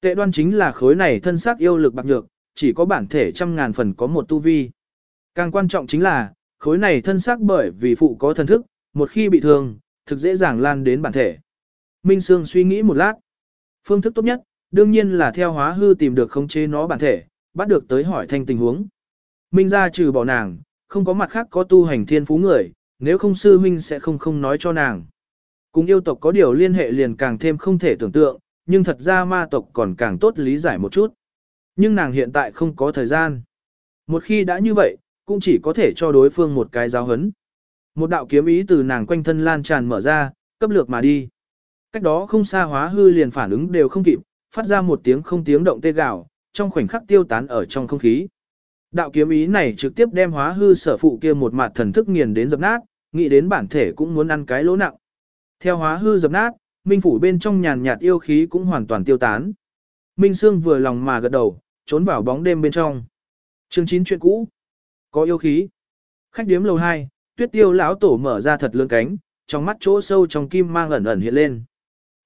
Tệ đoan chính là khối này thân xác yêu lực bạc nhược, chỉ có bản thể trăm ngàn phần có một tu vi. Càng quan trọng chính là, khối này thân xác bởi vì phụ có thần thức, một khi bị thương, thực dễ dàng lan đến bản thể. Minh Sương suy nghĩ một lát. Phương thức tốt nhất, đương nhiên là theo hóa hư tìm được khống chế nó bản thể, bắt được tới hỏi thanh tình huống. Minh ra trừ bỏ nàng, không có mặt khác có tu hành thiên phú người, nếu không sư minh sẽ không không nói cho nàng. Cùng yêu tộc có điều liên hệ liền càng thêm không thể tưởng tượng, nhưng thật ra ma tộc còn càng tốt lý giải một chút. Nhưng nàng hiện tại không có thời gian. Một khi đã như vậy, cũng chỉ có thể cho đối phương một cái giáo hấn. Một đạo kiếm ý từ nàng quanh thân lan tràn mở ra, cấp lược mà đi. Cách đó không xa hóa hư liền phản ứng đều không kịp, phát ra một tiếng không tiếng động tê gạo, trong khoảnh khắc tiêu tán ở trong không khí. Đạo kiếm ý này trực tiếp đem hóa hư sở phụ kia một mặt thần thức nghiền đến dập nát, nghĩ đến bản thể cũng muốn ăn cái lỗ nặng. Theo hóa hư dập nát, minh phủ bên trong nhàn nhạt yêu khí cũng hoàn toàn tiêu tán. Minh Sương vừa lòng mà gật đầu, trốn vào bóng đêm bên trong. Chương 9 chuyện cũ. Có yêu khí. Khách điếm lầu 2, tuyết tiêu lão tổ mở ra thật lớn cánh, trong mắt chỗ sâu trong kim mang ẩn ẩn hiện lên.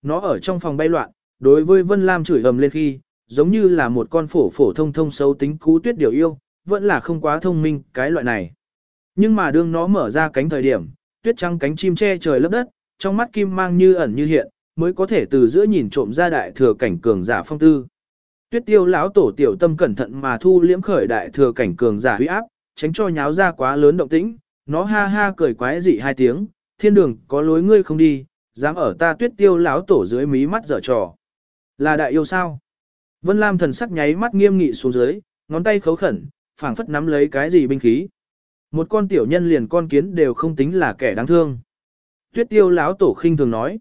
Nó ở trong phòng bay loạn, đối với Vân Lam chửi ầm lên khi, giống như là một con phổ phổ thông thông xấu tính cú tuyết điều yêu, vẫn là không quá thông minh cái loại này. Nhưng mà đương nó mở ra cánh thời điểm, tuyết trắng cánh chim che trời lấp đất, trong mắt kim mang như ẩn như hiện, mới có thể từ giữa nhìn trộm ra đại thừa cảnh cường giả phong tư. Tuyết tiêu lão tổ tiểu tâm cẩn thận mà thu liễm khởi đại thừa cảnh cường giả huy áp, tránh cho nháo ra quá lớn động tĩnh, nó ha ha cười quái dị hai tiếng, thiên đường có lối ngươi không đi, dám ở ta tuyết tiêu lão tổ dưới mí mắt dở trò. Là đại yêu sao? Vân Lam thần sắc nháy mắt nghiêm nghị xuống dưới, ngón tay khấu khẩn, phảng phất nắm lấy cái gì binh khí. Một con tiểu nhân liền con kiến đều không tính là kẻ đáng thương. Tuyết tiêu lão tổ khinh thường nói.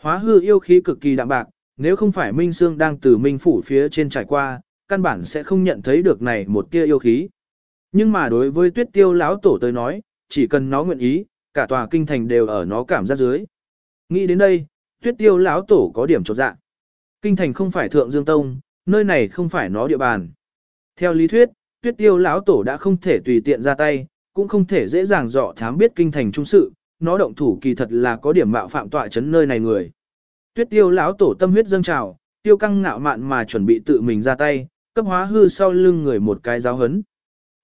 Hóa hư yêu khí cực kỳ đạm bạc, nếu không phải Minh Sương đang từ Minh Phủ phía trên trải qua, căn bản sẽ không nhận thấy được này một tia yêu khí. Nhưng mà đối với tuyết tiêu lão tổ tới nói, chỉ cần nó nguyện ý, cả tòa kinh thành đều ở nó cảm giác dưới. Nghĩ đến đây, tuyết tiêu lão tổ có điểm chột dạ. Kinh thành không phải thượng dương tông, nơi này không phải nó địa bàn. Theo lý thuyết, tuyết tiêu lão tổ đã không thể tùy tiện ra tay, cũng không thể dễ dàng dọ thám biết kinh thành trung sự, nó động thủ kỳ thật là có điểm mạo phạm tọa chấn nơi này người. Tuyết tiêu lão tổ tâm huyết dâng trào, tiêu căng ngạo mạn mà chuẩn bị tự mình ra tay, cấp hóa hư sau lưng người một cái giáo hấn.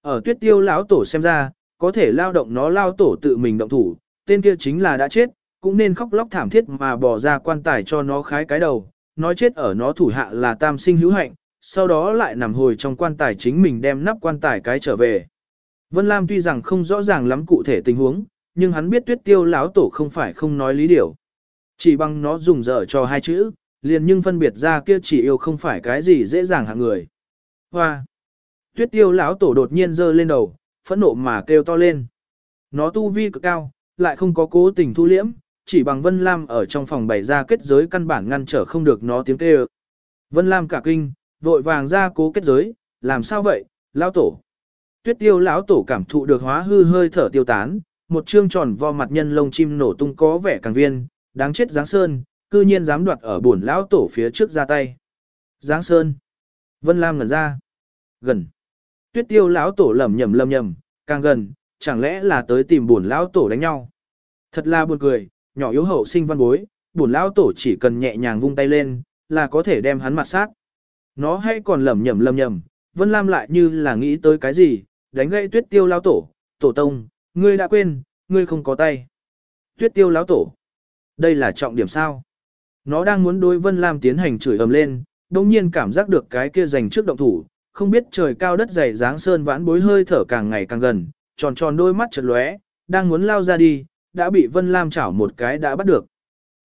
Ở tuyết tiêu lão tổ xem ra, có thể lao động nó lao tổ tự mình động thủ, tên kia chính là đã chết, cũng nên khóc lóc thảm thiết mà bỏ ra quan tài cho nó khái cái đầu, nói chết ở nó thủ hạ là tam sinh hữu hạnh, sau đó lại nằm hồi trong quan tài chính mình đem nắp quan tài cái trở về. Vân Lam tuy rằng không rõ ràng lắm cụ thể tình huống, nhưng hắn biết tuyết tiêu lão tổ không phải không nói lý điều. Chỉ bằng nó dùng dở cho hai chữ, liền nhưng phân biệt ra kia chỉ yêu không phải cái gì dễ dàng hạng người. Hoa! Tuyết tiêu lão tổ đột nhiên giơ lên đầu, phẫn nộ mà kêu to lên. Nó tu vi cực cao, lại không có cố tình thu liễm, chỉ bằng Vân Lam ở trong phòng bày ra kết giới căn bản ngăn trở không được nó tiếng kêu. Vân Lam cả kinh, vội vàng ra cố kết giới, làm sao vậy, lão tổ. Tuyết tiêu lão tổ cảm thụ được hóa hư hơi thở tiêu tán, một trương tròn vo mặt nhân lông chim nổ tung có vẻ càng viên, đáng chết Giáng Sơn, cư nhiên dám đoạt ở buồn lão tổ phía trước ra tay. Giáng Sơn. Vân Lam ngẩn ra. Gần. Tuyết tiêu lão tổ lẩm nhẩm lẩm nhẩm, càng gần, chẳng lẽ là tới tìm buồn lão tổ đánh nhau. Thật là buồn cười, nhỏ yếu hậu sinh văn bối, buồn lão tổ chỉ cần nhẹ nhàng vung tay lên, là có thể đem hắn mặt sát. Nó hay còn lẩm nhẩm lẩm nhẩm, Vân Lam lại như là nghĩ tới cái gì, đánh gãy tuyết tiêu lão tổ, tổ tông, ngươi đã quên, ngươi không có tay. Tuyết tiêu lão tổ. Đây là trọng điểm sao? Nó đang muốn đối Vân Lam tiến hành chửi ầm lên, đồng nhiên cảm giác được cái kia giành trước động thủ, không biết trời cao đất dày dáng sơn vãn bối hơi thở càng ngày càng gần, tròn tròn đôi mắt chợt lóe, đang muốn lao ra đi, đã bị Vân Lam chảo một cái đã bắt được.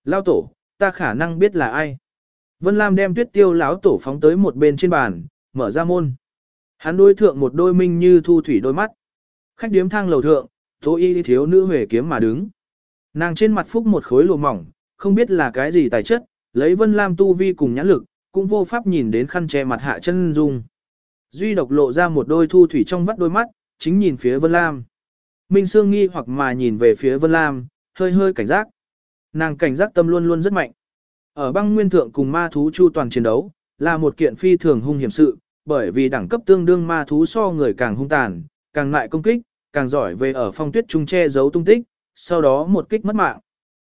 Lao tổ, ta khả năng biết là ai. Vân Lam đem tuyết tiêu lão tổ phóng tới một bên trên bàn, mở ra môn. Hắn đối thượng một đôi minh như thu thủy đôi mắt. Khách điếm thang lầu thượng, tố y thiếu nữ huề kiếm mà đứng. Nàng trên mặt phúc một khối lụa mỏng, không biết là cái gì tài chất, lấy Vân Lam tu vi cùng nhãn lực, cũng vô pháp nhìn đến khăn che mặt hạ chân dung. Duy độc lộ ra một đôi thu thủy trong vắt đôi mắt, chính nhìn phía Vân Lam. Minh Sương nghi hoặc mà nhìn về phía Vân Lam, hơi hơi cảnh giác. Nàng cảnh giác tâm luôn luôn rất mạnh. Ở băng nguyên thượng cùng ma thú chu toàn chiến đấu, là một kiện phi thường hung hiểm sự, bởi vì đẳng cấp tương đương ma thú so người càng hung tàn, càng ngại công kích, càng giỏi về ở phong tuyết trung che giấu tung tích, sau đó một kích mất mạng.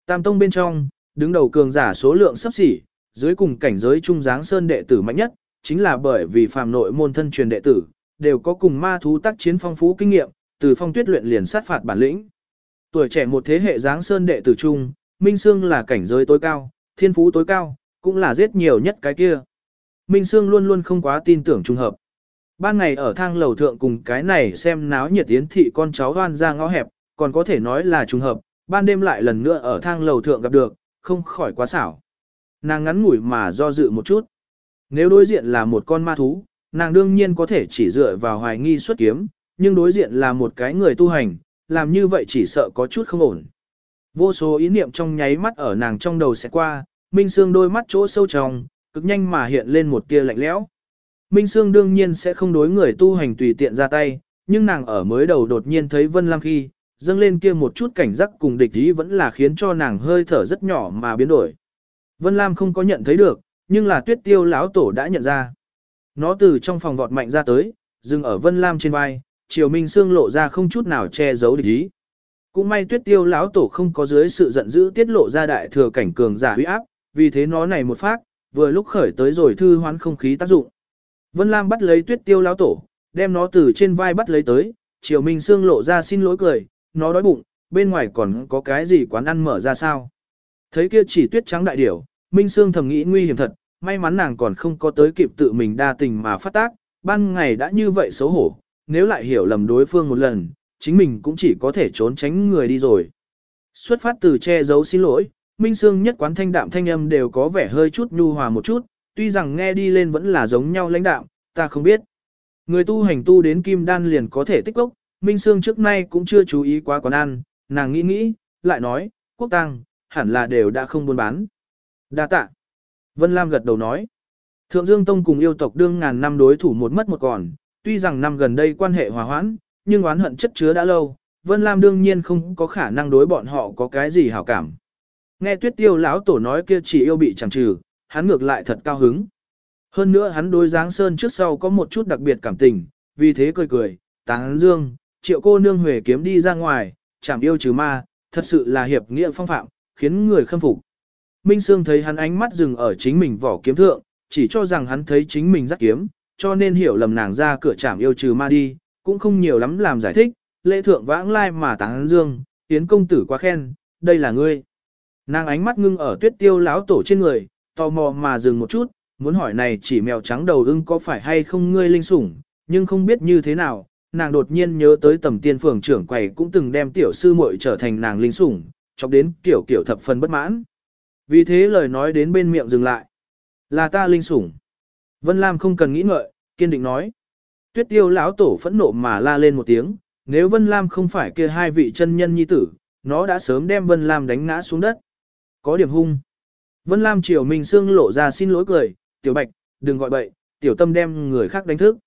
Tam tông bên trong, đứng đầu cường giả số lượng sắp xỉ, dưới cùng cảnh giới trung dáng sơn đệ tử mạnh nhất, chính là bởi vì phàm nội môn thân truyền đệ tử, đều có cùng ma thú tác chiến phong phú kinh nghiệm, từ phong tuyết luyện liền sát phạt bản lĩnh. Tuổi trẻ một thế hệ dáng sơn đệ tử trung, Minh Sương là cảnh giới tối cao, thiên phú tối cao, cũng là giết nhiều nhất cái kia. Minh Sương luôn luôn không quá tin tưởng trùng hợp. Ban ngày ở thang lầu thượng cùng cái này xem náo nhiệt tiến thị con cháu hoan ra ngõ hẹp, còn có thể nói là trùng hợp, ban đêm lại lần nữa ở thang lầu thượng gặp được, không khỏi quá xảo. Nàng ngắn ngủi mà do dự một chút. Nếu đối diện là một con ma thú, nàng đương nhiên có thể chỉ dựa vào hoài nghi xuất kiếm, nhưng đối diện là một cái người tu hành, làm như vậy chỉ sợ có chút không ổn. Vô số ý niệm trong nháy mắt ở nàng trong đầu sẽ qua, Minh Sương đôi mắt chỗ sâu trong, cực nhanh mà hiện lên một tia lạnh lẽo. Minh Sương đương nhiên sẽ không đối người tu hành tùy tiện ra tay, nhưng nàng ở mới đầu đột nhiên thấy Vân Lam khi, dâng lên kia một chút cảnh giác cùng địch ý vẫn là khiến cho nàng hơi thở rất nhỏ mà biến đổi. Vân Lam không có nhận thấy được, nhưng là tuyết tiêu lão tổ đã nhận ra. Nó từ trong phòng vọt mạnh ra tới, dừng ở Vân Lam trên vai, Triều Minh Sương lộ ra không chút nào che giấu địch ý. Cũng may tuyết tiêu lão tổ không có dưới sự giận dữ tiết lộ ra đại thừa cảnh cường giả huy áp, vì thế nó này một phát, vừa lúc khởi tới rồi thư hoán không khí tác dụng. Vân Lam bắt lấy tuyết tiêu lão tổ, đem nó từ trên vai bắt lấy tới, Triều Minh Sương lộ ra xin lỗi cười, nó đói bụng, bên ngoài còn có cái gì quán ăn mở ra sao. Thấy kia chỉ tuyết trắng đại điểu, Minh Sương thầm nghĩ nguy hiểm thật, may mắn nàng còn không có tới kịp tự mình đa tình mà phát tác, ban ngày đã như vậy xấu hổ, nếu lại hiểu lầm đối phương một lần, chính mình cũng chỉ có thể trốn tránh người đi rồi. Xuất phát từ che giấu xin lỗi, Minh Sương nhất quán thanh đạm thanh âm đều có vẻ hơi chút nhu hòa một chút, tuy rằng nghe đi lên vẫn là giống nhau lãnh đạm, ta không biết. Người tu hành tu đến kim đan liền có thể tích lốc, Minh Sương trước nay cũng chưa chú ý quá quán ăn, nàng nghĩ nghĩ, lại nói, quốc tăng, hẳn là đều đã không buôn bán. Đa tạ. Vân Lam gật đầu nói. Thượng Dương Tông cùng yêu tộc đương ngàn năm đối thủ một mất một còn, tuy rằng năm gần đây quan hệ hòa hoãn, nhưng oán hận chất chứa đã lâu, Vân Lam đương nhiên không có khả năng đối bọn họ có cái gì hảo cảm. Nghe Tuyết Tiêu lão tổ nói kia chỉ yêu bị chẳng trừ, hắn ngược lại thật cao hứng. Hơn nữa hắn đối Giáng Sơn trước sau có một chút đặc biệt cảm tình, vì thế cười cười, táng dương, triệu cô nương huề kiếm đi ra ngoài, chảm yêu trừ ma, thật sự là hiệp nghĩa phong phạm, khiến người khâm phục. Minh Sương thấy hắn ánh mắt dừng ở chính mình vỏ kiếm thượng, chỉ cho rằng hắn thấy chính mình dắt kiếm, cho nên hiểu lầm nàng ra cửa trảm yêu trừ ma đi, cũng không nhiều lắm làm giải thích, lễ thượng vãng lai mà táng dương, tiến công tử quá khen, đây là ngươi. Nàng ánh mắt ngưng ở tuyết tiêu lão tổ trên người, tò mò mà dừng một chút, muốn hỏi này chỉ mèo trắng đầu ưng có phải hay không ngươi linh sủng, nhưng không biết như thế nào, nàng đột nhiên nhớ tới tầm tiên phường trưởng quầy cũng từng đem tiểu sư muội trở thành nàng linh sủng, chọc đến kiểu kiểu thập phần bất mãn. Vì thế lời nói đến bên miệng dừng lại. Là ta linh sủng. Vân Lam không cần nghĩ ngợi, kiên định nói. Tuyết tiêu lão tổ phẫn nộ mà la lên một tiếng, nếu Vân Lam không phải kia hai vị chân nhân nhi tử, nó đã sớm đem Vân Lam đánh ngã xuống đất. Có điểm hung. Vân Lam chiều mình xương lộ ra xin lỗi cười, tiểu bạch, đừng gọi bậy, tiểu tâm đem người khác đánh thức.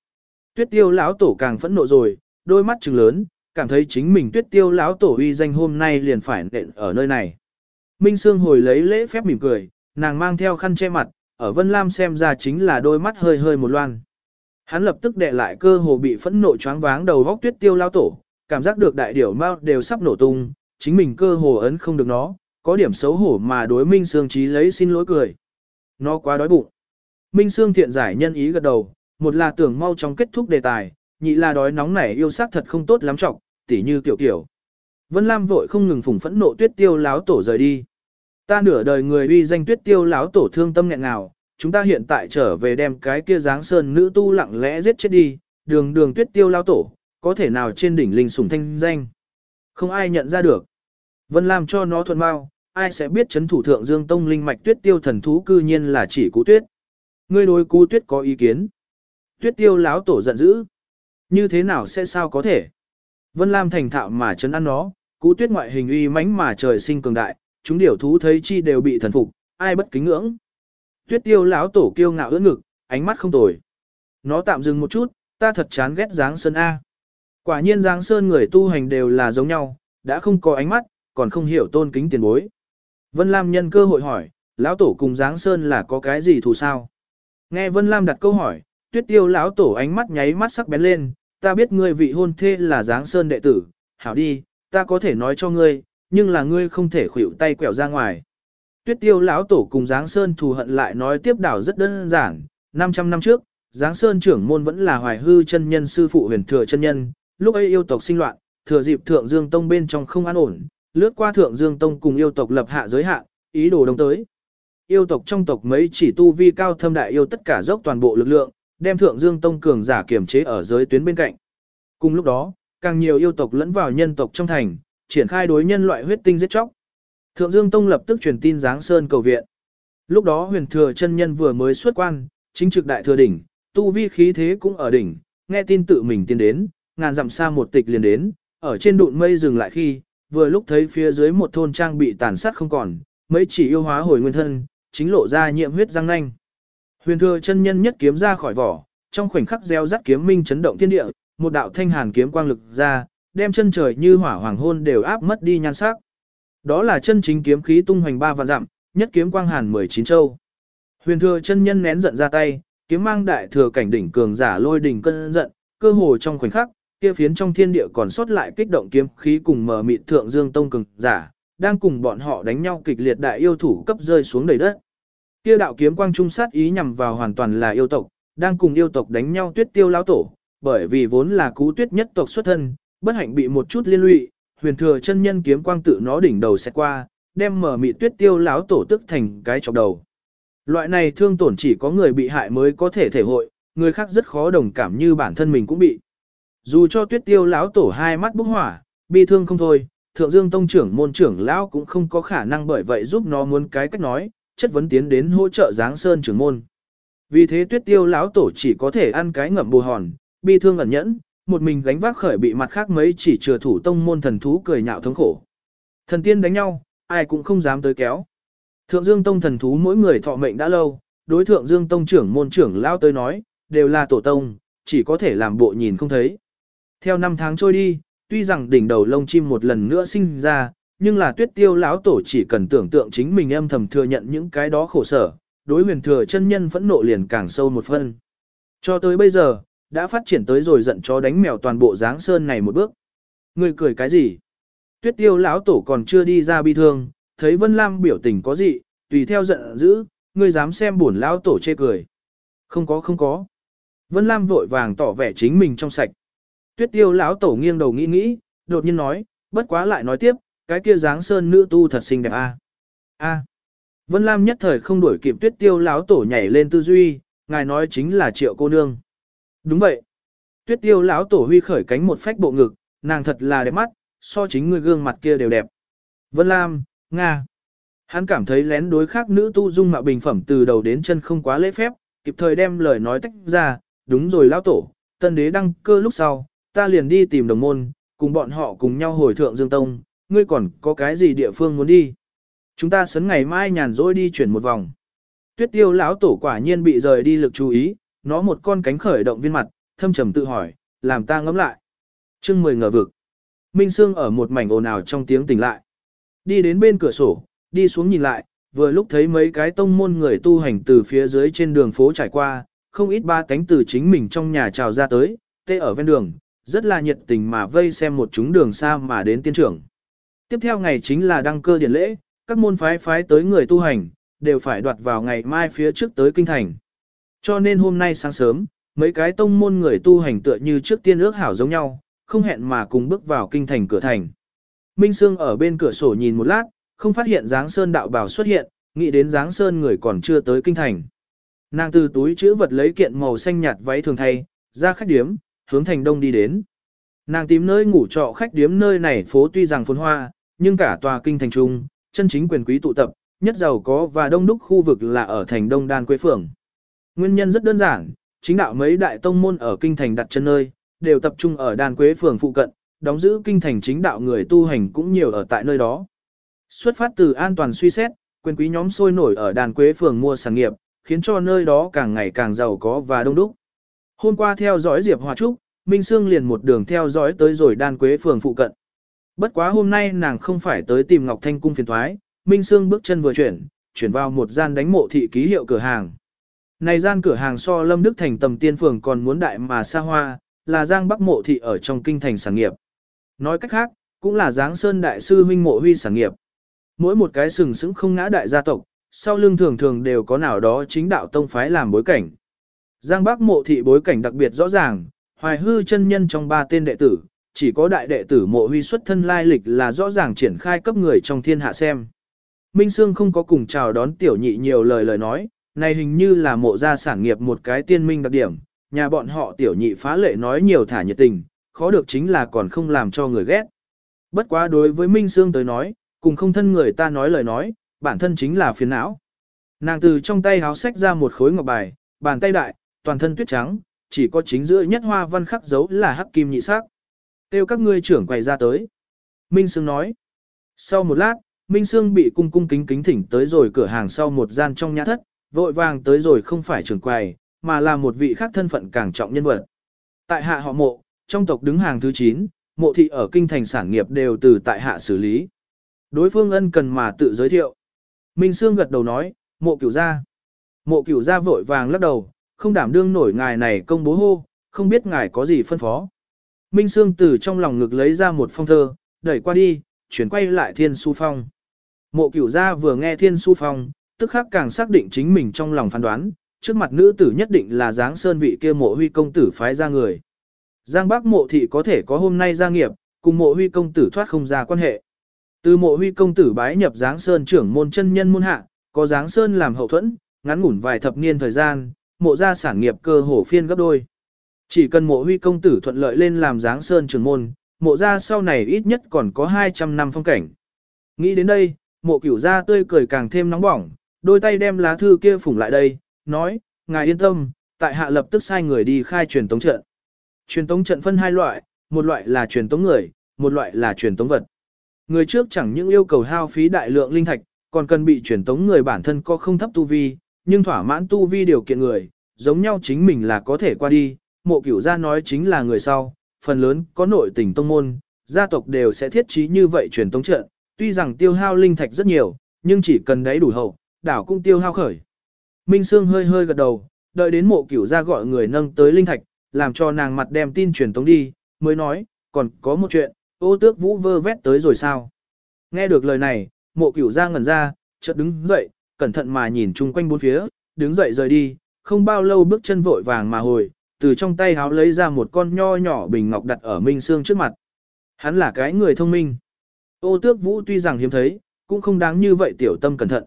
Tuyết tiêu lão tổ càng phẫn nộ rồi, đôi mắt trừng lớn, cảm thấy chính mình tuyết tiêu lão tổ uy danh hôm nay liền phải nện ở nơi này. Minh Sương hồi lấy lễ phép mỉm cười, nàng mang theo khăn che mặt, ở Vân Lam xem ra chính là đôi mắt hơi hơi một loan. Hắn lập tức đệ lại cơ hồ bị phẫn nộ choáng váng đầu góc tuyết tiêu lao tổ, cảm giác được đại điểu mau đều sắp nổ tung, chính mình cơ hồ ấn không được nó, có điểm xấu hổ mà đối Minh Sương trí lấy xin lỗi cười. Nó quá đói bụng. Minh Sương thiện giải nhân ý gật đầu, một là tưởng mau chóng kết thúc đề tài, nhị là đói nóng nảy yêu sắc thật không tốt lắm trọng, tỉ như tiểu kiểu. Vân Lam vội không ngừng phủng phẫn nộ tuyết tiêu láo tổ rời đi. Ta nửa đời người uy danh tuyết tiêu láo tổ thương tâm nghẹn nào, chúng ta hiện tại trở về đem cái kia dáng sơn nữ tu lặng lẽ giết chết đi, đường đường tuyết tiêu lao tổ, có thể nào trên đỉnh linh sủng thanh danh. Không ai nhận ra được. Vân Lam cho nó thuận mau, ai sẽ biết chấn thủ thượng dương tông linh mạch tuyết tiêu thần thú cư nhiên là chỉ cú tuyết. Ngươi đối cú tuyết có ý kiến. Tuyết tiêu láo tổ giận dữ. Như thế nào sẽ sao có thể? Vân Lam thành thạo mà chấn ăn nó, cú tuyết ngoại hình uy mãnh mà trời sinh cường đại, chúng điểu thú thấy chi đều bị thần phục, ai bất kính ngưỡng. Tuyết tiêu lão tổ kiêu ngạo ưỡn ngực, ánh mắt không tồi. Nó tạm dừng một chút, ta thật chán ghét dáng sơn A. Quả nhiên dáng sơn người tu hành đều là giống nhau, đã không có ánh mắt, còn không hiểu tôn kính tiền bối. Vân Lam nhân cơ hội hỏi, lão tổ cùng dáng sơn là có cái gì thù sao? Nghe Vân Lam đặt câu hỏi, tuyết tiêu lão tổ ánh mắt nháy mắt sắc bén lên, ta biết ngươi vị hôn thê là Giáng sơn đệ tử, hảo đi, ta có thể nói cho ngươi, nhưng là ngươi không thể khuỵu tay quẹo ra ngoài. Tuyết tiêu lão tổ cùng Giáng Sơn thù hận lại nói tiếp đảo rất đơn giản, 500 năm trước, Giáng Sơn trưởng môn vẫn là hoài hư chân nhân sư phụ huyền thừa chân nhân, lúc ấy yêu tộc sinh loạn, thừa dịp Thượng Dương Tông bên trong không an ổn, lướt qua Thượng Dương Tông cùng yêu tộc lập hạ giới hạn, ý đồ đồng tới. Yêu tộc trong tộc mấy chỉ tu vi cao thâm đại yêu tất cả dốc toàn bộ lực lượng, đem Thượng Dương Tông cường giả kiểm chế ở giới tuyến bên cạnh. Cùng lúc đó, càng nhiều yêu tộc lẫn vào nhân tộc trong thành, triển khai đối nhân loại huyết tinh giết chóc. Thượng Dương Tông lập tức truyền tin Giáng Sơn cầu viện. Lúc đó huyền thừa chân nhân vừa mới xuất quan, chính trực đại thừa đỉnh, tu vi khí thế cũng ở đỉnh, nghe tin tự mình tiến đến, ngàn dặm xa một tịch liền đến, ở trên đụn mây dừng lại khi, vừa lúc thấy phía dưới một thôn trang bị tàn sát không còn, mấy chỉ yêu hóa hồi nguyên thân, chính lộ ra nhiệm huyết răng nanh. Huyền thừa chân nhân nhất kiếm ra khỏi vỏ, trong khoảnh khắc gieo rắt kiếm minh chấn động thiên địa, một đạo thanh hàn kiếm quang lực ra, đem chân trời như hỏa hoàng hôn đều áp mất đi nhan sắc. Đó là chân chính kiếm khí tung hoành ba vạn dặm, nhất kiếm quang hàn 19 châu. Huyền thừa chân nhân nén giận ra tay, kiếm mang đại thừa cảnh đỉnh cường giả lôi đỉnh cơn giận, cơ hồ trong khoảnh khắc, kia phiến trong thiên địa còn sót lại kích động kiếm khí cùng mở mịt thượng dương tông cường giả, đang cùng bọn họ đánh nhau kịch liệt đại yêu thủ cấp rơi xuống đầy đất. Kia đạo kiếm quang trung sát ý nhằm vào hoàn toàn là yêu tộc, đang cùng yêu tộc đánh nhau tuyết tiêu lão tổ, bởi vì vốn là cú tuyết nhất tộc xuất thân, bất hạnh bị một chút liên lụy, huyền thừa chân nhân kiếm quang tự nó đỉnh đầu sẽ qua, đem mở mị tuyết tiêu lão tổ tức thành cái chọc đầu. Loại này thương tổn chỉ có người bị hại mới có thể thể hội, người khác rất khó đồng cảm như bản thân mình cũng bị. Dù cho tuyết tiêu lão tổ hai mắt bốc hỏa, bi thương không thôi, thượng dương tông trưởng môn trưởng lão cũng không có khả năng bởi vậy giúp nó muốn cái cách nói, chất vấn tiến đến hỗ trợ giáng sơn trưởng môn. Vì thế tuyết tiêu lão tổ chỉ có thể ăn cái ngậm bù hòn, bi thương ẩn nhẫn, một mình gánh vác khởi bị mặt khác mấy chỉ chừa thủ tông môn thần thú cười nhạo thống khổ. Thần tiên đánh nhau, ai cũng không dám tới kéo. Thượng Dương Tông thần thú mỗi người thọ mệnh đã lâu, đối thượng Dương Tông trưởng môn trưởng lao tới nói, đều là tổ tông, chỉ có thể làm bộ nhìn không thấy. Theo năm tháng trôi đi, tuy rằng đỉnh đầu lông chim một lần nữa sinh ra, nhưng là tuyết tiêu lão tổ chỉ cần tưởng tượng chính mình âm thầm thừa nhận những cái đó khổ sở, đối huyền thừa chân nhân phẫn nộ liền càng sâu một phân. Cho tới bây giờ, đã phát triển tới rồi giận chó đánh mèo toàn bộ dáng sơn này một bước. Người cười cái gì? Tuyết tiêu lão tổ còn chưa đi ra bi thương, thấy Vân Lam biểu tình có gì, tùy theo giận dữ, ngươi dám xem buồn lão tổ chê cười. Không có không có. Vân Lam vội vàng tỏ vẻ chính mình trong sạch. Tuyết tiêu lão tổ nghiêng đầu nghĩ nghĩ, đột nhiên nói, bất quá lại nói tiếp, cái kia dáng sơn nữ tu thật xinh đẹp a. A. Vân Lam nhất thời không đuổi kịp tuyết tiêu lão tổ nhảy lên tư duy, ngài nói chính là triệu cô nương. Đúng vậy. Tuyết tiêu lão tổ huy khởi cánh một phách bộ ngực, nàng thật là đẹp mắt, so chính người gương mặt kia đều đẹp. Vân Lam, Nga. Hắn cảm thấy lén đối khác nữ tu dung mạo bình phẩm từ đầu đến chân không quá lễ phép, kịp thời đem lời nói tách ra, đúng rồi lão tổ, tân đế đăng cơ lúc sau, ta liền đi tìm đồng môn, cùng bọn họ cùng nhau hồi thượng Dương Tông, ngươi còn có cái gì địa phương muốn đi? Chúng ta sấn ngày mai nhàn rỗi đi chuyển một vòng. Tuyết tiêu lão tổ quả nhiên bị rời đi lực chú ý, nó một con cánh khởi động viên mặt, thâm trầm tự hỏi, làm ta ngẫm lại. chương mười ngờ vực. Minh Sương ở một mảnh ồn ào trong tiếng tỉnh lại. Đi đến bên cửa sổ, đi xuống nhìn lại, vừa lúc thấy mấy cái tông môn người tu hành từ phía dưới trên đường phố trải qua, không ít ba cánh từ chính mình trong nhà trào ra tới, tê ở ven đường, rất là nhiệt tình mà vây xem một chúng đường xa mà đến tiên trưởng. Tiếp theo ngày chính là đăng cơ điển lễ, các môn phái phái tới người tu hành, đều phải đoạt vào ngày mai phía trước tới kinh thành. Cho nên hôm nay sáng sớm, mấy cái tông môn người tu hành tựa như trước tiên ước hảo giống nhau, không hẹn mà cùng bước vào kinh thành cửa thành. Minh Sương ở bên cửa sổ nhìn một lát, không phát hiện giáng sơn đạo bảo xuất hiện, nghĩ đến giáng sơn người còn chưa tới kinh thành. Nàng từ túi chữ vật lấy kiện màu xanh nhạt váy thường thay, ra khách điếm, hướng thành đông đi đến. Nàng tìm nơi ngủ trọ khách điếm nơi này phố tuy rằng phồn hoa, nhưng cả tòa kinh thành trung, chân chính quyền quý tụ tập, nhất giàu có và đông đúc khu vực là ở thành đông đan quế phường. Nguyên nhân rất đơn giản, chính đạo mấy đại tông môn ở kinh thành đặt chân nơi, đều tập trung ở đan quế phường phụ cận, đóng giữ kinh thành chính đạo người tu hành cũng nhiều ở tại nơi đó. Xuất phát từ an toàn suy xét, quyền quý nhóm sôi nổi ở đan quế phường mua sản nghiệp, khiến cho nơi đó càng ngày càng giàu có và đông đúc. Hôm qua theo dõi Diệp Hòa Trúc, Minh Sương liền một đường theo dõi tới rồi đan quế phường phụ cận. Bất quá hôm nay nàng không phải tới tìm Ngọc Thanh cung phiền thoái, Minh Sương bước chân vừa chuyển, chuyển vào một gian đánh mộ thị ký hiệu cửa hàng. Này gian cửa hàng so Lâm Đức Thành tầm tiên phường còn muốn đại mà xa hoa, là giang bắc mộ thị ở trong kinh thành sản nghiệp. Nói cách khác, cũng là giáng sơn đại sư huynh mộ huy sản nghiệp. Mỗi một cái sừng sững không ngã đại gia tộc, sau lưng thường thường đều có nào đó chính đạo tông phái làm bối cảnh. Giang Bắc mộ thị bối cảnh đặc biệt rõ ràng, hoài hư chân nhân trong ba tên đệ tử, chỉ có đại đệ tử mộ huy xuất thân lai lịch là rõ ràng triển khai cấp người trong thiên hạ xem. Minh Sương không có cùng chào đón tiểu nhị nhiều lời lời nói, này hình như là mộ gia sản nghiệp một cái tiên minh đặc điểm, nhà bọn họ tiểu nhị phá lệ nói nhiều thả nhiệt tình, khó được chính là còn không làm cho người ghét. Bất quá đối với Minh Sương tới nói, cùng không thân người ta nói lời nói, bản thân chính là phiền não. Nàng từ trong tay háo sách ra một khối ngọc bài, bàn tay đại, toàn thân tuyết trắng, chỉ có chính giữa nhất hoa văn khắc dấu là hắc kim nhị sắc. Tiêu các ngươi trưởng quầy ra tới. Minh Sương nói. Sau một lát, Minh Sương bị cung cung kính kính thỉnh tới rồi cửa hàng sau một gian trong nhà thất, vội vàng tới rồi không phải trưởng quầy, mà là một vị khác thân phận càng trọng nhân vật. Tại hạ họ mộ, trong tộc đứng hàng thứ 9, mộ thị ở kinh thành sản nghiệp đều từ tại hạ xử lý. Đối phương ân cần mà tự giới thiệu. Minh Sương gật đầu nói, mộ cửu gia. Mộ cửu gia vội vàng lắc đầu, không đảm đương nổi ngài này công bố hô, không biết ngài có gì phân phó. Minh Sương từ trong lòng ngực lấy ra một phong thơ, đẩy qua đi, chuyển quay lại thiên su phong. Mộ cửu gia vừa nghe thiên su phong, tức khắc càng xác định chính mình trong lòng phán đoán, trước mặt nữ tử nhất định là dáng sơn vị kia mộ huy công tử phái ra người. Giang Bắc mộ thị có thể có hôm nay gia nghiệp, cùng mộ huy công tử thoát không ra quan hệ. Từ mộ huy công tử bái nhập Giáng Sơn trưởng môn chân nhân môn hạ, có Giáng Sơn làm hậu thuẫn, ngắn ngủn vài thập niên thời gian, mộ gia sản nghiệp cơ hồ phiên gấp đôi. Chỉ cần mộ huy công tử thuận lợi lên làm Giáng Sơn trưởng môn, mộ gia sau này ít nhất còn có 200 năm phong cảnh. Nghĩ đến đây, mộ cửu gia tươi cười càng thêm nóng bỏng, đôi tay đem lá thư kia phủng lại đây, nói, ngài yên tâm, tại hạ lập tức sai người đi khai truyền tống trận. Truyền tống trận phân hai loại, một loại là truyền tống người, một loại là truyền tống vật. Người trước chẳng những yêu cầu hao phí đại lượng linh thạch, còn cần bị truyền tống người bản thân có không thấp tu vi, nhưng thỏa mãn tu vi điều kiện người, giống nhau chính mình là có thể qua đi, mộ cửu gia nói chính là người sau, phần lớn có nội tình tông môn, gia tộc đều sẽ thiết trí như vậy truyền tống trận, tuy rằng tiêu hao linh thạch rất nhiều, nhưng chỉ cần đấy đủ hậu, đảo cũng tiêu hao khởi. Minh Sương hơi hơi gật đầu, đợi đến mộ cửu gia gọi người nâng tới linh thạch, làm cho nàng mặt đem tin truyền tống đi, mới nói, còn có một chuyện, ô tước vũ vơ vét tới rồi sao. Nghe được lời này, mộ cửu gia ngẩn ra, chợt đứng dậy, cẩn thận mà nhìn chung quanh bốn phía, đứng dậy rời đi, không bao lâu bước chân vội vàng mà hồi, từ trong tay háo lấy ra một con nho nhỏ bình ngọc đặt ở Minh Sương trước mặt. Hắn là cái người thông minh. Ô tước vũ tuy rằng hiếm thấy, cũng không đáng như vậy tiểu tâm cẩn thận.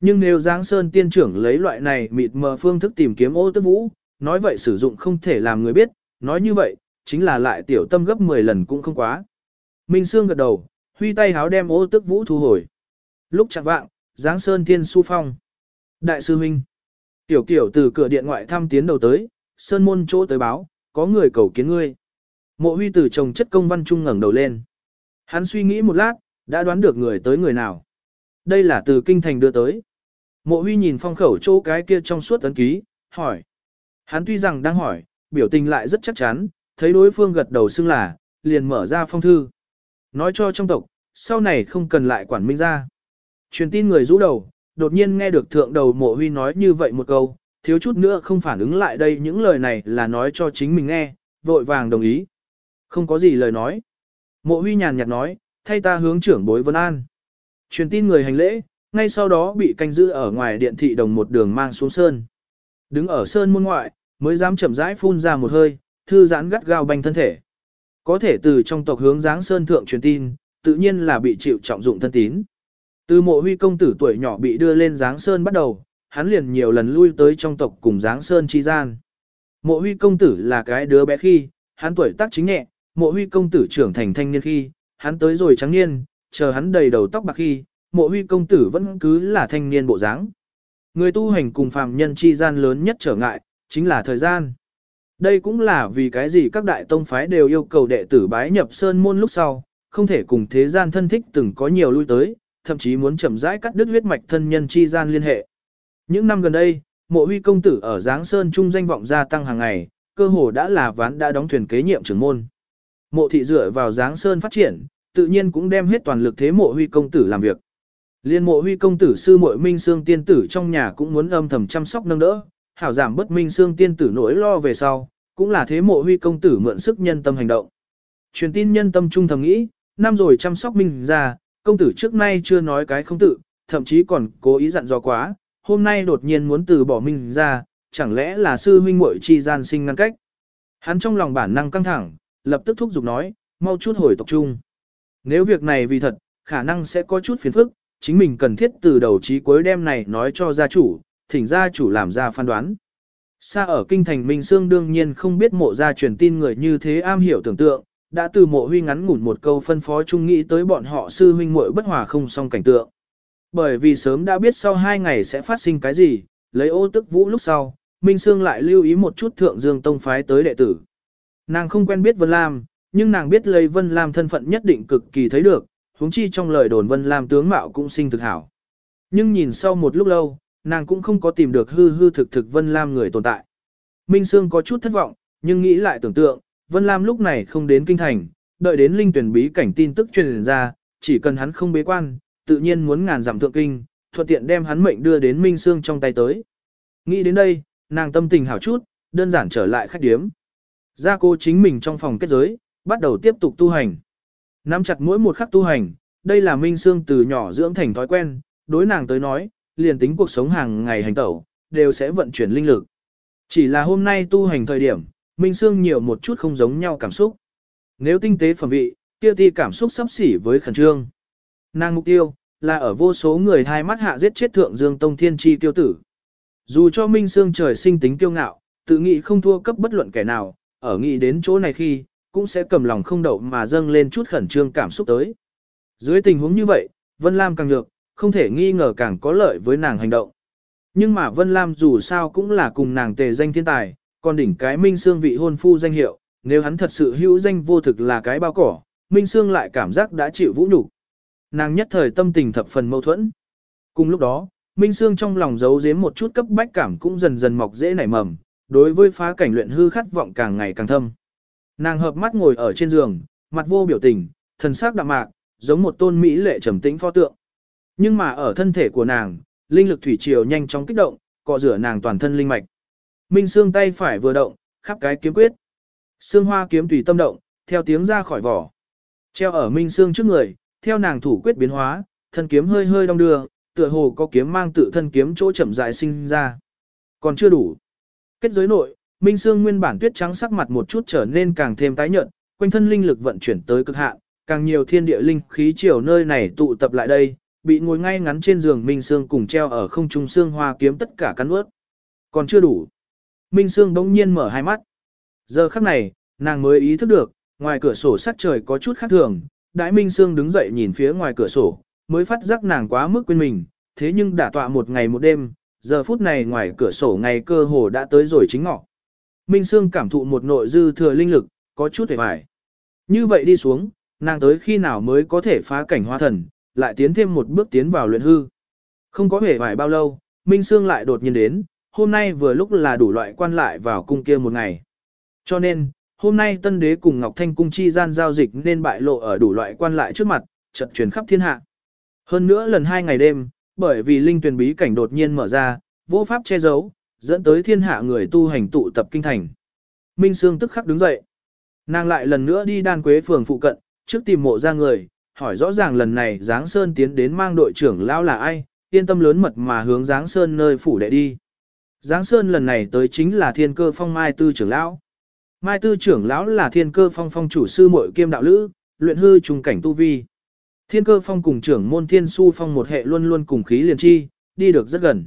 Nhưng nếu Giáng Sơn tiên trưởng lấy loại này mịt mờ phương thức tìm kiếm ô tước vũ, nói vậy sử dụng không thể làm người biết, nói như vậy, chính là lại tiểu tâm gấp 10 lần cũng không quá. Minh Sương gật đầu, huy tay háo đem ô tước vũ thu hồi. Lúc chẳng vạng, Giáng Sơn tiên su phong. Đại sư huynh Tiểu kiểu từ cửa điện ngoại thăm tiến đầu tới, Sơn môn chỗ tới báo, có người cầu kiến ngươi. Mộ huy từ chồng chất công văn trung ngẩng đầu lên. Hắn suy nghĩ một lát, đã đoán được người tới người nào. Đây là từ kinh thành đưa tới. Mộ huy nhìn phong khẩu chỗ cái kia trong suốt tấn ký, hỏi. Hắn tuy rằng đang hỏi, biểu tình lại rất chắc chắn, thấy đối phương gật đầu xưng là, liền mở ra phong thư. Nói cho trong tộc, sau này không cần lại quản minh ra. Truyền tin người rũ đầu, đột nhiên nghe được thượng đầu mộ huy nói như vậy một câu, thiếu chút nữa không phản ứng lại đây những lời này là nói cho chính mình nghe, vội vàng đồng ý. Không có gì lời nói. Mộ huy nhàn nhạt nói, thay ta hướng trưởng bối vân an. Truyền tin người hành lễ, ngay sau đó bị canh giữ ở ngoài điện thị đồng một đường mang xuống sơn. Đứng ở sơn môn ngoại, mới dám chậm rãi phun ra một hơi, thư giãn gắt gao banh thân thể. Có thể từ trong tộc hướng dáng sơn thượng truyền tin, tự nhiên là bị chịu trọng dụng thân tín. Từ mộ huy công tử tuổi nhỏ bị đưa lên dáng sơn bắt đầu, hắn liền nhiều lần lui tới trong tộc cùng dáng sơn chi gian. Mộ huy công tử là cái đứa bé khi, hắn tuổi tác chính nhẹ, mộ huy công tử trưởng thành thanh niên khi, hắn tới rồi trắng niên, chờ hắn đầy đầu tóc bạc khi, mộ huy công tử vẫn cứ là thanh niên bộ dáng. Người tu hành cùng phàm nhân chi gian lớn nhất trở ngại, chính là thời gian. Đây cũng là vì cái gì các đại tông phái đều yêu cầu đệ tử bái nhập sơn môn lúc sau, không thể cùng thế gian thân thích từng có nhiều lui tới, thậm chí muốn chậm rãi cắt đứt huyết mạch thân nhân chi gian liên hệ. Những năm gần đây, mộ huy công tử ở Giáng Sơn trung danh vọng gia tăng hàng ngày, cơ hồ đã là ván đã đóng thuyền kế nhiệm trưởng môn. Mộ thị dựa vào Giáng Sơn phát triển, tự nhiên cũng đem hết toàn lực thế mộ huy công tử làm việc. Liên mộ huy công tử sư muội minh Sương tiên tử trong nhà cũng muốn âm thầm chăm sóc nâng đỡ, hảo giảm bất minh Sương tiên tử nỗi lo về sau, cũng là thế mộ huy công tử mượn sức nhân tâm hành động. Truyền tin nhân tâm trung thầm nghĩ, năm rồi chăm sóc minh ra, công tử trước nay chưa nói cái không tự, thậm chí còn cố ý dặn dò quá, hôm nay đột nhiên muốn từ bỏ mình ra, chẳng lẽ là sư huynh muội chi gian sinh ngăn cách. Hắn trong lòng bản năng căng thẳng, lập tức thúc giục nói, mau chút hồi tộc trung. Nếu việc này vì thật, khả năng sẽ có chút phiền phức, chính mình cần thiết từ đầu chí cuối đêm này nói cho gia chủ, thỉnh gia chủ làm ra phán đoán. Xa ở kinh thành Minh Sương đương nhiên không biết mộ gia truyền tin người như thế am hiểu tưởng tượng, đã từ mộ huy ngắn ngủn một câu phân phó chung nghĩ tới bọn họ sư huynh muội bất hòa không song cảnh tượng. Bởi vì sớm đã biết sau hai ngày sẽ phát sinh cái gì, lấy ô tức vũ lúc sau, Minh Sương lại lưu ý một chút thượng dương tông phái tới đệ tử. Nàng không quen biết Vân Lam, nhưng nàng biết lấy Vân Lam thân phận nhất định cực kỳ thấy được, huống chi trong lời đồn Vân Lam tướng mạo cũng sinh thực hảo. Nhưng nhìn sau một lúc lâu, nàng cũng không có tìm được hư hư thực thực Vân Lam người tồn tại. Minh Sương có chút thất vọng, nhưng nghĩ lại tưởng tượng, Vân Lam lúc này không đến kinh thành, đợi đến linh tuyển bí cảnh tin tức truyền ra, chỉ cần hắn không bế quan, tự nhiên muốn ngàn giảm thượng kinh, thuận tiện đem hắn mệnh đưa đến Minh Sương trong tay tới. Nghĩ đến đây, nàng tâm tình hảo chút, đơn giản trở lại khách điếm. Ra cô chính mình trong phòng kết giới, bắt đầu tiếp tục tu hành. Nắm chặt mỗi một khắc tu hành, đây là Minh Sương từ nhỏ dưỡng thành thói quen, đối nàng tới nói, liền tính cuộc sống hàng ngày hành tẩu, đều sẽ vận chuyển linh lực. Chỉ là hôm nay tu hành thời điểm, Minh Sương nhiều một chút không giống nhau cảm xúc. Nếu tinh tế phẩm vị, kia ti cảm xúc sắp xỉ với khẩn trương. Nàng mục tiêu, là ở vô số người hai mắt hạ giết chết thượng dương tông thiên chi tiêu tử. Dù cho Minh Sương trời sinh tính kiêu ngạo, tự nghĩ không thua cấp bất luận kẻ nào, ở nghĩ đến chỗ này khi, cũng sẽ cầm lòng không đậu mà dâng lên chút khẩn trương cảm xúc tới. Dưới tình huống như vậy, Vân Lam càng được, không thể nghi ngờ càng có lợi với nàng hành động. Nhưng mà Vân Lam dù sao cũng là cùng nàng tề danh thiên tài, còn đỉnh cái Minh Sương vị hôn phu danh hiệu, nếu hắn thật sự hữu danh vô thực là cái bao cỏ, Minh Sương lại cảm giác đã chịu vũ nhục. Nàng nhất thời tâm tình thập phần mâu thuẫn. Cùng lúc đó, Minh Sương trong lòng giấu giếm một chút cấp bách cảm cũng dần dần mọc dễ nảy mầm, đối với phá cảnh luyện hư khát vọng càng ngày càng thâm. Nàng hợp mắt ngồi ở trên giường, mặt vô biểu tình, thần sắc đạm mạc, giống một tôn mỹ lệ trầm tĩnh pho tượng. Nhưng mà ở thân thể của nàng, linh lực thủy triều nhanh chóng kích động, cọ rửa nàng toàn thân linh mạch. Minh Sương tay phải vừa động, khắp cái kiếm quyết. Sương hoa kiếm tùy tâm động, theo tiếng ra khỏi vỏ. Treo ở Minh Sương trước người, theo nàng thủ quyết biến hóa, thân kiếm hơi hơi đong đưa, tựa hồ có kiếm mang tự thân kiếm chỗ chậm rãi sinh ra. Còn chưa đủ. Kết giới nội, Minh Sương nguyên bản tuyết trắng sắc mặt một chút trở nên càng thêm tái nhợt, quanh thân linh lực vận chuyển tới cực hạn, càng nhiều thiên địa linh khí chiều nơi này tụ tập lại đây, bị ngồi ngay ngắn trên giường Minh Sương cùng treo ở không trung xương hoa kiếm tất cả cắn ướt. Còn chưa đủ. Minh Sương bỗng nhiên mở hai mắt. Giờ khắc này, nàng mới ý thức được, ngoài cửa sổ sắc trời có chút khác thường, Đại Minh Sương đứng dậy nhìn phía ngoài cửa sổ, mới phát giác nàng quá mức quên mình, thế nhưng đã tọa một ngày một đêm, giờ phút này ngoài cửa sổ ngày cơ hồ đã tới rồi chính ngọ. Minh Sương cảm thụ một nội dư thừa linh lực, có chút hề hoài. Như vậy đi xuống, nàng tới khi nào mới có thể phá cảnh hóa thần, lại tiến thêm một bước tiến vào luyện hư. Không có hề hoài bao lâu, Minh Sương lại đột nhiên đến, hôm nay vừa lúc là đủ loại quan lại vào cung kia một ngày. Cho nên, hôm nay tân đế cùng Ngọc Thanh cung chi gian giao dịch nên bại lộ ở đủ loại quan lại trước mặt, trận truyền khắp thiên hạ. Hơn nữa lần hai ngày đêm, bởi vì linh tuyển bí cảnh đột nhiên mở ra, vô pháp che giấu, dẫn tới thiên hạ người tu hành tụ tập kinh thành. Minh Sương tức khắc đứng dậy. Nàng lại lần nữa đi đan quế phường phụ cận, trước tìm mộ ra người, hỏi rõ ràng lần này Giáng Sơn tiến đến mang đội trưởng lão là ai, yên tâm lớn mật mà hướng Giáng Sơn nơi phủ đệ đi. Giáng Sơn lần này tới chính là thiên cơ phong mai tư trưởng lão. Mai tư trưởng lão là thiên cơ phong phong chủ sư muội kiêm đạo lữ, luyện hư trùng cảnh tu vi. Thiên cơ phong cùng trưởng môn thiên su phong một hệ luôn luôn cùng khí liền chi, đi được rất gần.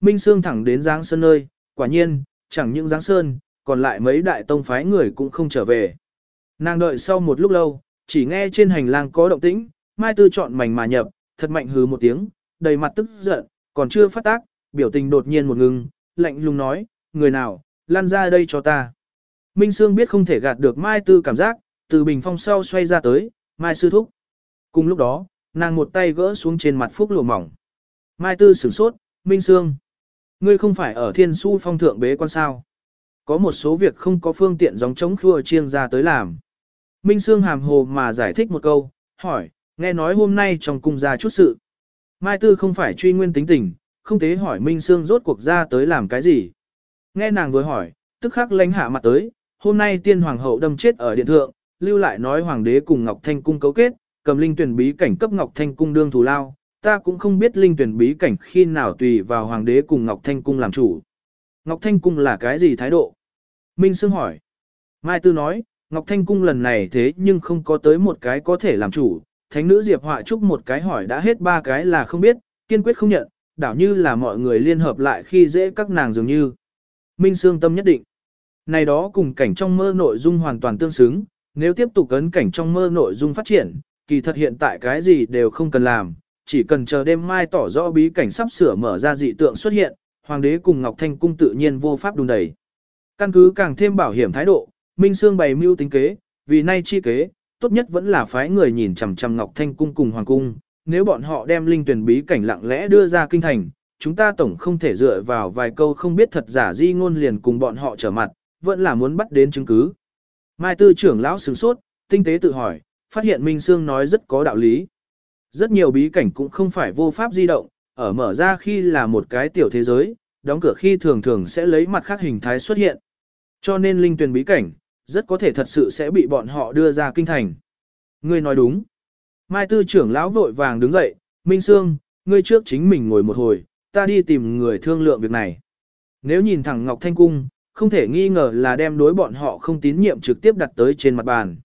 Minh Sương thẳng đến Giáng Sơn nơi, quả nhiên, chẳng những Giáng Sơn, còn lại mấy đại tông phái người cũng không trở về. Nàng đợi sau một lúc lâu, chỉ nghe trên hành lang có động tĩnh, Mai Tư chọn mảnh mà nhập, thật mạnh hừ một tiếng, đầy mặt tức giận, còn chưa phát tác, biểu tình đột nhiên một ngừng, lạnh lùng nói, người nào, lan ra đây cho ta. Minh Sương biết không thể gạt được Mai Tư cảm giác, từ bình phong sau xoay ra tới, Mai Sư thúc. Cùng lúc đó, nàng một tay gỡ xuống trên mặt phúc lụa mỏng. Mai Tư sửng sốt, Minh Sương. Ngươi không phải ở thiên su phong thượng bế quan sao. Có một số việc không có phương tiện giống chống khua chiêng ra tới làm. Minh Sương hàm hồ mà giải thích một câu, hỏi, nghe nói hôm nay trong cung ra chút sự. Mai Tư không phải truy nguyên tính tình, không thế hỏi Minh Sương rốt cuộc ra tới làm cái gì. Nghe nàng vừa hỏi, tức khắc lãnh hạ mặt tới, hôm nay tiên hoàng hậu đâm chết ở điện thượng, lưu lại nói hoàng đế cùng Ngọc Thanh cung cấu kết, cầm linh tuyển bí cảnh cấp Ngọc Thanh cung đương thù lao, ta cũng không biết linh tuyển bí cảnh khi nào tùy vào hoàng đế cùng Ngọc Thanh cung làm chủ. Ngọc Thanh cung là cái gì thái độ? Minh Sương hỏi. Mai Tư nói, Ngọc Thanh cung lần này thế nhưng không có tới một cái có thể làm chủ, thánh nữ Diệp Họa Trúc một cái hỏi đã hết ba cái là không biết, kiên quyết không nhận, đảo như là mọi người liên hợp lại khi dễ các nàng dường như. Minh Sương tâm nhất định. Này đó cùng cảnh trong mơ nội dung hoàn toàn tương xứng, nếu tiếp tục cấn cảnh trong mơ nội dung phát triển, kỳ thật hiện tại cái gì đều không cần làm, chỉ cần chờ đêm mai tỏ rõ bí cảnh sắp sửa mở ra dị tượng xuất hiện, hoàng đế cùng Ngọc Thanh cung tự nhiên vô pháp đùn đẩy. Căn cứ càng thêm bảo hiểm thái độ, Minh Sương bày mưu tính kế, vì nay chi kế, tốt nhất vẫn là phái người nhìn chằm chằm Ngọc Thanh cung cùng hoàng cung, nếu bọn họ đem linh tuyển bí cảnh lặng lẽ đưa ra kinh thành, chúng ta tổng không thể dựa vào vài câu không biết thật giả di ngôn liền cùng bọn họ trở mặt, vẫn là muốn bắt đến chứng cứ. Mai tư trưởng lão sửng sốt, tinh tế tự hỏi, phát hiện Minh Sương nói rất có đạo lý. Rất nhiều bí cảnh cũng không phải vô pháp di động, ở mở ra khi là một cái tiểu thế giới, đóng cửa khi thường thường sẽ lấy mặt khác hình thái xuất hiện. Cho nên linh tuyển bí cảnh, rất có thể thật sự sẽ bị bọn họ đưa ra kinh thành. Ngươi nói đúng. Mai tư trưởng lão vội vàng đứng dậy, Minh Sương, ngươi trước chính mình ngồi một hồi, ta đi tìm người thương lượng việc này. Nếu nhìn thẳng Ngọc Thanh Cung, không thể nghi ngờ là đem đối bọn họ không tín nhiệm trực tiếp đặt tới trên mặt bàn.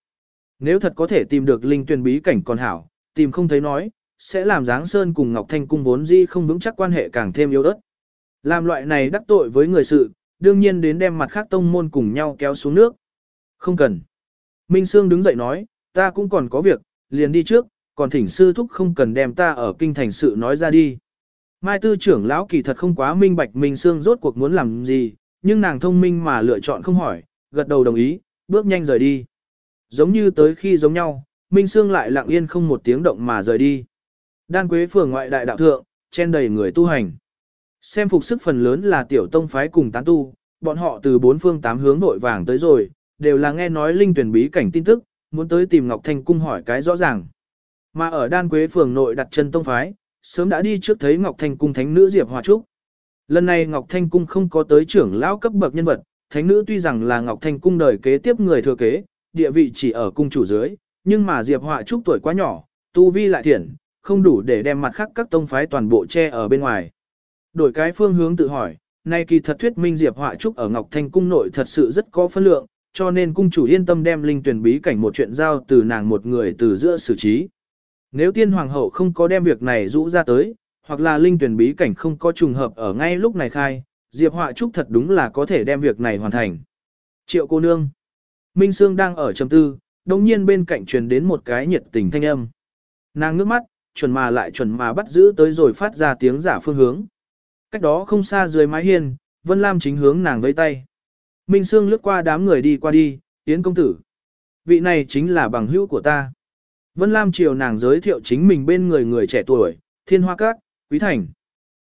Nếu thật có thể tìm được linh tuyển bí cảnh còn hảo, tìm không thấy nói, sẽ làm Giáng Sơn cùng Ngọc Thanh Cung vốn di không vững chắc quan hệ càng thêm yếu ớt. Làm loại này đắc tội với người sự, đương nhiên đến đem mặt khác tông môn cùng nhau kéo xuống nước. Không cần. Minh Sương đứng dậy nói, ta cũng còn có việc, liền đi trước, còn thỉnh sư thúc không cần đem ta ở kinh thành sự nói ra đi. Mai tư trưởng lão kỳ thật không quá minh bạch Minh Sương rốt cuộc muốn làm gì, nhưng nàng thông minh mà lựa chọn không hỏi, gật đầu đồng ý, bước nhanh rời đi. Giống như tới khi giống nhau, Minh Sương lại lặng yên không một tiếng động mà rời đi. Đan Quế phường ngoại đại đạo thượng, chen đầy người tu hành. Xem phục sức phần lớn là tiểu tông phái cùng tán tu, bọn họ từ bốn phương tám hướng vội vàng tới rồi, đều là nghe nói linh tuyển bí cảnh tin tức, muốn tới tìm Ngọc Thanh cung hỏi cái rõ ràng. Mà ở Đan Quế phường nội đặt chân tông phái, sớm đã đi trước thấy Ngọc Thanh cung thánh nữ Diệp Hòa Trúc. Lần này Ngọc Thanh cung không có tới trưởng lão cấp bậc nhân vật, thánh nữ tuy rằng là Ngọc Thanh cung đời kế tiếp người thừa kế, địa vị chỉ ở cung chủ dưới, nhưng mà Diệp Họa Trúc tuổi quá nhỏ, tu vi lại thiện, không đủ để đem mặt khác các tông phái toàn bộ che ở bên ngoài. Đổi cái phương hướng tự hỏi, nay kỳ thật thuyết minh Diệp Họa Trúc ở Ngọc Thanh cung nội thật sự rất có phân lượng, cho nên cung chủ yên tâm đem linh tuyển bí cảnh một chuyện giao từ nàng một người từ giữa xử trí. Nếu tiên hoàng hậu không có đem việc này rũ ra tới, hoặc là linh tuyển bí cảnh không có trùng hợp ở ngay lúc này khai, Diệp Họa Trúc thật đúng là có thể đem việc này hoàn thành. Triệu cô nương. Minh Sương đang ở trầm tư, đồng nhiên bên cạnh truyền đến một cái nhiệt tình thanh âm. Nàng ngước mắt, chuẩn mà lại chuẩn mà bắt giữ tới rồi phát ra tiếng giả phương hướng. Cách đó không xa dưới mái hiên, Vân Lam chính hướng nàng vây tay. Minh Sương lướt qua đám người đi qua đi, tiến công tử. Vị này chính là bằng hữu của ta. Vân Lam chiều nàng giới thiệu chính mình bên người người trẻ tuổi, thiên hoa cát, quý thành.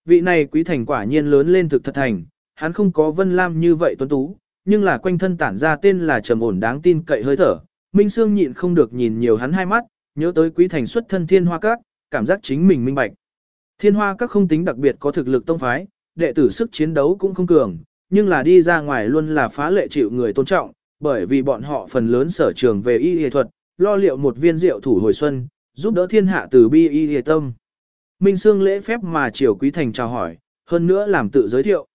Vị này quý thành quả nhiên lớn lên thực thật thành, hắn không có Vân Lam như vậy tuấn tú, nhưng là quanh thân tản ra tên là trầm ổn đáng tin cậy hơi thở. Minh Sương nhịn không được nhìn nhiều hắn hai mắt, nhớ tới quý thành xuất thân thiên hoa các, cảm giác chính mình minh bạch. Thiên hoa các không tính đặc biệt có thực lực tông phái, đệ tử sức chiến đấu cũng không cường, nhưng là đi ra ngoài luôn là phá lệ chịu người tôn trọng, bởi vì bọn họ phần lớn sở trường về y y thuật, lo liệu một viên rượu thủ hồi xuân, giúp đỡ thiên hạ từ bi y y tâm. Minh Sương lễ phép mà chiều Quý Thành chào hỏi, hơn nữa làm tự giới thiệu.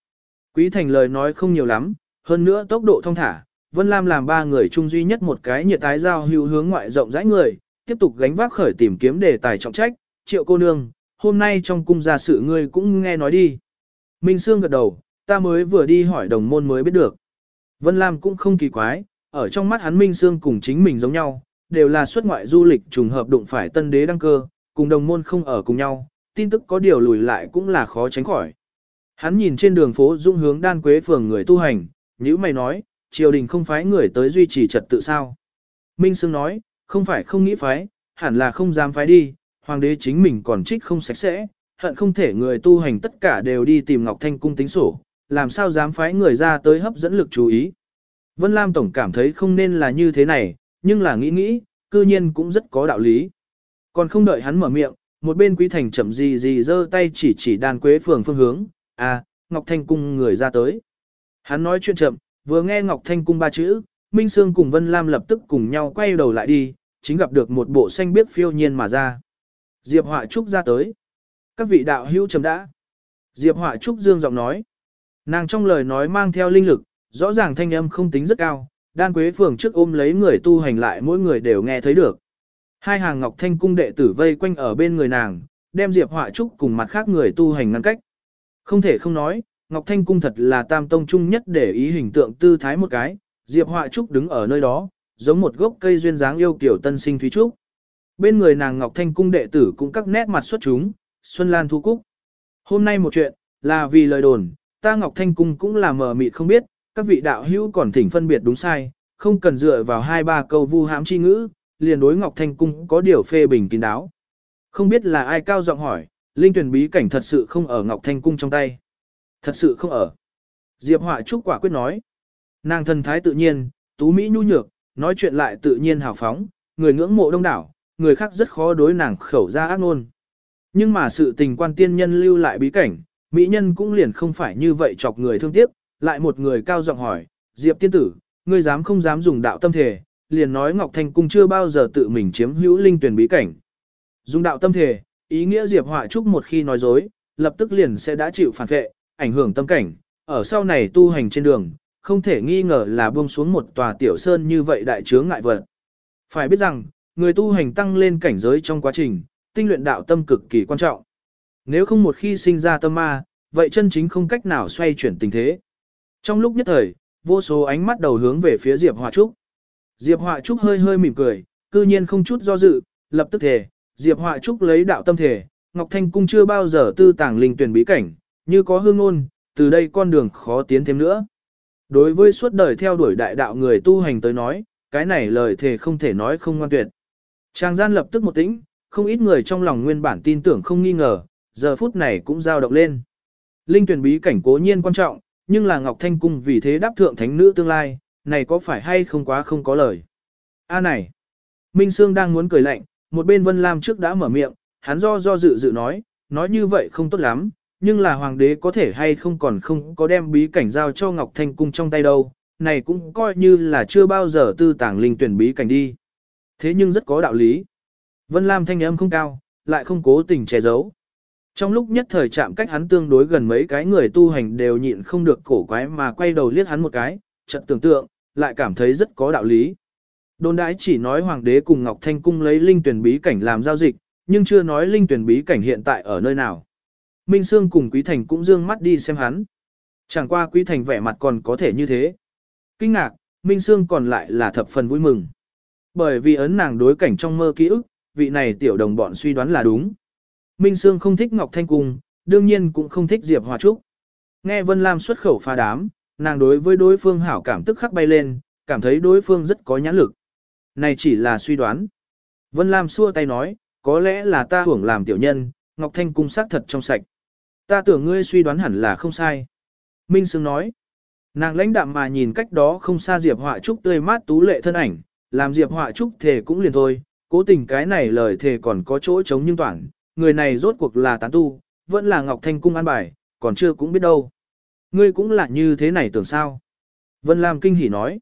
Quý Thành lời nói không nhiều lắm, hơn nữa tốc độ thông thả, Vân Lam làm ba người chung duy nhất một cái nhiệt tái giao hữu hướng ngoại rộng rãi người, tiếp tục gánh vác khởi tìm kiếm đề tài trọng trách, triệu cô nương, hôm nay trong cung gia sự ngươi cũng nghe nói đi. Minh Sương gật đầu, ta mới vừa đi hỏi đồng môn mới biết được. Vân Lam cũng không kỳ quái, ở trong mắt hắn Minh Sương cùng chính mình giống nhau, đều là xuất ngoại du lịch trùng hợp đụng phải tân đế đăng cơ, cùng đồng môn không ở cùng nhau, tin tức có điều lùi lại cũng là khó tránh khỏi. Hắn nhìn trên đường phố dung hướng đan quế phường người tu hành, như mày nói, triều đình không phái người tới duy trì trật tự sao. Minh Sương nói, không phải không nghĩ phái, hẳn là không dám phái đi, hoàng đế chính mình còn trích không sạch sẽ, hận không thể người tu hành tất cả đều đi tìm Ngọc Thanh cung tính sổ, làm sao dám phái người ra tới hấp dẫn lực chú ý. Vân Lam Tổng cảm thấy không nên là như thế này, nhưng là nghĩ nghĩ, cư nhiên cũng rất có đạo lý. Còn không đợi hắn mở miệng, một bên quý thành chậm gì gì giơ tay chỉ chỉ đàn quế phường phương hướng, à, Ngọc Thanh cung người ra tới. Hắn nói chuyện chậm, vừa nghe Ngọc Thanh cung ba chữ, Minh Sương cùng Vân Lam lập tức cùng nhau quay đầu lại đi, chính gặp được một bộ xanh biếc phiêu nhiên mà ra. Diệp Họa Trúc ra tới. Các vị đạo hữu chậm đã. Diệp Họa Trúc dương giọng nói. Nàng trong lời nói mang theo linh lực, rõ ràng thanh âm không tính rất cao, đan quế phường trước ôm lấy người tu hành lại mỗi người đều nghe thấy được. Hai hàng ngọc thanh cung đệ tử vây quanh ở bên người nàng, đem Diệp Họa Trúc cùng mặt khác người tu hành ngăn cách. Không thể không nói, Ngọc Thanh cung thật là tam tông trung nhất để ý hình tượng tư thái một cái, Diệp Họa Trúc đứng ở nơi đó, giống một gốc cây duyên dáng yêu kiểu tân sinh thúy trúc. Bên người nàng Ngọc Thanh cung đệ tử cũng các nét mặt xuất chúng, Xuân Lan Thu Cúc. Hôm nay một chuyện, là vì lời đồn, ta Ngọc Thanh cung cũng là mờ mịt không biết, các vị đạo hữu còn thỉnh phân biệt đúng sai, không cần dựa vào hai ba câu vu hãm chi ngữ, liền đối Ngọc Thanh cung có điều phê bình kín đáo. Không biết là ai cao giọng hỏi, linh tuyển bí cảnh thật sự không ở Ngọc Thanh cung trong tay. Thật sự không ở. Diệp Họa Trúc quả quyết nói. Nàng thần thái tự nhiên, tú mỹ nhu nhược, nói chuyện lại tự nhiên hào phóng, người ngưỡng mộ đông đảo, người khác rất khó đối nàng khẩu ra ác ngôn. Nhưng mà sự tình quan tiên nhân lưu lại bí cảnh, mỹ nhân cũng liền không phải như vậy chọc người thương tiếc, lại một người cao giọng hỏi, Diệp tiên tử, ngươi dám không dám dùng đạo tâm thể, liền nói Ngọc Thanh Cung chưa bao giờ tự mình chiếm hữu linh tuyển bí cảnh. Dùng đạo tâm thể, ý nghĩa Diệp Họa Trúc một khi nói dối, lập tức liền sẽ đã chịu phản vệ, ảnh hưởng tâm cảnh, ở sau này tu hành trên đường, không thể nghi ngờ là buông xuống một tòa tiểu sơn như vậy đại chướng ngại vật. Phải biết rằng, người tu hành tăng lên cảnh giới trong quá trình, tinh luyện đạo tâm cực kỳ quan trọng. Nếu không một khi sinh ra tâm ma, vậy chân chính không cách nào xoay chuyển tình thế. Trong lúc nhất thời, vô số ánh mắt đầu hướng về phía Diệp Họa Trúc. Diệp Họa Trúc hơi hơi mỉm cười, cư nhiên không chút do dự, lập tức thề, Diệp Họa Trúc lấy đạo tâm thể, Ngọc Thanh Cung chưa bao giờ tư tàng linh tuyển bí cảnh, như có hương ngôn, từ đây con đường khó tiến thêm nữa. Đối với suốt đời theo đuổi đại đạo người tu hành tới nói, cái này lời thề không thể nói không ngoan tuyệt. Trang gian lập tức một tĩnh, không ít người trong lòng nguyên bản tin tưởng không nghi ngờ, giờ phút này cũng dao động lên. Linh tuyển bí cảnh cố nhiên quan trọng, nhưng là Ngọc Thanh Cung vì thế đáp thượng thánh nữ tương lai, này có phải hay không quá không có lời. A này, Minh Sương đang muốn cười lạnh, một bên Vân Lam trước đã mở miệng, hắn do do dự dự nói, nói như vậy không tốt lắm, nhưng là hoàng đế có thể hay không còn không có đem bí cảnh giao cho Ngọc Thanh Cung trong tay đâu, này cũng coi như là chưa bao giờ tư tàng linh tuyển bí cảnh đi. Thế nhưng rất có đạo lý. Vân Lam thanh âm không cao, lại không cố tình che giấu. Trong lúc nhất thời chạm cách hắn tương đối gần mấy cái người tu hành đều nhịn không được cổ quái mà quay đầu liếc hắn một cái, chợt tưởng tượng, lại cảm thấy rất có đạo lý. Đồn đãi chỉ nói hoàng đế cùng Ngọc Thanh Cung lấy linh tuyển bí cảnh làm giao dịch, nhưng chưa nói linh tuyển bí cảnh hiện tại ở nơi nào. Minh Sương cùng Quý Thành cũng dương mắt đi xem hắn. Chẳng qua Quý Thành vẻ mặt còn có thể như thế. Kinh ngạc, Minh Sương còn lại là thập phần vui mừng. Bởi vì ấn nàng đối cảnh trong mơ ký ức, vị này tiểu đồng bọn suy đoán là đúng. Minh Sương không thích Ngọc Thanh Cung, đương nhiên cũng không thích Diệp Hòa Trúc. Nghe Vân Lam xuất khẩu pha đám, nàng đối với đối phương hảo cảm tức khắc bay lên, cảm thấy đối phương rất có nhãn lực. Này chỉ là suy đoán. Vân Lam xua tay nói, có lẽ là ta hưởng làm tiểu nhân, Ngọc Thanh cung sắc thật trong sạch. Ta tưởng ngươi suy đoán hẳn là không sai. Minh Sương nói, nàng lãnh đạm mà nhìn cách đó không xa Diệp Họa Trúc tươi mát tú lệ thân ảnh, làm Diệp Họa Trúc thề cũng liền thôi, cố tình cái này lời thề còn có chỗ trống nhưng toàn, người này rốt cuộc là tán tu, vẫn là Ngọc Thanh cung an bài, còn chưa cũng biết đâu. Ngươi cũng là như thế này tưởng sao? Vân Lam kinh hỉ nói.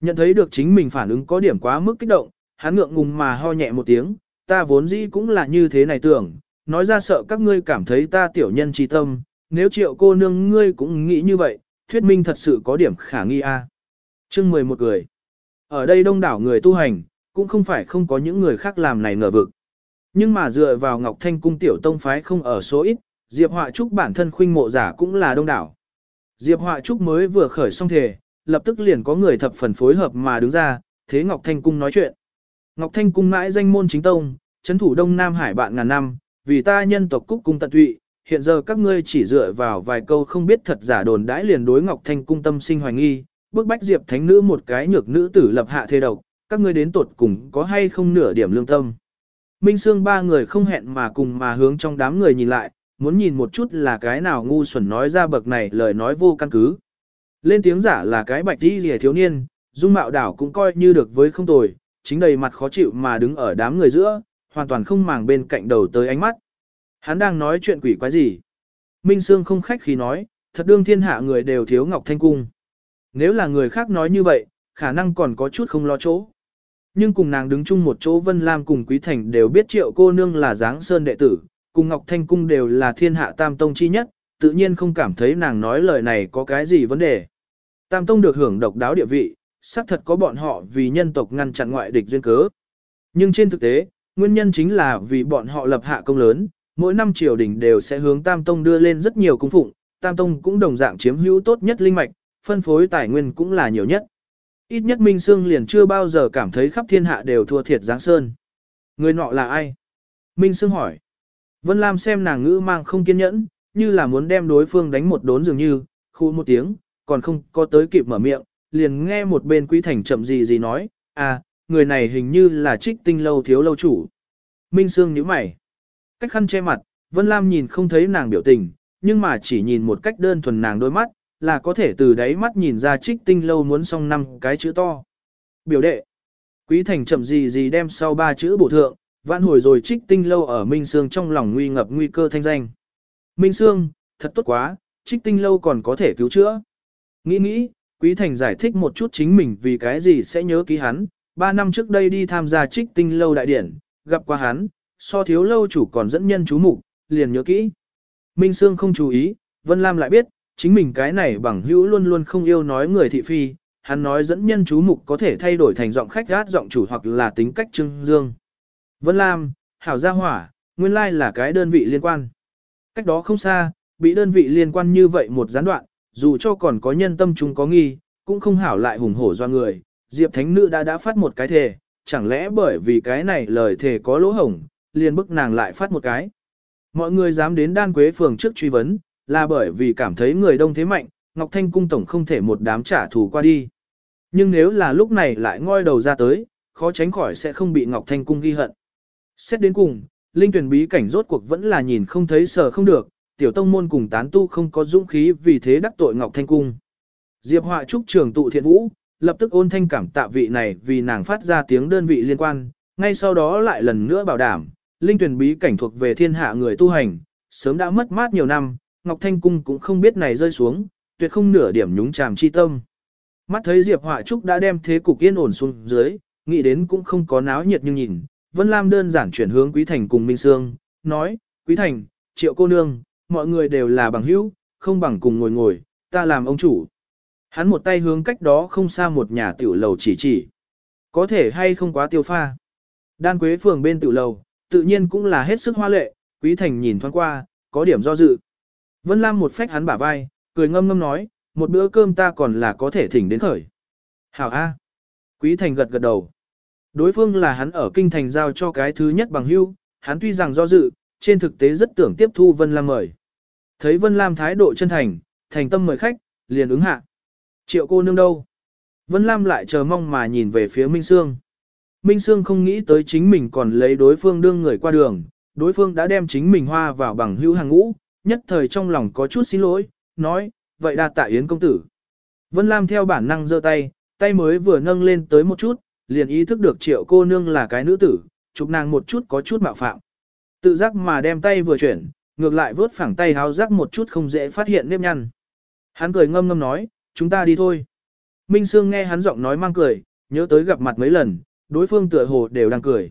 Nhận thấy được chính mình phản ứng có điểm quá mức kích động, hắn ngượng ngùng mà ho nhẹ một tiếng, ta vốn dĩ cũng là như thế này tưởng, nói ra sợ các ngươi cảm thấy ta tiểu nhân trí tâm, nếu triệu cô nương ngươi cũng nghĩ như vậy, thuyết minh thật sự có điểm khả nghi a. À. Chương 11 người. Ở đây đông đảo người tu hành, cũng không phải không có những người khác làm này ngờ vực. Nhưng mà dựa vào Ngọc Thanh cung tiểu tông phái không ở số ít, Diệp Họa Trúc bản thân khuynh mộ giả cũng là đông đảo. Diệp Họa Trúc mới vừa khởi xong thể, lập tức liền có người thập phần phối hợp mà đứng ra, thế Ngọc Thanh Cung nói chuyện. Ngọc Thanh Cung mãi danh môn chính tông, chấn thủ Đông Nam Hải bạn ngàn năm, vì ta nhân tộc Cúc Cung tận tụy, hiện giờ các ngươi chỉ dựa vào vài câu không biết thật giả đồn đãi liền đối Ngọc Thanh Cung tâm sinh hoài nghi, bức bách Diệp Thánh Nữ một cái nhược nữ tử lập hạ thế độc, các ngươi đến tột cùng có hay không nửa điểm lương tâm. Minh Sương ba người không hẹn mà cùng mà hướng trong đám người nhìn lại, muốn nhìn một chút là cái nào ngu xuẩn nói ra bậc này lời nói vô căn cứ. Lên tiếng giả là cái bạch đi rìa thiếu niên, dung mạo đảo cũng coi như được với không tồi, chính đầy mặt khó chịu mà đứng ở đám người giữa, hoàn toàn không màng bên cạnh đầu tới ánh mắt. Hắn đang nói chuyện quỷ quái gì? Minh Sương không khách khí nói, thật đương thiên hạ người đều thiếu Ngọc Thanh Cung. Nếu là người khác nói như vậy, khả năng còn có chút không lo chỗ. Nhưng cùng nàng đứng chung một chỗ Vân Lam cùng Quý Thành đều biết triệu cô nương là dáng sơn đệ tử, cùng Ngọc Thanh Cung đều là thiên hạ tam tông chi nhất, tự nhiên không cảm thấy nàng nói lời này có cái gì vấn đề. Tam Tông được hưởng độc đáo địa vị, xác thật có bọn họ vì nhân tộc ngăn chặn ngoại địch duyên cớ. Nhưng trên thực tế, nguyên nhân chính là vì bọn họ lập hạ công lớn, mỗi năm triều đình đều sẽ hướng Tam Tông đưa lên rất nhiều cung phụng, Tam Tông cũng đồng dạng chiếm hữu tốt nhất linh mạch, phân phối tài nguyên cũng là nhiều nhất. Ít nhất Minh Sương liền chưa bao giờ cảm thấy khắp thiên hạ đều thua thiệt Giáng Sơn. Người nọ là ai? Minh Sương hỏi. Vân Lam xem nàng ngữ mang không kiên nhẫn, như là muốn đem đối phương đánh một đốn dường như, khu một tiếng, còn không có tới kịp mở miệng, liền nghe một bên quý thành chậm gì gì nói, à, người này hình như là trích tinh lâu thiếu lâu chủ. Minh Sương nhíu mày. Cách khăn che mặt, Vân Lam nhìn không thấy nàng biểu tình, nhưng mà chỉ nhìn một cách đơn thuần nàng đôi mắt, là có thể từ đáy mắt nhìn ra trích tinh lâu muốn xong năm cái chữ to. Biểu đệ. Quý thành chậm gì gì đem sau ba chữ bổ thượng, vãn hồi rồi trích tinh lâu ở Minh Sương trong lòng nguy ngập nguy cơ thanh danh. Minh Sương, thật tốt quá, trích tinh lâu còn có thể cứu chữa. Nghĩ nghĩ, Quý Thành giải thích một chút chính mình vì cái gì sẽ nhớ ký hắn, ba năm trước đây đi tham gia trích tinh lâu đại điển, gặp qua hắn, so thiếu lâu chủ còn dẫn nhân chú mục liền nhớ kỹ. Minh Sương không chú ý, Vân Lam lại biết, chính mình cái này bằng hữu luôn luôn không yêu nói người thị phi, hắn nói dẫn nhân chú mục có thể thay đổi thành giọng khách gát giọng chủ hoặc là tính cách trưng dương. Vân Lam, Hảo Gia Hỏa, nguyên lai là cái đơn vị liên quan. Cách đó không xa, bị đơn vị liên quan như vậy một gián đoạn, dù cho còn có nhân tâm chúng có nghi, cũng không hảo lại hùng hổ do người. Diệp Thánh Nữ đã đã phát một cái thề, chẳng lẽ bởi vì cái này lời thề có lỗ hổng, liền bức nàng lại phát một cái. Mọi người dám đến đan quế phường trước truy vấn, là bởi vì cảm thấy người đông thế mạnh, Ngọc Thanh Cung Tổng không thể một đám trả thù qua đi. Nhưng nếu là lúc này lại ngoi đầu ra tới, khó tránh khỏi sẽ không bị Ngọc Thanh Cung ghi hận. Xét đến cùng, Linh tuyển bí cảnh rốt cuộc vẫn là nhìn không thấy sờ không được, tiểu tông môn cùng tán tu không có dũng khí vì thế đắc tội Ngọc Thanh Cung. Diệp Họa trúc trường tụ thiện vũ, lập tức ôn thanh cảm tạ vị này vì nàng phát ra tiếng đơn vị liên quan, ngay sau đó lại lần nữa bảo đảm, linh tuyển bí cảnh thuộc về thiên hạ người tu hành, sớm đã mất mát nhiều năm, Ngọc Thanh Cung cũng không biết này rơi xuống, tuyệt không nửa điểm nhúng chàm chi tâm. Mắt thấy Diệp Họa Trúc đã đem thế cục yên ổn xuống dưới, nghĩ đến cũng không có náo nhiệt nhưng nhìn, Vân Lam đơn giản chuyển hướng Quý Thành cùng Minh Sương, nói, Quý Thành, triệu cô nương, mọi người đều là bằng hữu, không bằng cùng ngồi ngồi, ta làm ông chủ. Hắn một tay hướng cách đó không xa một nhà tiểu lầu chỉ chỉ. Có thể hay không quá tiêu pha. Đan Quế phường bên tiểu lầu, tự nhiên cũng là hết sức hoa lệ, Quý Thành nhìn thoáng qua, có điểm do dự. Vân Lam một phách hắn bả vai, cười ngâm ngâm nói, một bữa cơm ta còn là có thể thỉnh đến khởi. Hảo A. Quý Thành gật gật đầu. Đối phương là hắn ở kinh thành giao cho cái thứ nhất bằng hưu, hắn tuy rằng do dự, trên thực tế rất tưởng tiếp thu Vân Lam mời. Thấy Vân Lam thái độ chân thành, thành tâm mời khách, liền ứng hạ. Triệu cô nương đâu? Vân Lam lại chờ mong mà nhìn về phía Minh Sương. Minh Sương không nghĩ tới chính mình còn lấy đối phương đương người qua đường, đối phương đã đem chính mình hoa vào bằng hữu hàng ngũ, nhất thời trong lòng có chút xin lỗi, nói, vậy đa tạ Yến công tử. Vân Lam theo bản năng giơ tay, tay mới vừa nâng lên tới một chút, liền ý thức được triệu cô nương là cái nữ tử, chụp nàng một chút có chút mạo phạm. Tự giác mà đem tay vừa chuyển, ngược lại vớt phẳng tay háo giác một chút không dễ phát hiện nếp nhăn. Hắn cười ngâm ngâm nói, chúng ta đi thôi. Minh Sương nghe hắn giọng nói mang cười, nhớ tới gặp mặt mấy lần, đối phương tựa hồ đều đang cười.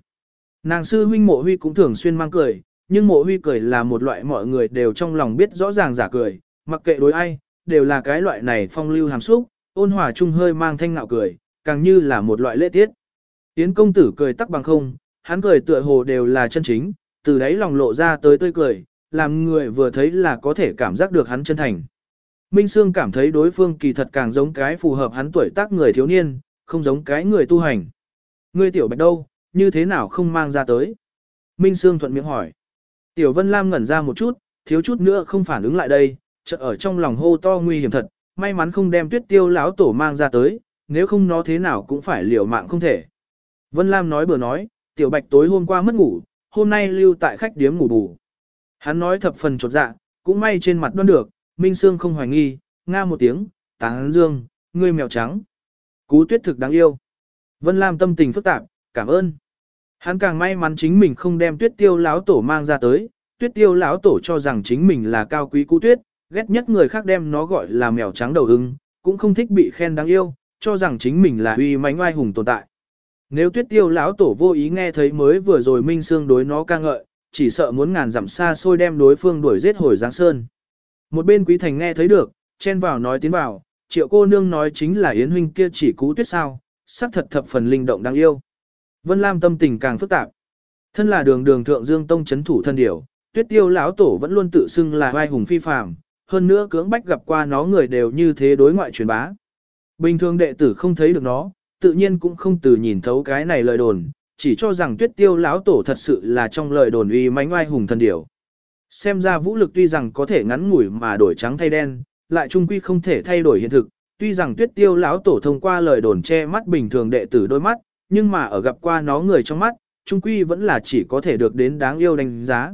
Nàng sư huynh mộ huy cũng thường xuyên mang cười, nhưng mộ huy cười là một loại mọi người đều trong lòng biết rõ ràng giả cười, mặc kệ đối ai, đều là cái loại này phong lưu hàm xúc, ôn hòa chung hơi mang thanh ngạo cười, càng như là một loại lễ tiết. Yến công tử cười tắc bằng không, hắn cười tựa hồ đều là chân chính, từ đấy lòng lộ ra tới tươi cười, làm người vừa thấy là có thể cảm giác được hắn chân thành. Minh Sương cảm thấy đối phương kỳ thật càng giống cái phù hợp hắn tuổi tác người thiếu niên, không giống cái người tu hành. Ngươi tiểu bạch đâu, như thế nào không mang ra tới? Minh Sương thuận miệng hỏi. Tiểu Vân Lam ngẩn ra một chút, thiếu chút nữa không phản ứng lại đây, chợt ở trong lòng hô to nguy hiểm thật, may mắn không đem tuyết tiêu lão tổ mang ra tới, nếu không nó thế nào cũng phải liều mạng không thể. Vân Lam nói bừa nói, tiểu bạch tối hôm qua mất ngủ, hôm nay lưu tại khách điếm ngủ bù. Hắn nói thập phần chột dạ, cũng may trên mặt đoan được, Minh Sương không hoài nghi, nga một tiếng, táng dương, ngươi mèo trắng. Cú tuyết thực đáng yêu. Vân Lam tâm tình phức tạp, cảm ơn. Hắn càng may mắn chính mình không đem tuyết tiêu lão tổ mang ra tới, tuyết tiêu lão tổ cho rằng chính mình là cao quý cú tuyết, ghét nhất người khác đem nó gọi là mèo trắng đầu ưng, cũng không thích bị khen đáng yêu, cho rằng chính mình là uy mãnh oai hùng tồn tại. Nếu tuyết tiêu lão tổ vô ý nghe thấy mới vừa rồi Minh Sương đối nó ca ngợi, chỉ sợ muốn ngàn dặm xa xôi đem đối phương đuổi giết hồi Giang Sơn. Một bên Quý Thành nghe thấy được, chen vào nói tiến vào, triệu cô nương nói chính là Yến huynh kia chỉ cú tuyết sao, sắc thật thập phần linh động đáng yêu. Vân Lam tâm tình càng phức tạp. Thân là đường đường thượng dương tông chấn thủ thân điểu, tuyết tiêu lão tổ vẫn luôn tự xưng là vai hùng phi phàm, hơn nữa cưỡng bách gặp qua nó người đều như thế đối ngoại truyền bá. Bình thường đệ tử không thấy được nó, tự nhiên cũng không từ nhìn thấu cái này lời đồn, chỉ cho rằng tuyết tiêu lão tổ thật sự là trong lời đồn uy mãnh oai hùng thần điểu. Xem ra vũ lực tuy rằng có thể ngắn ngủi mà đổi trắng thay đen, lại trung quy không thể thay đổi hiện thực, tuy rằng tuyết tiêu lão tổ thông qua lời đồn che mắt bình thường đệ tử đôi mắt, nhưng mà ở gặp qua nó người trong mắt, trung quy vẫn là chỉ có thể được đến đáng yêu đánh giá.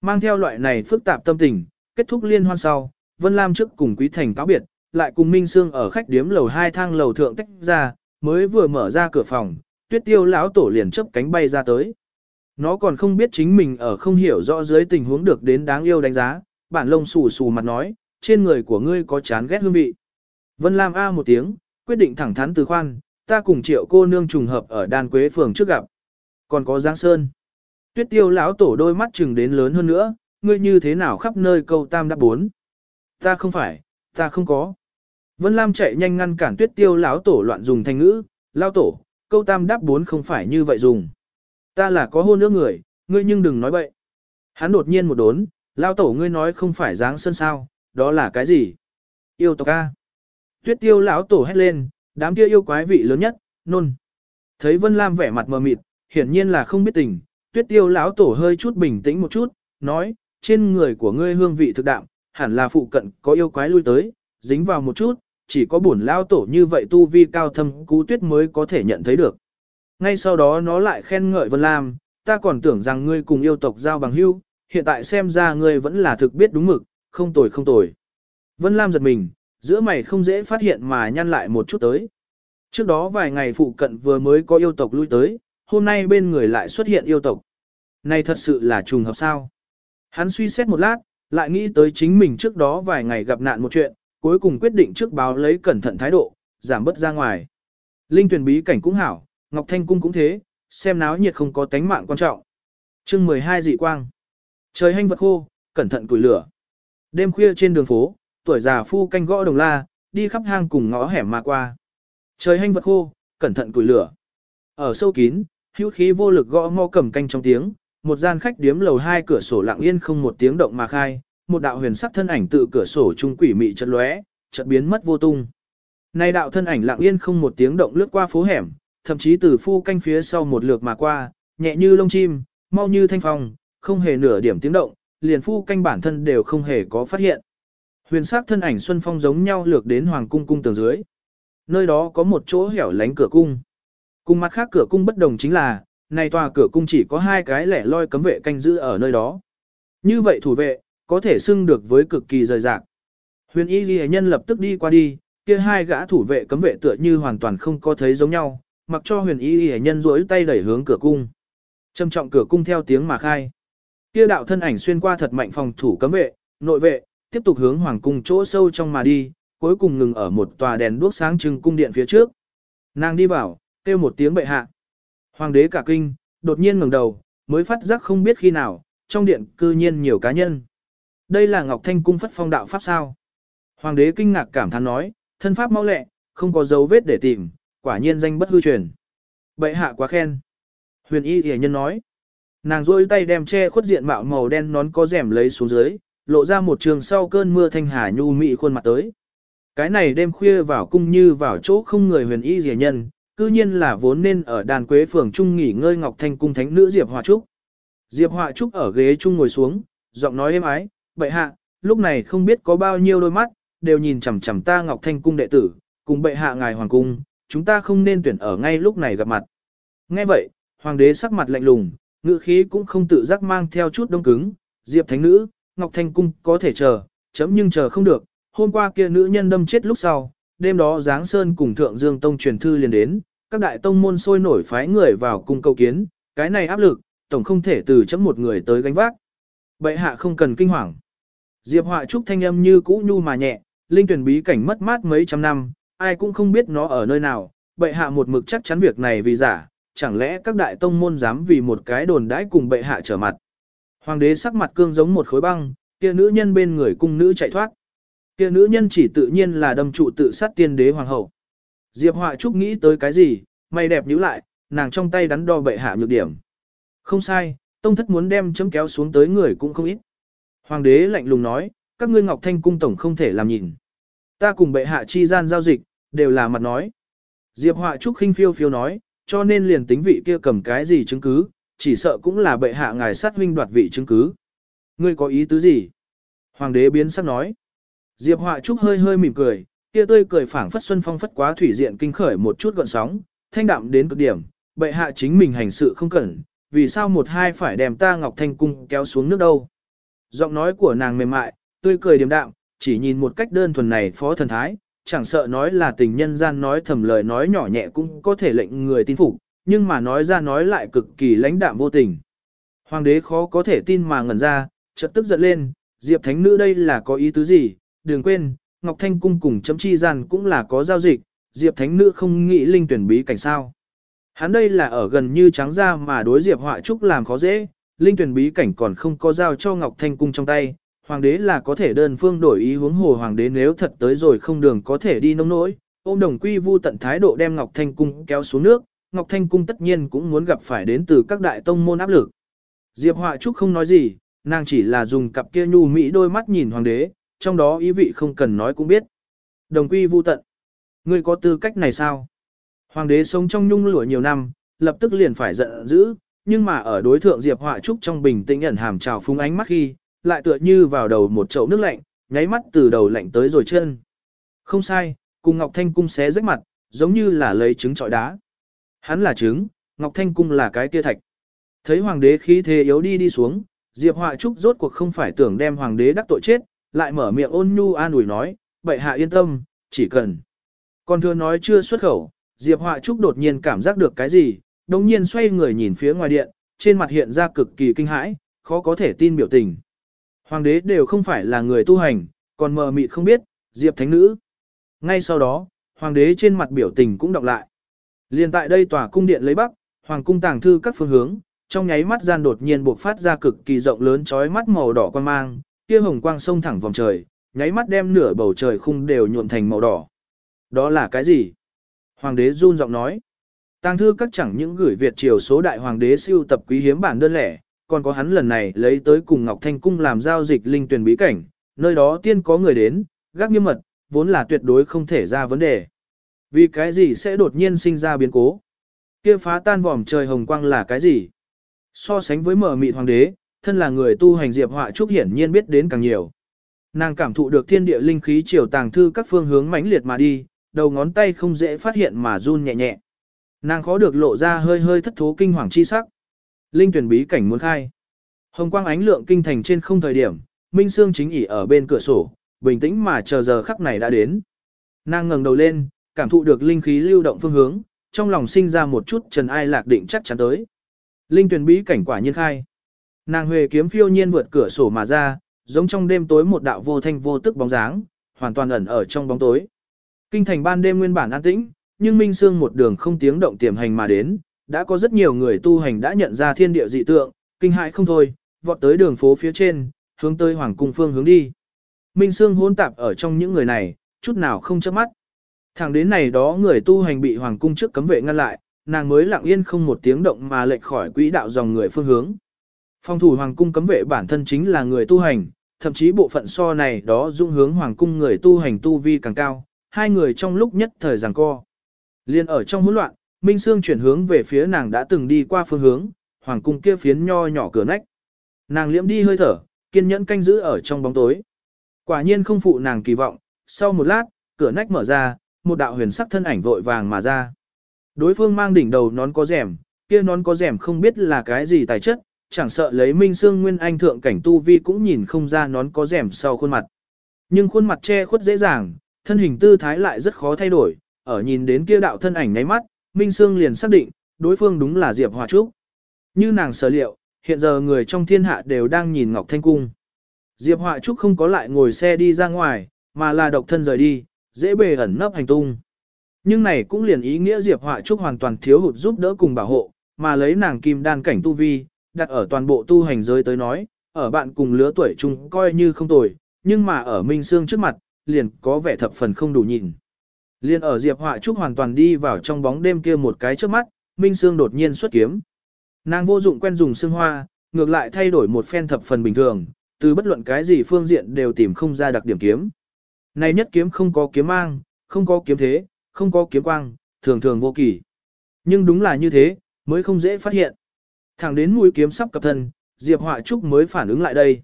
Mang theo loại này phức tạp tâm tình, kết thúc liên hoan sau, Vân Lam trước cùng Quý Thành cáo biệt, lại cùng Minh Sương ở khách điếm lầu hai thang lầu thượng tách ra, mới vừa mở ra cửa phòng, tuyết tiêu lão tổ liền chấp cánh bay ra tới. Nó còn không biết chính mình ở không hiểu rõ dưới tình huống được đến đáng yêu đánh giá, bản lông xù xù mặt nói, trên người của ngươi có chán ghét hương vị. Vân Lam A một tiếng, quyết định thẳng thắn từ khoan, ta cùng triệu cô nương trùng hợp ở đan quế phường trước gặp. Còn có Giang Sơn. Tuyết tiêu lão tổ đôi mắt chừng đến lớn hơn nữa, ngươi như thế nào khắp nơi câu tam đáp bốn. Ta không phải, ta không có. Vân Lam chạy nhanh ngăn cản tuyết tiêu lão tổ loạn dùng thanh ngữ, lao tổ, câu tam đáp bốn không phải như vậy dùng. Ta là có hôn ước người, ngươi nhưng đừng nói bậy. Hắn đột nhiên một đốn, lao tổ ngươi nói không phải dáng sơn sao, đó là cái gì? Yêu tộc A. Tuyết tiêu lão tổ hét lên, đám kia yêu quái vị lớn nhất, nôn. Thấy Vân Lam vẻ mặt mờ mịt, hiển nhiên là không biết tình, tuyết tiêu lão tổ hơi chút bình tĩnh một chút, nói, trên người của ngươi hương vị thực đạm, hẳn là phụ cận có yêu quái lui tới, dính vào một chút, chỉ có bổn lao tổ như vậy tu vi cao thâm cú tuyết mới có thể nhận thấy được. Ngay sau đó nó lại khen ngợi Vân Lam, ta còn tưởng rằng ngươi cùng yêu tộc giao bằng hữu, hiện tại xem ra ngươi vẫn là thực biết đúng mực, không tồi không tồi. Vân Lam giật mình, giữa mày không dễ phát hiện mà nhăn lại một chút tới. Trước đó vài ngày phụ cận vừa mới có yêu tộc lui tới, hôm nay bên người lại xuất hiện yêu tộc. Này thật sự là trùng hợp sao? Hắn suy xét một lát, lại nghĩ tới chính mình trước đó vài ngày gặp nạn một chuyện, cuối cùng quyết định trước báo lấy cẩn thận thái độ, giảm bớt ra ngoài. Linh tuyển bí cảnh cũng hảo, Ngọc Thanh cung cũng thế, xem náo nhiệt không có tánh mạng quan trọng. chương 12 dị quang. Trời hanh vật khô, cẩn thận củi lửa. Đêm khuya trên đường phố, tuổi già phu canh gõ đồng la, đi khắp hang cùng ngõ hẻm mà qua. Trời hanh vật khô, cẩn thận củi lửa. Ở sâu kín, hữu khí vô lực gõ mò cầm canh trong tiếng, một gian khách điếm lầu hai cửa sổ lặng yên không một tiếng động mà khai, một đạo huyền sắc thân ảnh tự cửa sổ trung quỷ mị chợt lóe, chợt biến mất vô tung. Nay đạo thân ảnh lặng yên không một tiếng động lướt qua phố hẻm, thậm chí từ phu canh phía sau một lượt mà qua, nhẹ như lông chim, mau như thanh phong, không hề nửa điểm tiếng động, liền phu canh bản thân đều không hề có phát hiện. Huyền sắc thân ảnh Xuân Phong giống nhau lược đến hoàng cung cung tường dưới. Nơi đó có một chỗ hẻo lánh cửa cung. Cùng mặt khác cửa cung bất đồng chính là, này tòa cửa cung chỉ có hai cái lẻ loi cấm vệ canh giữ ở nơi đó. Như vậy thủ vệ, có thể xưng được với cực kỳ rời rạc. Huyền y ghi nhân lập tức đi qua đi, kia hai gã thủ vệ cấm vệ tựa như hoàn toàn không có thấy giống nhau, mặc cho huyền y ghi nhân rỗi tay đẩy hướng cửa cung. Trầm trọng cửa cung theo tiếng mà khai. Kia đạo thân ảnh xuyên qua thật mạnh phòng thủ cấm vệ, nội vệ, tiếp tục hướng hoàng cung chỗ sâu trong mà đi, cuối cùng ngừng ở một tòa đèn đuốc sáng trưng cung điện phía trước. Nàng đi vào, kêu một tiếng bệ hạ. Hoàng đế cả kinh, đột nhiên ngẩng đầu, mới phát giác không biết khi nào, trong điện cư nhiên nhiều cá nhân. Đây là Ngọc Thanh cung phất phong đạo pháp sao? Hoàng đế kinh ngạc cảm thán nói, thân pháp mau lẹ, không có dấu vết để tìm, quả nhiên danh bất hư truyền. Bệ hạ quá khen. Huyền y hề nhân nói. Nàng rôi tay đem che khuất diện mạo màu đen nón có rèm lấy xuống dưới, lộ ra một trường sau cơn mưa thanh hà nhu mị khuôn mặt tới. Cái này đêm khuya vào cung như vào chỗ không người huyền y rẻ nhân, cư nhiên là vốn nên ở đàn quế phường trung nghỉ ngơi ngọc thanh cung thánh nữ Diệp Hòa Trúc. Diệp Hòa Trúc ở ghế trung ngồi xuống, giọng nói êm ái, bệ hạ, lúc này không biết có bao nhiêu đôi mắt, đều nhìn chằm chằm ta ngọc thanh cung đệ tử, cùng bệ hạ ngài hoàng cung, chúng ta không nên tuyển ở ngay lúc này gặp mặt. Nghe vậy, hoàng đế sắc mặt lạnh lùng, ngữ khí cũng không tự giác mang theo chút đông cứng, Diệp thánh nữ, ngọc thanh cung có thể chờ, chấm nhưng chờ không được, hôm qua kia nữ nhân đâm chết lúc sau, đêm đó Giáng Sơn cùng Thượng Dương Tông truyền thư liền đến, các đại tông môn sôi nổi phái người vào cung cầu kiến, cái này áp lực, tổng không thể từ chấm một người tới gánh vác. Bệ hạ không cần kinh hoàng. Diệp Họa trúc thanh âm như cũ nhu mà nhẹ, linh tuyển bí cảnh mất mát mấy trăm năm, ai cũng không biết nó ở nơi nào, bệ hạ một mực chắc chắn việc này vì giả, chẳng lẽ các đại tông môn dám vì một cái đồn đãi cùng bệ hạ trở mặt. Hoàng đế sắc mặt cương giống một khối băng, kia nữ nhân bên người cung nữ chạy thoát. Kia nữ nhân chỉ tự nhiên là đâm trụ tự sát tiên đế hoàng hậu. Diệp Họa Trúc nghĩ tới cái gì, mày đẹp nhíu lại, nàng trong tay đắn đo bệ hạ nhược điểm. Không sai, tông thất muốn đem chấm kéo xuống tới người cũng không ít. Hoàng đế lạnh lùng nói, các ngươi Ngọc Thanh cung tổng không thể làm nhìn. Ta cùng bệ hạ chi gian giao dịch, đều là mặt nói. Diệp Họa Trúc khinh phiêu phiêu nói, cho nên liền tính vị kia cầm cái gì chứng cứ, chỉ sợ cũng là bệ hạ ngài sát huynh đoạt vị chứng cứ. Ngươi có ý tứ gì? Hoàng đế biến sắc nói. Diệp Họa Trúc hơi hơi mỉm cười, kia tươi cười phảng phất xuân phong phất quá thủy diện kinh khởi một chút gợn sóng, thanh đạm đến cực điểm, bệ hạ chính mình hành sự không cẩn, vì sao một hai phải đem ta Ngọc Thanh cung kéo xuống nước đâu. Giọng nói của nàng mềm mại, tươi cười điềm đạm, chỉ nhìn một cách đơn thuần này phó thần thái, chẳng sợ nói là tình nhân gian nói thầm lời nói nhỏ nhẹ cũng có thể lệnh người tin phục, nhưng mà nói ra nói lại cực kỳ lãnh đạm vô tình. Hoàng đế khó có thể tin mà ngẩn ra, chợt tức giận lên, Diệp Thánh Nữ đây là có ý tứ gì, đừng quên, Ngọc Thanh Cung cùng chấm chi gian cũng là có giao dịch, Diệp Thánh Nữ không nghĩ linh tuyển bí cảnh sao. Hắn đây là ở gần như trắng ra mà đối Diệp Họa Trúc làm khó dễ, linh tuyển bí cảnh còn không có giao cho Ngọc Thanh Cung trong tay, hoàng đế là có thể đơn phương đổi ý huống hồ hoàng đế nếu thật tới rồi không đường có thể đi nông nỗi, ôm đồng quy vu tận thái độ đem Ngọc Thanh Cung kéo xuống nước, Ngọc Thanh Cung tất nhiên cũng muốn gặp phải đến từ các đại tông môn áp lực. Diệp Họa Trúc không nói gì, nàng chỉ là dùng cặp kia nhu mỹ đôi mắt nhìn hoàng đế, trong đó ý vị không cần nói cũng biết. Đồng quy vu tận. Ngươi có tư cách này sao? Hoàng đế sống trong nhung lụa nhiều năm, lập tức liền phải giận dữ, nhưng mà ở đối thượng Diệp Họa Trúc trong bình tĩnh ẩn hàm trào phúng ánh mắt khi, lại tựa như vào đầu một chậu nước lạnh, nháy mắt từ đầu lạnh tới rồi chân. Không sai, cùng Ngọc Thanh Cung xé rách mặt, giống như là lấy trứng trọi đá. Hắn là trứng, Ngọc Thanh Cung là cái kia thạch. Thấy hoàng đế khí thế yếu đi đi xuống, Diệp Họa Trúc rốt cuộc không phải tưởng đem hoàng đế đắc tội chết, lại mở miệng ôn nhu an ủi nói, bệ hạ yên tâm, chỉ cần. Còn thưa nói chưa xuất khẩu, Diệp Họa Trúc đột nhiên cảm giác được cái gì, đồng nhiên xoay người nhìn phía ngoài điện, trên mặt hiện ra cực kỳ kinh hãi, khó có thể tin biểu tình. Hoàng đế đều không phải là người tu hành, còn mờ mịt không biết, Diệp Thánh Nữ. Ngay sau đó, hoàng đế trên mặt biểu tình cũng đọc lại. Liên tại đây tòa cung điện lấy bắc, hoàng cung tàng thư các phương hướng, trong nháy mắt gian đột nhiên buộc phát ra cực kỳ rộng lớn chói mắt màu đỏ quan mang, kia hồng quang sông thẳng vòng trời, nháy mắt đem nửa bầu trời khung đều nhuộm thành màu đỏ. Đó là cái gì? Hoàng đế run giọng nói. Tàng thư các chẳng những gửi Việt triều số đại hoàng đế siêu tập quý hiếm bản đơn lẻ, còn có hắn lần này lấy tới cùng Ngọc Thanh Cung làm giao dịch linh tuyển bí cảnh, nơi đó tiên có người đến, gác nghiêm mật, vốn là tuyệt đối không thể ra vấn đề. Vì cái gì sẽ đột nhiên sinh ra biến cố? Kia phá tan vòm trời hồng quang là cái gì? So sánh với mở Mị hoàng đế, thân là người tu hành diệp họa trúc hiển nhiên biết đến càng nhiều. Nàng cảm thụ được thiên địa linh khí triều tàng thư các phương hướng mãnh liệt mà đi, đầu ngón tay không dễ phát hiện mà run nhẹ nhẹ. Nàng khó được lộ ra hơi hơi thất thố kinh hoàng chi sắc. Linh tuyển bí cảnh muốn khai. Hồng quang ánh lượng kinh thành trên không thời điểm, Minh Sương chính ỉ ở bên cửa sổ, bình tĩnh mà chờ giờ khắc này đã đến. Nàng ngẩng đầu lên, cảm thụ được linh khí lưu động phương hướng, trong lòng sinh ra một chút trần ai lạc định chắc chắn tới. Linh tuyển bí cảnh quả nhiên khai. Nàng huề kiếm phiêu nhiên vượt cửa sổ mà ra, giống trong đêm tối một đạo vô thanh vô tức bóng dáng, hoàn toàn ẩn ở trong bóng tối. Kinh thành ban đêm nguyên bản an tĩnh, nhưng Minh Sương một đường không tiếng động tiềm hành mà đến, đã có rất nhiều người tu hành đã nhận ra thiên địa dị tượng, kinh hãi không thôi, vọt tới đường phố phía trên, hướng tới hoàng cung phương hướng đi. Minh Sương hỗn tạp ở trong những người này, chút nào không chớp mắt. Thẳng đến này đó người tu hành bị hoàng cung trước cấm vệ ngăn lại, nàng mới lặng yên không một tiếng động mà lệch khỏi quỹ đạo dòng người phương hướng. Phòng thủ hoàng cung cấm vệ bản thân chính là người tu hành, thậm chí bộ phận so này đó dung hướng hoàng cung người tu hành tu vi càng cao, hai người trong lúc nhất thời giằng co. Liên ở trong hỗn loạn, Minh Sương chuyển hướng về phía nàng đã từng đi qua phương hướng, hoàng cung kia phiến nho nhỏ cửa nách. Nàng liễm đi hơi thở, kiên nhẫn canh giữ ở trong bóng tối. Quả nhiên không phụ nàng kỳ vọng, sau một lát, cửa nách mở ra, một đạo huyền sắc thân ảnh vội vàng mà ra. Đối phương mang đỉnh đầu nón có rèm, kia nón có rèm không biết là cái gì tài chất, chẳng sợ lấy Minh Sương Nguyên Anh thượng cảnh tu vi cũng nhìn không ra nón có rèm sau khuôn mặt. Nhưng khuôn mặt che khuất dễ dàng, thân hình tư thái lại rất khó thay đổi, ở nhìn đến kia đạo thân ảnh nháy mắt, Minh Sương liền xác định, đối phương đúng là Diệp Hòa Trúc. Như nàng sở liệu, hiện giờ người trong thiên hạ đều đang nhìn Ngọc Thanh Cung. Diệp Họa Trúc không có lại ngồi xe đi ra ngoài, mà là độc thân rời đi, dễ bề ẩn nấp hành tung. Nhưng này cũng liền ý nghĩa Diệp Họa Trúc hoàn toàn thiếu hụt giúp đỡ cùng bảo hộ, mà lấy nàng kim đan cảnh tu vi, đặt ở toàn bộ tu hành giới tới nói, ở bạn cùng lứa tuổi chung coi như không tồi, nhưng mà ở Minh Sương trước mặt, liền có vẻ thập phần không đủ nhìn. Liên ở Diệp Họa Trúc hoàn toàn đi vào trong bóng đêm kia một cái trước mắt, Minh Sương đột nhiên xuất kiếm. Nàng vô dụng quen dùng xương hoa, ngược lại thay đổi một phen thập phần bình thường, từ bất luận cái gì phương diện đều tìm không ra đặc điểm kiếm. Này nhất kiếm không có kiếm mang, không có kiếm thế, không có kiếm quang, thường thường vô kỳ. Nhưng đúng là như thế, mới không dễ phát hiện. Thẳng đến mũi kiếm sắp cập thân, Diệp Họa Trúc mới phản ứng lại đây.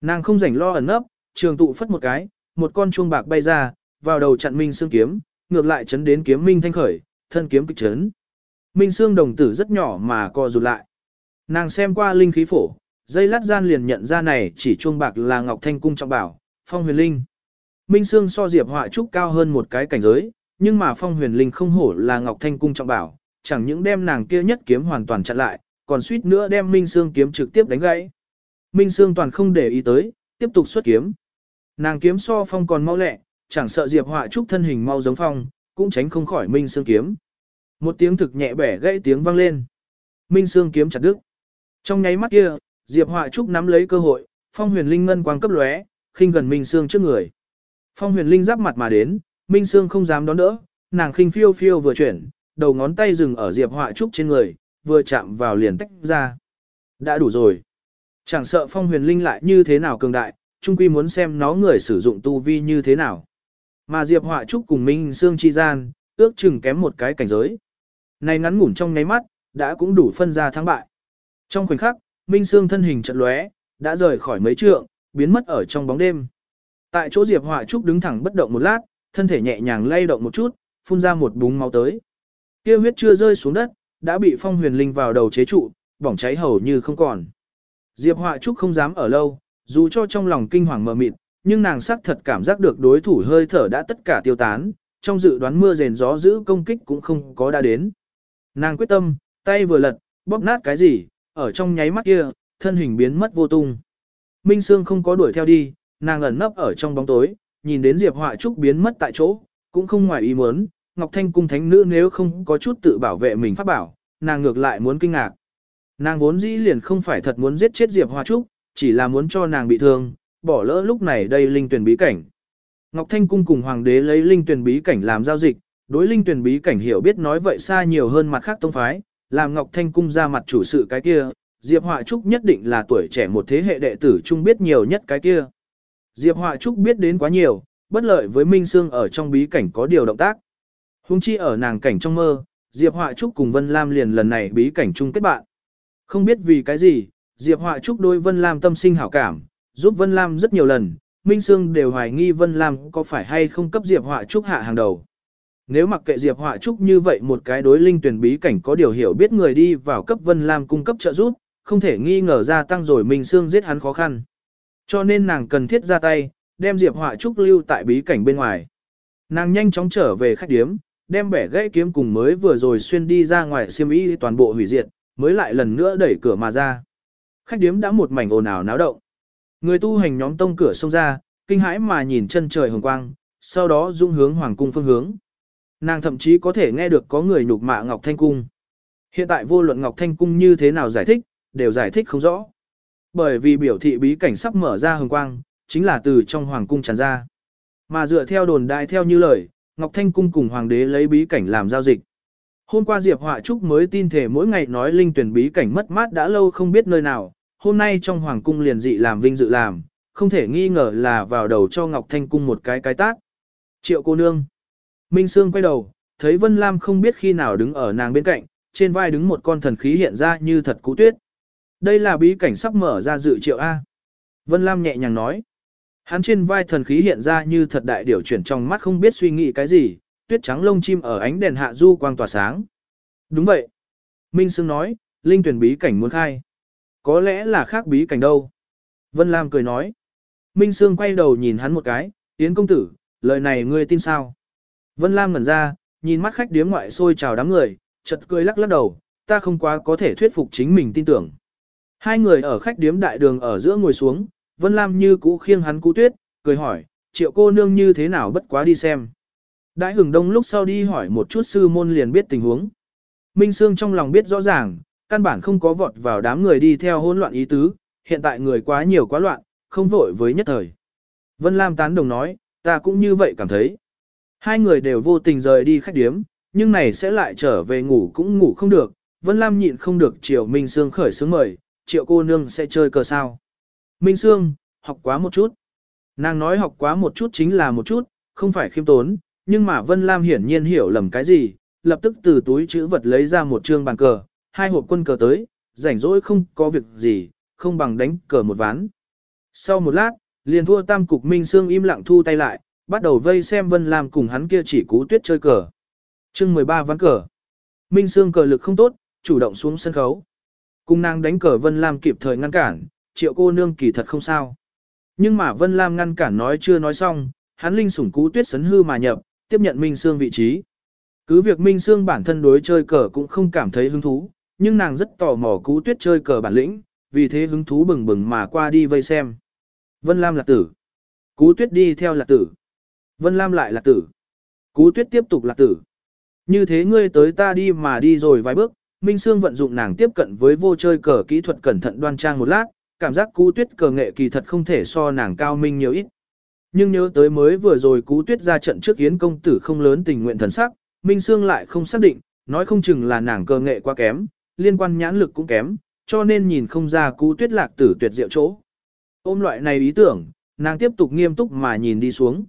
Nàng không rảnh lo ẩn nấp, trường tụ phất một cái, một con chuông bạc bay ra, vào đầu chặn Minh Sương kiếm, ngược lại chấn đến kiếm Minh thanh khởi, thân kiếm kịch chấn. Minh Sương đồng tử rất nhỏ mà co rụt lại. Nàng xem qua linh khí phổ, dây lát gian liền nhận ra này chỉ chuông bạc là Ngọc Thanh Cung trọng bảo, phong huyền linh. Minh Sương so Diệp Họa Trúc cao hơn một cái cảnh giới, nhưng mà phong huyền linh không hổ là Ngọc Thanh Cung trọng bảo, chẳng những đem nàng kia nhất kiếm hoàn toàn chặn lại, còn suýt nữa đem Minh Sương kiếm trực tiếp đánh gãy. Minh Sương toàn không để ý tới, tiếp tục xuất kiếm. Nàng kiếm so phong còn mau lẹ, chẳng sợ Diệp Họa Trúc thân hình mau giống phong, cũng tránh không khỏi Minh Sương kiếm. Một tiếng thực nhẹ bẻ gãy tiếng vang lên. Minh Sương kiếm chặt đứt. Trong nháy mắt kia, Diệp Họa Trúc nắm lấy cơ hội, Phong Huyền Linh ngân quang cấp lóe, khinh gần Minh Sương trước người. Phong Huyền Linh giáp mặt mà đến, Minh Sương không dám đón đỡ, nàng khinh phiêu phiêu vừa chuyển, đầu ngón tay dừng ở Diệp Họa Trúc trên người, vừa chạm vào liền tách ra. Đã đủ rồi. Chẳng sợ Phong Huyền Linh lại như thế nào cường đại, chung quy muốn xem nó người sử dụng tu vi như thế nào. Mà Diệp Họa Trúc cùng Minh Sương chi gian, ước chừng kém một cái cảnh giới. Này ngắn ngủn trong nháy mắt, đã cũng đủ phân ra thắng bại. Trong khoảnh khắc, Minh Sương thân hình chợt lóe, đã rời khỏi mấy trượng, biến mất ở trong bóng đêm. Tại chỗ Diệp Họa Trúc đứng thẳng bất động một lát, thân thể nhẹ nhàng lay động một chút, phun ra một búng máu tới. Kia huyết chưa rơi xuống đất, đã bị Phong Huyền Linh vào đầu chế trụ, bỏng cháy hầu như không còn. Diệp Họa Trúc không dám ở lâu, dù cho trong lòng kinh hoàng mờ mịt, nhưng nàng xác thật cảm giác được đối thủ hơi thở đã tất cả tiêu tán, trong dự đoán mưa rền gió giữ công kích cũng không có đã đến. Nàng quyết tâm, tay vừa lật, bóp nát cái gì, ở trong nháy mắt kia, thân hình biến mất vô tung. Minh Sương không có đuổi theo đi, nàng ẩn nấp ở trong bóng tối, nhìn đến Diệp Họa Trúc biến mất tại chỗ, cũng không ngoài ý muốn, Ngọc Thanh cung thánh nữ nếu không có chút tự bảo vệ mình pháp bảo, nàng ngược lại muốn kinh ngạc. Nàng vốn dĩ liền không phải thật muốn giết chết Diệp Họa Trúc, chỉ là muốn cho nàng bị thương, bỏ lỡ lúc này đây linh tuyển bí cảnh. Ngọc Thanh cung cùng hoàng đế lấy linh tuyển bí cảnh làm giao dịch, đối linh tuyển bí cảnh hiểu biết nói vậy xa nhiều hơn mặt khác tông phái, làm Ngọc Thanh cung ra mặt chủ sự cái kia, Diệp Họa Trúc nhất định là tuổi trẻ một thế hệ đệ tử chung biết nhiều nhất cái kia. Diệp Họa Trúc biết đến quá nhiều, bất lợi với Minh Sương ở trong bí cảnh có điều động tác. Hùng chi ở nàng cảnh trong mơ, Diệp Họa Trúc cùng Vân Lam liền lần này bí cảnh chung kết bạn. Không biết vì cái gì, Diệp Họa Trúc đôi Vân Lam tâm sinh hảo cảm, giúp Vân Lam rất nhiều lần, Minh Sương đều hoài nghi Vân Lam có phải hay không cấp Diệp Họa Trúc hạ hàng đầu. Nếu mặc kệ Diệp Họa Trúc như vậy một cái đối linh tuyển bí cảnh có điều hiểu biết người đi vào cấp Vân Lam cung cấp trợ giúp, không thể nghi ngờ ra tăng rồi Minh Sương giết hắn khó khăn. Cho nên nàng cần thiết ra tay, đem Diệp Họa Trúc lưu tại bí cảnh bên ngoài. Nàng nhanh chóng trở về khách điếm, đem bẻ gãy kiếm cùng mới vừa rồi xuyên đi ra ngoài xiêm y toàn bộ hủy diệt, mới lại lần nữa đẩy cửa mà ra. Khách điếm đã một mảnh ồn ào náo động. Người tu hành nhóm tông cửa xông ra, kinh hãi mà nhìn chân trời hồng quang, sau đó dung hướng hoàng cung phương hướng. Nàng thậm chí có thể nghe được có người nhục mạ Ngọc Thanh Cung. Hiện tại vô luận Ngọc Thanh Cung như thế nào giải thích, đều giải thích không rõ. Bởi vì biểu thị bí cảnh sắp mở ra hồng quang, chính là từ trong hoàng cung tràn ra. Mà dựa theo đồn đại theo như lời, Ngọc Thanh Cung cùng hoàng đế lấy bí cảnh làm giao dịch. Hôm qua Diệp Họa Trúc mới tin thể mỗi ngày nói linh tuyển bí cảnh mất mát đã lâu không biết nơi nào, hôm nay trong hoàng cung liền dị làm vinh dự làm, không thể nghi ngờ là vào đầu cho Ngọc Thanh Cung một cái cái tác. Triệu cô nương. Minh Sương quay đầu, thấy Vân Lam không biết khi nào đứng ở nàng bên cạnh, trên vai đứng một con thần khí hiện ra như thật cú tuyết. Đây là bí cảnh sắp mở ra dự triệu A. Vân Lam nhẹ nhàng nói. Hắn trên vai thần khí hiện ra như thật đại điều chuyển trong mắt không biết suy nghĩ cái gì, tuyết trắng lông chim ở ánh đèn hạ du quang tỏa sáng. Đúng vậy. Minh Sương nói, linh tuyển bí cảnh muốn khai. Có lẽ là khác bí cảnh đâu. Vân Lam cười nói. Minh Sương quay đầu nhìn hắn một cái, Yến công tử, lời này ngươi tin sao? Vân Lam ngẩn ra, nhìn mắt khách điếm ngoại xôi chào đám người, chợt cười lắc lắc đầu, ta không quá có thể thuyết phục chính mình tin tưởng. Hai người ở khách điếm đại đường ở giữa ngồi xuống, Vân Lam như cũ khiêng hắn cú tuyết, cười hỏi, triệu cô nương như thế nào bất quá đi xem. Đại Hưởng đông lúc sau đi hỏi một chút sư môn liền biết tình huống. Minh Sương trong lòng biết rõ ràng, căn bản không có vọt vào đám người đi theo hỗn loạn ý tứ, hiện tại người quá nhiều quá loạn, không vội với nhất thời. Vân Lam tán đồng nói, ta cũng như vậy cảm thấy. Hai người đều vô tình rời đi khách điếm, nhưng này sẽ lại trở về ngủ cũng ngủ không được. Vân Lam nhịn không được Triệu Minh Sương khởi sướng mời, Triệu cô nương sẽ chơi cờ sao. Minh Sương, học quá một chút. Nàng nói học quá một chút chính là một chút, không phải khiêm tốn, nhưng mà Vân Lam hiển nhiên hiểu lầm cái gì, lập tức từ túi chữ vật lấy ra một trương bàn cờ, hai hộp quân cờ tới, rảnh rỗi không có việc gì, không bằng đánh cờ một ván. Sau một lát, liền thua tam cục Minh Sương im lặng thu tay lại, bắt đầu vây xem Vân Lam cùng hắn kia chỉ cú tuyết chơi cờ. chương 13 ván cờ. Minh Sương cờ lực không tốt, chủ động xuống sân khấu. Cùng nàng đánh cờ Vân Lam kịp thời ngăn cản, triệu cô nương kỳ thật không sao. Nhưng mà Vân Lam ngăn cản nói chưa nói xong, hắn linh sủng cú tuyết sấn hư mà nhập, tiếp nhận Minh Sương vị trí. Cứ việc Minh Sương bản thân đối chơi cờ cũng không cảm thấy hứng thú, nhưng nàng rất tò mò cú tuyết chơi cờ bản lĩnh, vì thế hứng thú bừng bừng mà qua đi vây xem. Vân Lam là tử. Cú tuyết đi theo là tử. Vân Lam lại là tử. Cú tuyết tiếp tục là tử. Như thế ngươi tới ta đi mà đi rồi vài bước, Minh Sương vận dụng nàng tiếp cận với vô chơi cờ kỹ thuật cẩn thận đoan trang một lát, cảm giác cú tuyết cờ nghệ kỳ thật không thể so nàng cao minh nhiều ít. Nhưng nhớ tới mới vừa rồi cú tuyết ra trận trước yến công tử không lớn tình nguyện thần sắc, Minh Sương lại không xác định, nói không chừng là nàng cờ nghệ quá kém, liên quan nhãn lực cũng kém, cho nên nhìn không ra cú tuyết lạc tử tuyệt diệu chỗ. Ôm loại này ý tưởng, nàng tiếp tục nghiêm túc mà nhìn đi xuống.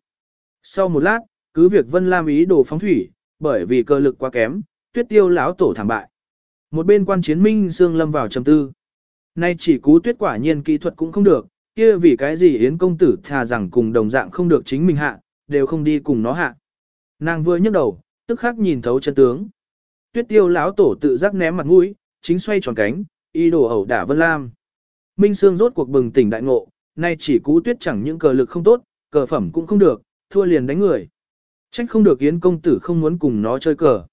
Sau một lát, cứ việc Vân Lam ý đồ phóng thủy, bởi vì cơ lực quá kém, tuyết tiêu lão tổ thảm bại. Một bên quan chiến Minh xương lâm vào trầm tư. Nay chỉ cú tuyết quả nhiên kỹ thuật cũng không được, kia vì cái gì Yến công tử thà rằng cùng đồng dạng không được chính mình hạ, đều không đi cùng nó hạ. Nàng vừa nhấc đầu, tức khắc nhìn thấu chân tướng. Tuyết tiêu lão tổ tự giác ném mặt mũi, chính xoay tròn cánh, y đổ ẩu đả Vân Lam. Minh Sương rốt cuộc bừng tỉnh đại ngộ, nay chỉ cú tuyết chẳng những cờ lực không tốt, cờ phẩm cũng không được, thua liền đánh người. Trách không được Yến công tử không muốn cùng nó chơi cờ.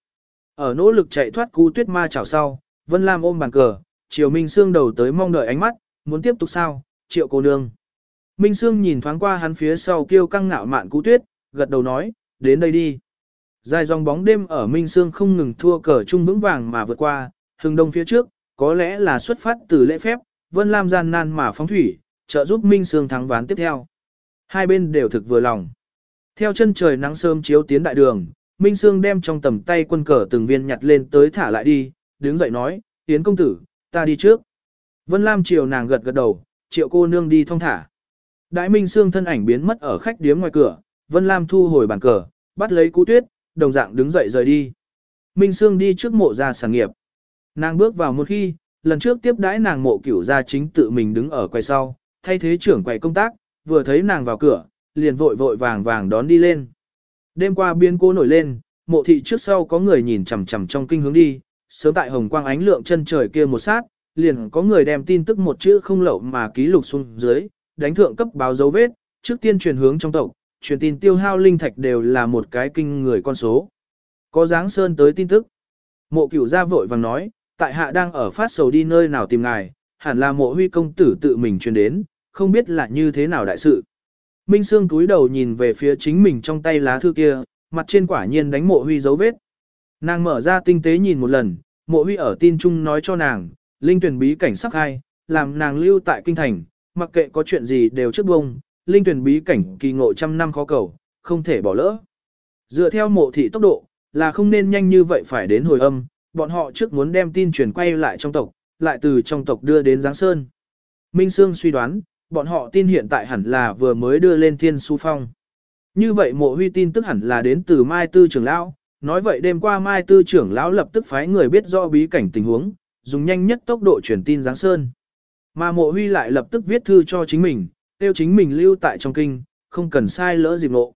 Ở nỗ lực chạy thoát cú tuyết ma chảo sau, Vân Lam ôm bàn cờ, Triều Minh Sương đầu tới mong đợi ánh mắt, muốn tiếp tục sao, triệu cô nương. Minh Sương nhìn thoáng qua hắn phía sau kêu căng ngạo mạn cú tuyết, gật đầu nói, đến đây đi. Dài dòng bóng đêm ở Minh Sương không ngừng thua cờ chung vững vàng mà vượt qua, hừng đông phía trước, có lẽ là xuất phát từ lễ phép, Vân Lam gian nan mà phóng thủy, trợ giúp Minh Sương thắng ván tiếp theo. Hai bên đều thực vừa lòng. Theo chân trời nắng sớm chiếu tiến đại đường, Minh Sương đem trong tầm tay quân cờ từng viên nhặt lên tới thả lại đi, đứng dậy nói, Yến công tử, ta đi trước. Vân Lam chiều nàng gật gật đầu, triệu cô nương đi thong thả. Đại Minh Sương thân ảnh biến mất ở khách điếm ngoài cửa, Vân Lam thu hồi bàn cờ, bắt lấy cú tuyết, đồng dạng đứng dậy rời đi. Minh Sương đi trước mộ ra sản nghiệp. Nàng bước vào một khi, lần trước tiếp đãi nàng mộ cửu gia chính tự mình đứng ở quầy sau, thay thế trưởng quầy công tác, vừa thấy nàng vào cửa, liền vội vội vàng vàng đón đi lên. Đêm qua biên cô nổi lên, mộ thị trước sau có người nhìn chằm chằm trong kinh hướng đi, sớm tại hồng quang ánh lượng chân trời kia một sát, liền có người đem tin tức một chữ không lậu mà ký lục xuống dưới, đánh thượng cấp báo dấu vết, trước tiên truyền hướng trong tộc, truyền tin tiêu hao linh thạch đều là một cái kinh người con số. Có dáng sơn tới tin tức. Mộ cửu ra vội vàng nói, tại hạ đang ở phát sầu đi nơi nào tìm ngài, hẳn là mộ huy công tử tự mình truyền đến, không biết là như thế nào đại sự. Minh Sương túi đầu nhìn về phía chính mình trong tay lá thư kia, mặt trên quả nhiên đánh mộ huy dấu vết. Nàng mở ra tinh tế nhìn một lần, mộ huy ở tin chung nói cho nàng, linh tuyển bí cảnh sắc hai, làm nàng lưu tại kinh thành, mặc kệ có chuyện gì đều trước bông, linh tuyển bí cảnh kỳ ngộ trăm năm khó cầu, không thể bỏ lỡ. Dựa theo mộ thị tốc độ, là không nên nhanh như vậy phải đến hồi âm, bọn họ trước muốn đem tin truyền quay lại trong tộc, lại từ trong tộc đưa đến Giáng Sơn. Minh Sương suy đoán, bọn họ tin hiện tại hẳn là vừa mới đưa lên thiên su phong. Như vậy mộ huy tin tức hẳn là đến từ Mai Tư trưởng lão, nói vậy đêm qua Mai Tư trưởng lão lập tức phái người biết rõ bí cảnh tình huống, dùng nhanh nhất tốc độ truyền tin Giáng Sơn. Mà mộ huy lại lập tức viết thư cho chính mình, tiêu chính mình lưu tại trong kinh, không cần sai lỡ dịp nộ.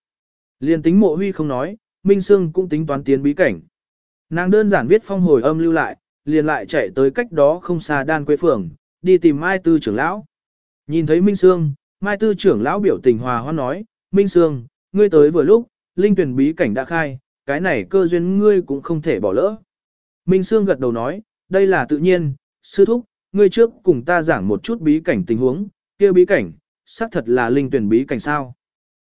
Liên tính mộ huy không nói, Minh Sương cũng tính toán tiến bí cảnh. Nàng đơn giản viết phong hồi âm lưu lại, liền lại chạy tới cách đó không xa đan quê phường, đi tìm Mai Tư trưởng lão. Nhìn thấy Minh Sương, Mai Tư trưởng lão biểu tình hòa hoan nói, Minh Sương, ngươi tới vừa lúc, linh tuyển bí cảnh đã khai, cái này cơ duyên ngươi cũng không thể bỏ lỡ. Minh Sương gật đầu nói, đây là tự nhiên, sư thúc, ngươi trước cùng ta giảng một chút bí cảnh tình huống, kia bí cảnh, xác thật là linh tuyển bí cảnh sao.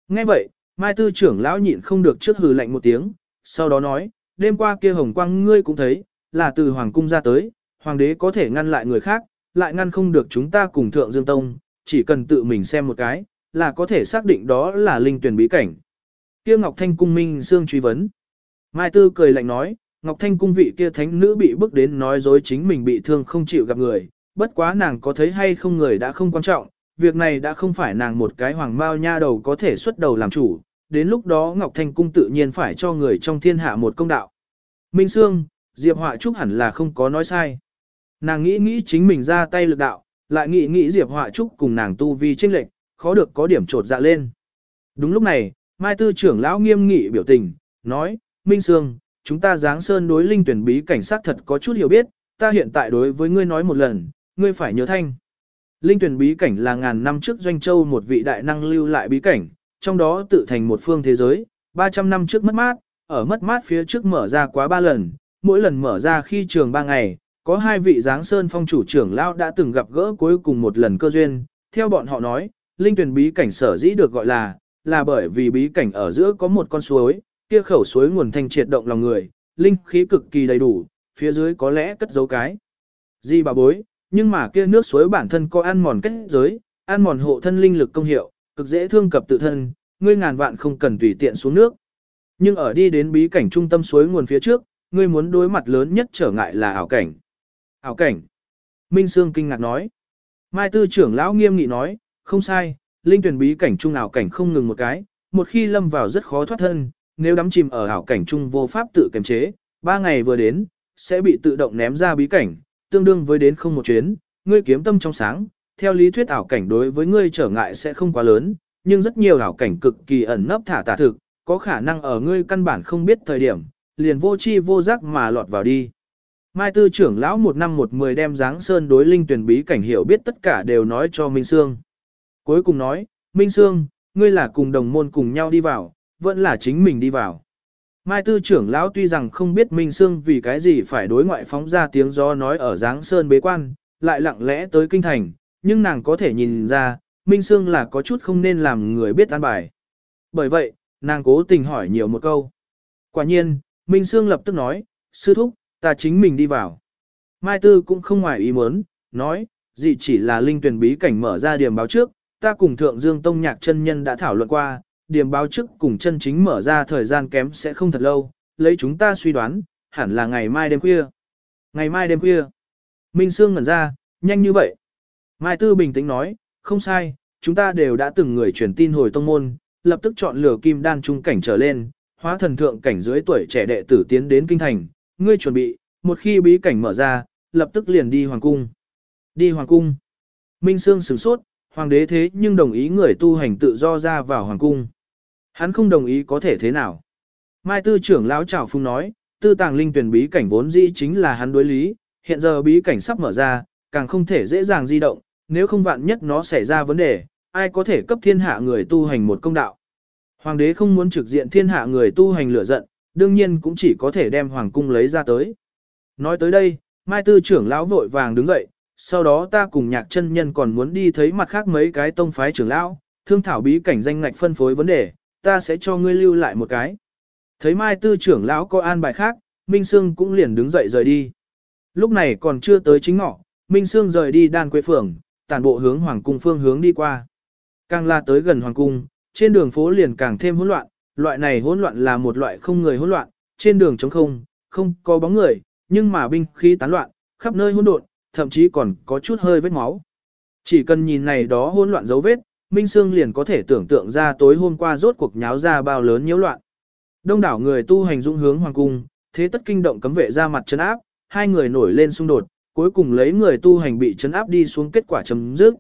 Nghe vậy, Mai Tư trưởng lão nhịn không được trước hừ lạnh một tiếng, sau đó nói, đêm qua kia hồng quang ngươi cũng thấy, là từ hoàng cung ra tới, hoàng đế có thể ngăn lại người khác, lại ngăn không được chúng ta cùng thượng dương tông, chỉ cần tự mình xem một cái, là có thể xác định đó là linh tuyển bí cảnh. Kia Ngọc Thanh cung minh xương truy vấn. Mai Tư cười lạnh nói, Ngọc Thanh cung vị kia thánh nữ bị bức đến nói dối chính mình bị thương không chịu gặp người, bất quá nàng có thấy hay không người đã không quan trọng, việc này đã không phải nàng một cái hoàng mao nha đầu có thể xuất đầu làm chủ, đến lúc đó Ngọc Thanh cung tự nhiên phải cho người trong thiên hạ một công đạo. Minh Sương, Diệp Họa Trúc hẳn là không có nói sai. Nàng nghĩ nghĩ chính mình ra tay lực đạo, lại nghĩ nghĩ Diệp Họa Trúc cùng nàng tu vi chênh lệch, khó được có điểm trột dạ lên. Đúng lúc này, Mai Tư trưởng lão nghiêm nghị biểu tình, nói, Minh Sương, chúng ta giáng sơn đối linh tuyển bí cảnh sát thật có chút hiểu biết, ta hiện tại đối với ngươi nói một lần, ngươi phải nhớ thanh. Linh tuyển bí cảnh là ngàn năm trước doanh châu một vị đại năng lưu lại bí cảnh, trong đó tự thành một phương thế giới, 300 năm trước mất mát, ở mất mát phía trước mở ra quá ba lần, mỗi lần mở ra khi trường ba ngày, có hai vị giáng sơn phong chủ trưởng lao đã từng gặp gỡ cuối cùng một lần cơ duyên, theo bọn họ nói, linh tuyển bí cảnh sở dĩ được gọi là, là bởi vì bí cảnh ở giữa có một con suối, kia khẩu suối nguồn thanh triệt động lòng người, linh khí cực kỳ đầy đủ, phía dưới có lẽ cất dấu cái. Gì bà bối, nhưng mà kia nước suối bản thân có ăn mòn kết giới, ăn mòn hộ thân linh lực công hiệu, cực dễ thương cập tự thân, ngươi ngàn vạn không cần tùy tiện xuống nước. Nhưng ở đi đến bí cảnh trung tâm suối nguồn phía trước, ngươi muốn đối mặt lớn nhất trở ngại là ảo cảnh. Ảo cảnh. Minh Sương kinh ngạc nói. Mai tư trưởng lão nghiêm nghị nói, không sai, linh tuyển bí cảnh trung ảo cảnh không ngừng một cái, một khi lâm vào rất khó thoát thân, nếu đắm chìm ở ảo cảnh trung vô pháp tự kiềm chế, ba ngày vừa đến, sẽ bị tự động ném ra bí cảnh, tương đương với đến không một chuyến, ngươi kiếm tâm trong sáng, theo lý thuyết ảo cảnh đối với ngươi trở ngại sẽ không quá lớn, nhưng rất nhiều ảo cảnh cực kỳ ẩn nấp thả tả thực, có khả năng ở ngươi căn bản không biết thời điểm, liền vô chi vô giác mà lọt vào đi. Mai tư trưởng lão một năm một mười đem dáng sơn đối linh tuyển bí cảnh hiểu biết tất cả đều nói cho Minh Sương. Cuối cùng nói, Minh Sương, ngươi là cùng đồng môn cùng nhau đi vào, vẫn là chính mình đi vào. Mai tư trưởng lão tuy rằng không biết Minh Sương vì cái gì phải đối ngoại phóng ra tiếng gió nói ở dáng sơn bế quan, lại lặng lẽ tới kinh thành, nhưng nàng có thể nhìn ra, Minh Sương là có chút không nên làm người biết an bài. Bởi vậy, nàng cố tình hỏi nhiều một câu. Quả nhiên, Minh Sương lập tức nói, sư thúc, ta chính mình đi vào. Mai Tư cũng không ngoài ý muốn, nói, dị chỉ là linh tuyển bí cảnh mở ra điểm báo trước, ta cùng Thượng Dương Tông Nhạc chân nhân đã thảo luận qua, điểm báo trước cùng chân chính mở ra thời gian kém sẽ không thật lâu, lấy chúng ta suy đoán, hẳn là ngày mai đêm khuya. Ngày mai đêm khuya. Minh Sương ngẩn ra, nhanh như vậy. Mai Tư bình tĩnh nói, không sai, chúng ta đều đã từng người truyền tin hồi tông môn, lập tức chọn lửa kim đan trung cảnh trở lên, hóa thần thượng cảnh dưới tuổi trẻ đệ tử tiến đến kinh thành, ngươi chuẩn bị, một khi bí cảnh mở ra, lập tức liền đi hoàng cung. Đi hoàng cung. Minh Sương sửng sốt, hoàng đế thế nhưng đồng ý người tu hành tự do ra vào hoàng cung. Hắn không đồng ý có thể thế nào. Mai tư trưởng lão trảo phung nói, tư tàng linh tuyển bí cảnh vốn dĩ chính là hắn đối lý, hiện giờ bí cảnh sắp mở ra, càng không thể dễ dàng di động, nếu không vạn nhất nó xảy ra vấn đề, ai có thể cấp thiên hạ người tu hành một công đạo. Hoàng đế không muốn trực diện thiên hạ người tu hành lửa giận, đương nhiên cũng chỉ có thể đem hoàng cung lấy ra tới. Nói tới đây, Mai Tư trưởng lão vội vàng đứng dậy, sau đó ta cùng nhạc chân nhân còn muốn đi thấy mặt khác mấy cái tông phái trưởng lão, thương thảo bí cảnh danh ngạch phân phối vấn đề, ta sẽ cho ngươi lưu lại một cái. Thấy Mai Tư trưởng lão có an bài khác, Minh Sương cũng liền đứng dậy rời đi. Lúc này còn chưa tới chính ngọ, Minh Sương rời đi đan quế phường, tản bộ hướng hoàng cung phương hướng đi qua. Càng là tới gần hoàng cung, trên đường phố liền càng thêm hỗn loạn, loại này hỗn loạn là một loại không người hỗn loạn, trên đường trống không, không có bóng người, nhưng mà binh khí tán loạn, khắp nơi hỗn độn, thậm chí còn có chút hơi vết máu. Chỉ cần nhìn này đó hỗn loạn dấu vết, Minh Sương liền có thể tưởng tượng ra tối hôm qua rốt cuộc nháo ra bao lớn nhiễu loạn. Đông đảo người tu hành dũng hướng hoàng cung, thế tất kinh động cấm vệ ra mặt chân áp, hai người nổi lên xung đột, cuối cùng lấy người tu hành bị chấn áp đi xuống kết quả chấm dứt.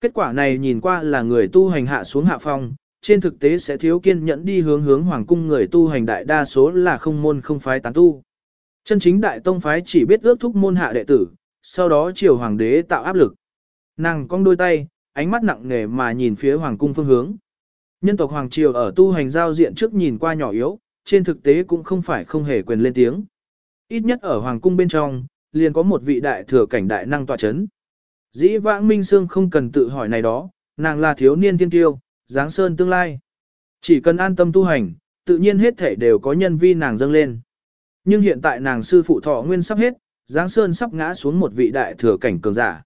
Kết quả này nhìn qua là người tu hành hạ xuống hạ phong, trên thực tế sẽ thiếu kiên nhẫn đi hướng hướng hoàng cung người tu hành đại đa số là không môn không phái tán tu. Chân chính đại tông phái chỉ biết ước thúc môn hạ đệ tử, sau đó chiều hoàng đế tạo áp lực. Nàng cong đôi tay, ánh mắt nặng nề mà nhìn phía hoàng cung phương hướng. Nhân tộc hoàng triều ở tu hành giao diện trước nhìn qua nhỏ yếu, trên thực tế cũng không phải không hề quyền lên tiếng. Ít nhất ở hoàng cung bên trong, liền có một vị đại thừa cảnh đại năng tọa chấn. Dĩ vãng Minh Sương không cần tự hỏi này đó, nàng là thiếu niên thiên tiêu, giáng sơn tương lai. Chỉ cần an tâm tu hành, tự nhiên hết thể đều có nhân vi nàng dâng lên. Nhưng hiện tại nàng sư phụ thọ nguyên sắp hết, giáng sơn sắp ngã xuống một vị đại thừa cảnh cường giả.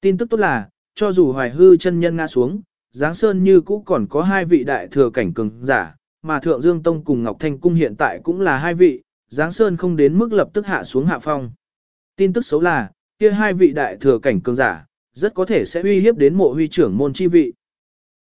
Tin tức tốt là, cho dù hoài hư chân nhân ngã xuống, giáng sơn như cũ còn có hai vị đại thừa cảnh cường giả, mà thượng dương tông cùng ngọc thanh cung hiện tại cũng là hai vị, giáng sơn không đến mức lập tức hạ xuống hạ phong. Tin tức xấu là, kia hai vị đại thừa cảnh cường giả, rất có thể sẽ uy hiếp đến mộ huy trưởng môn chi vị.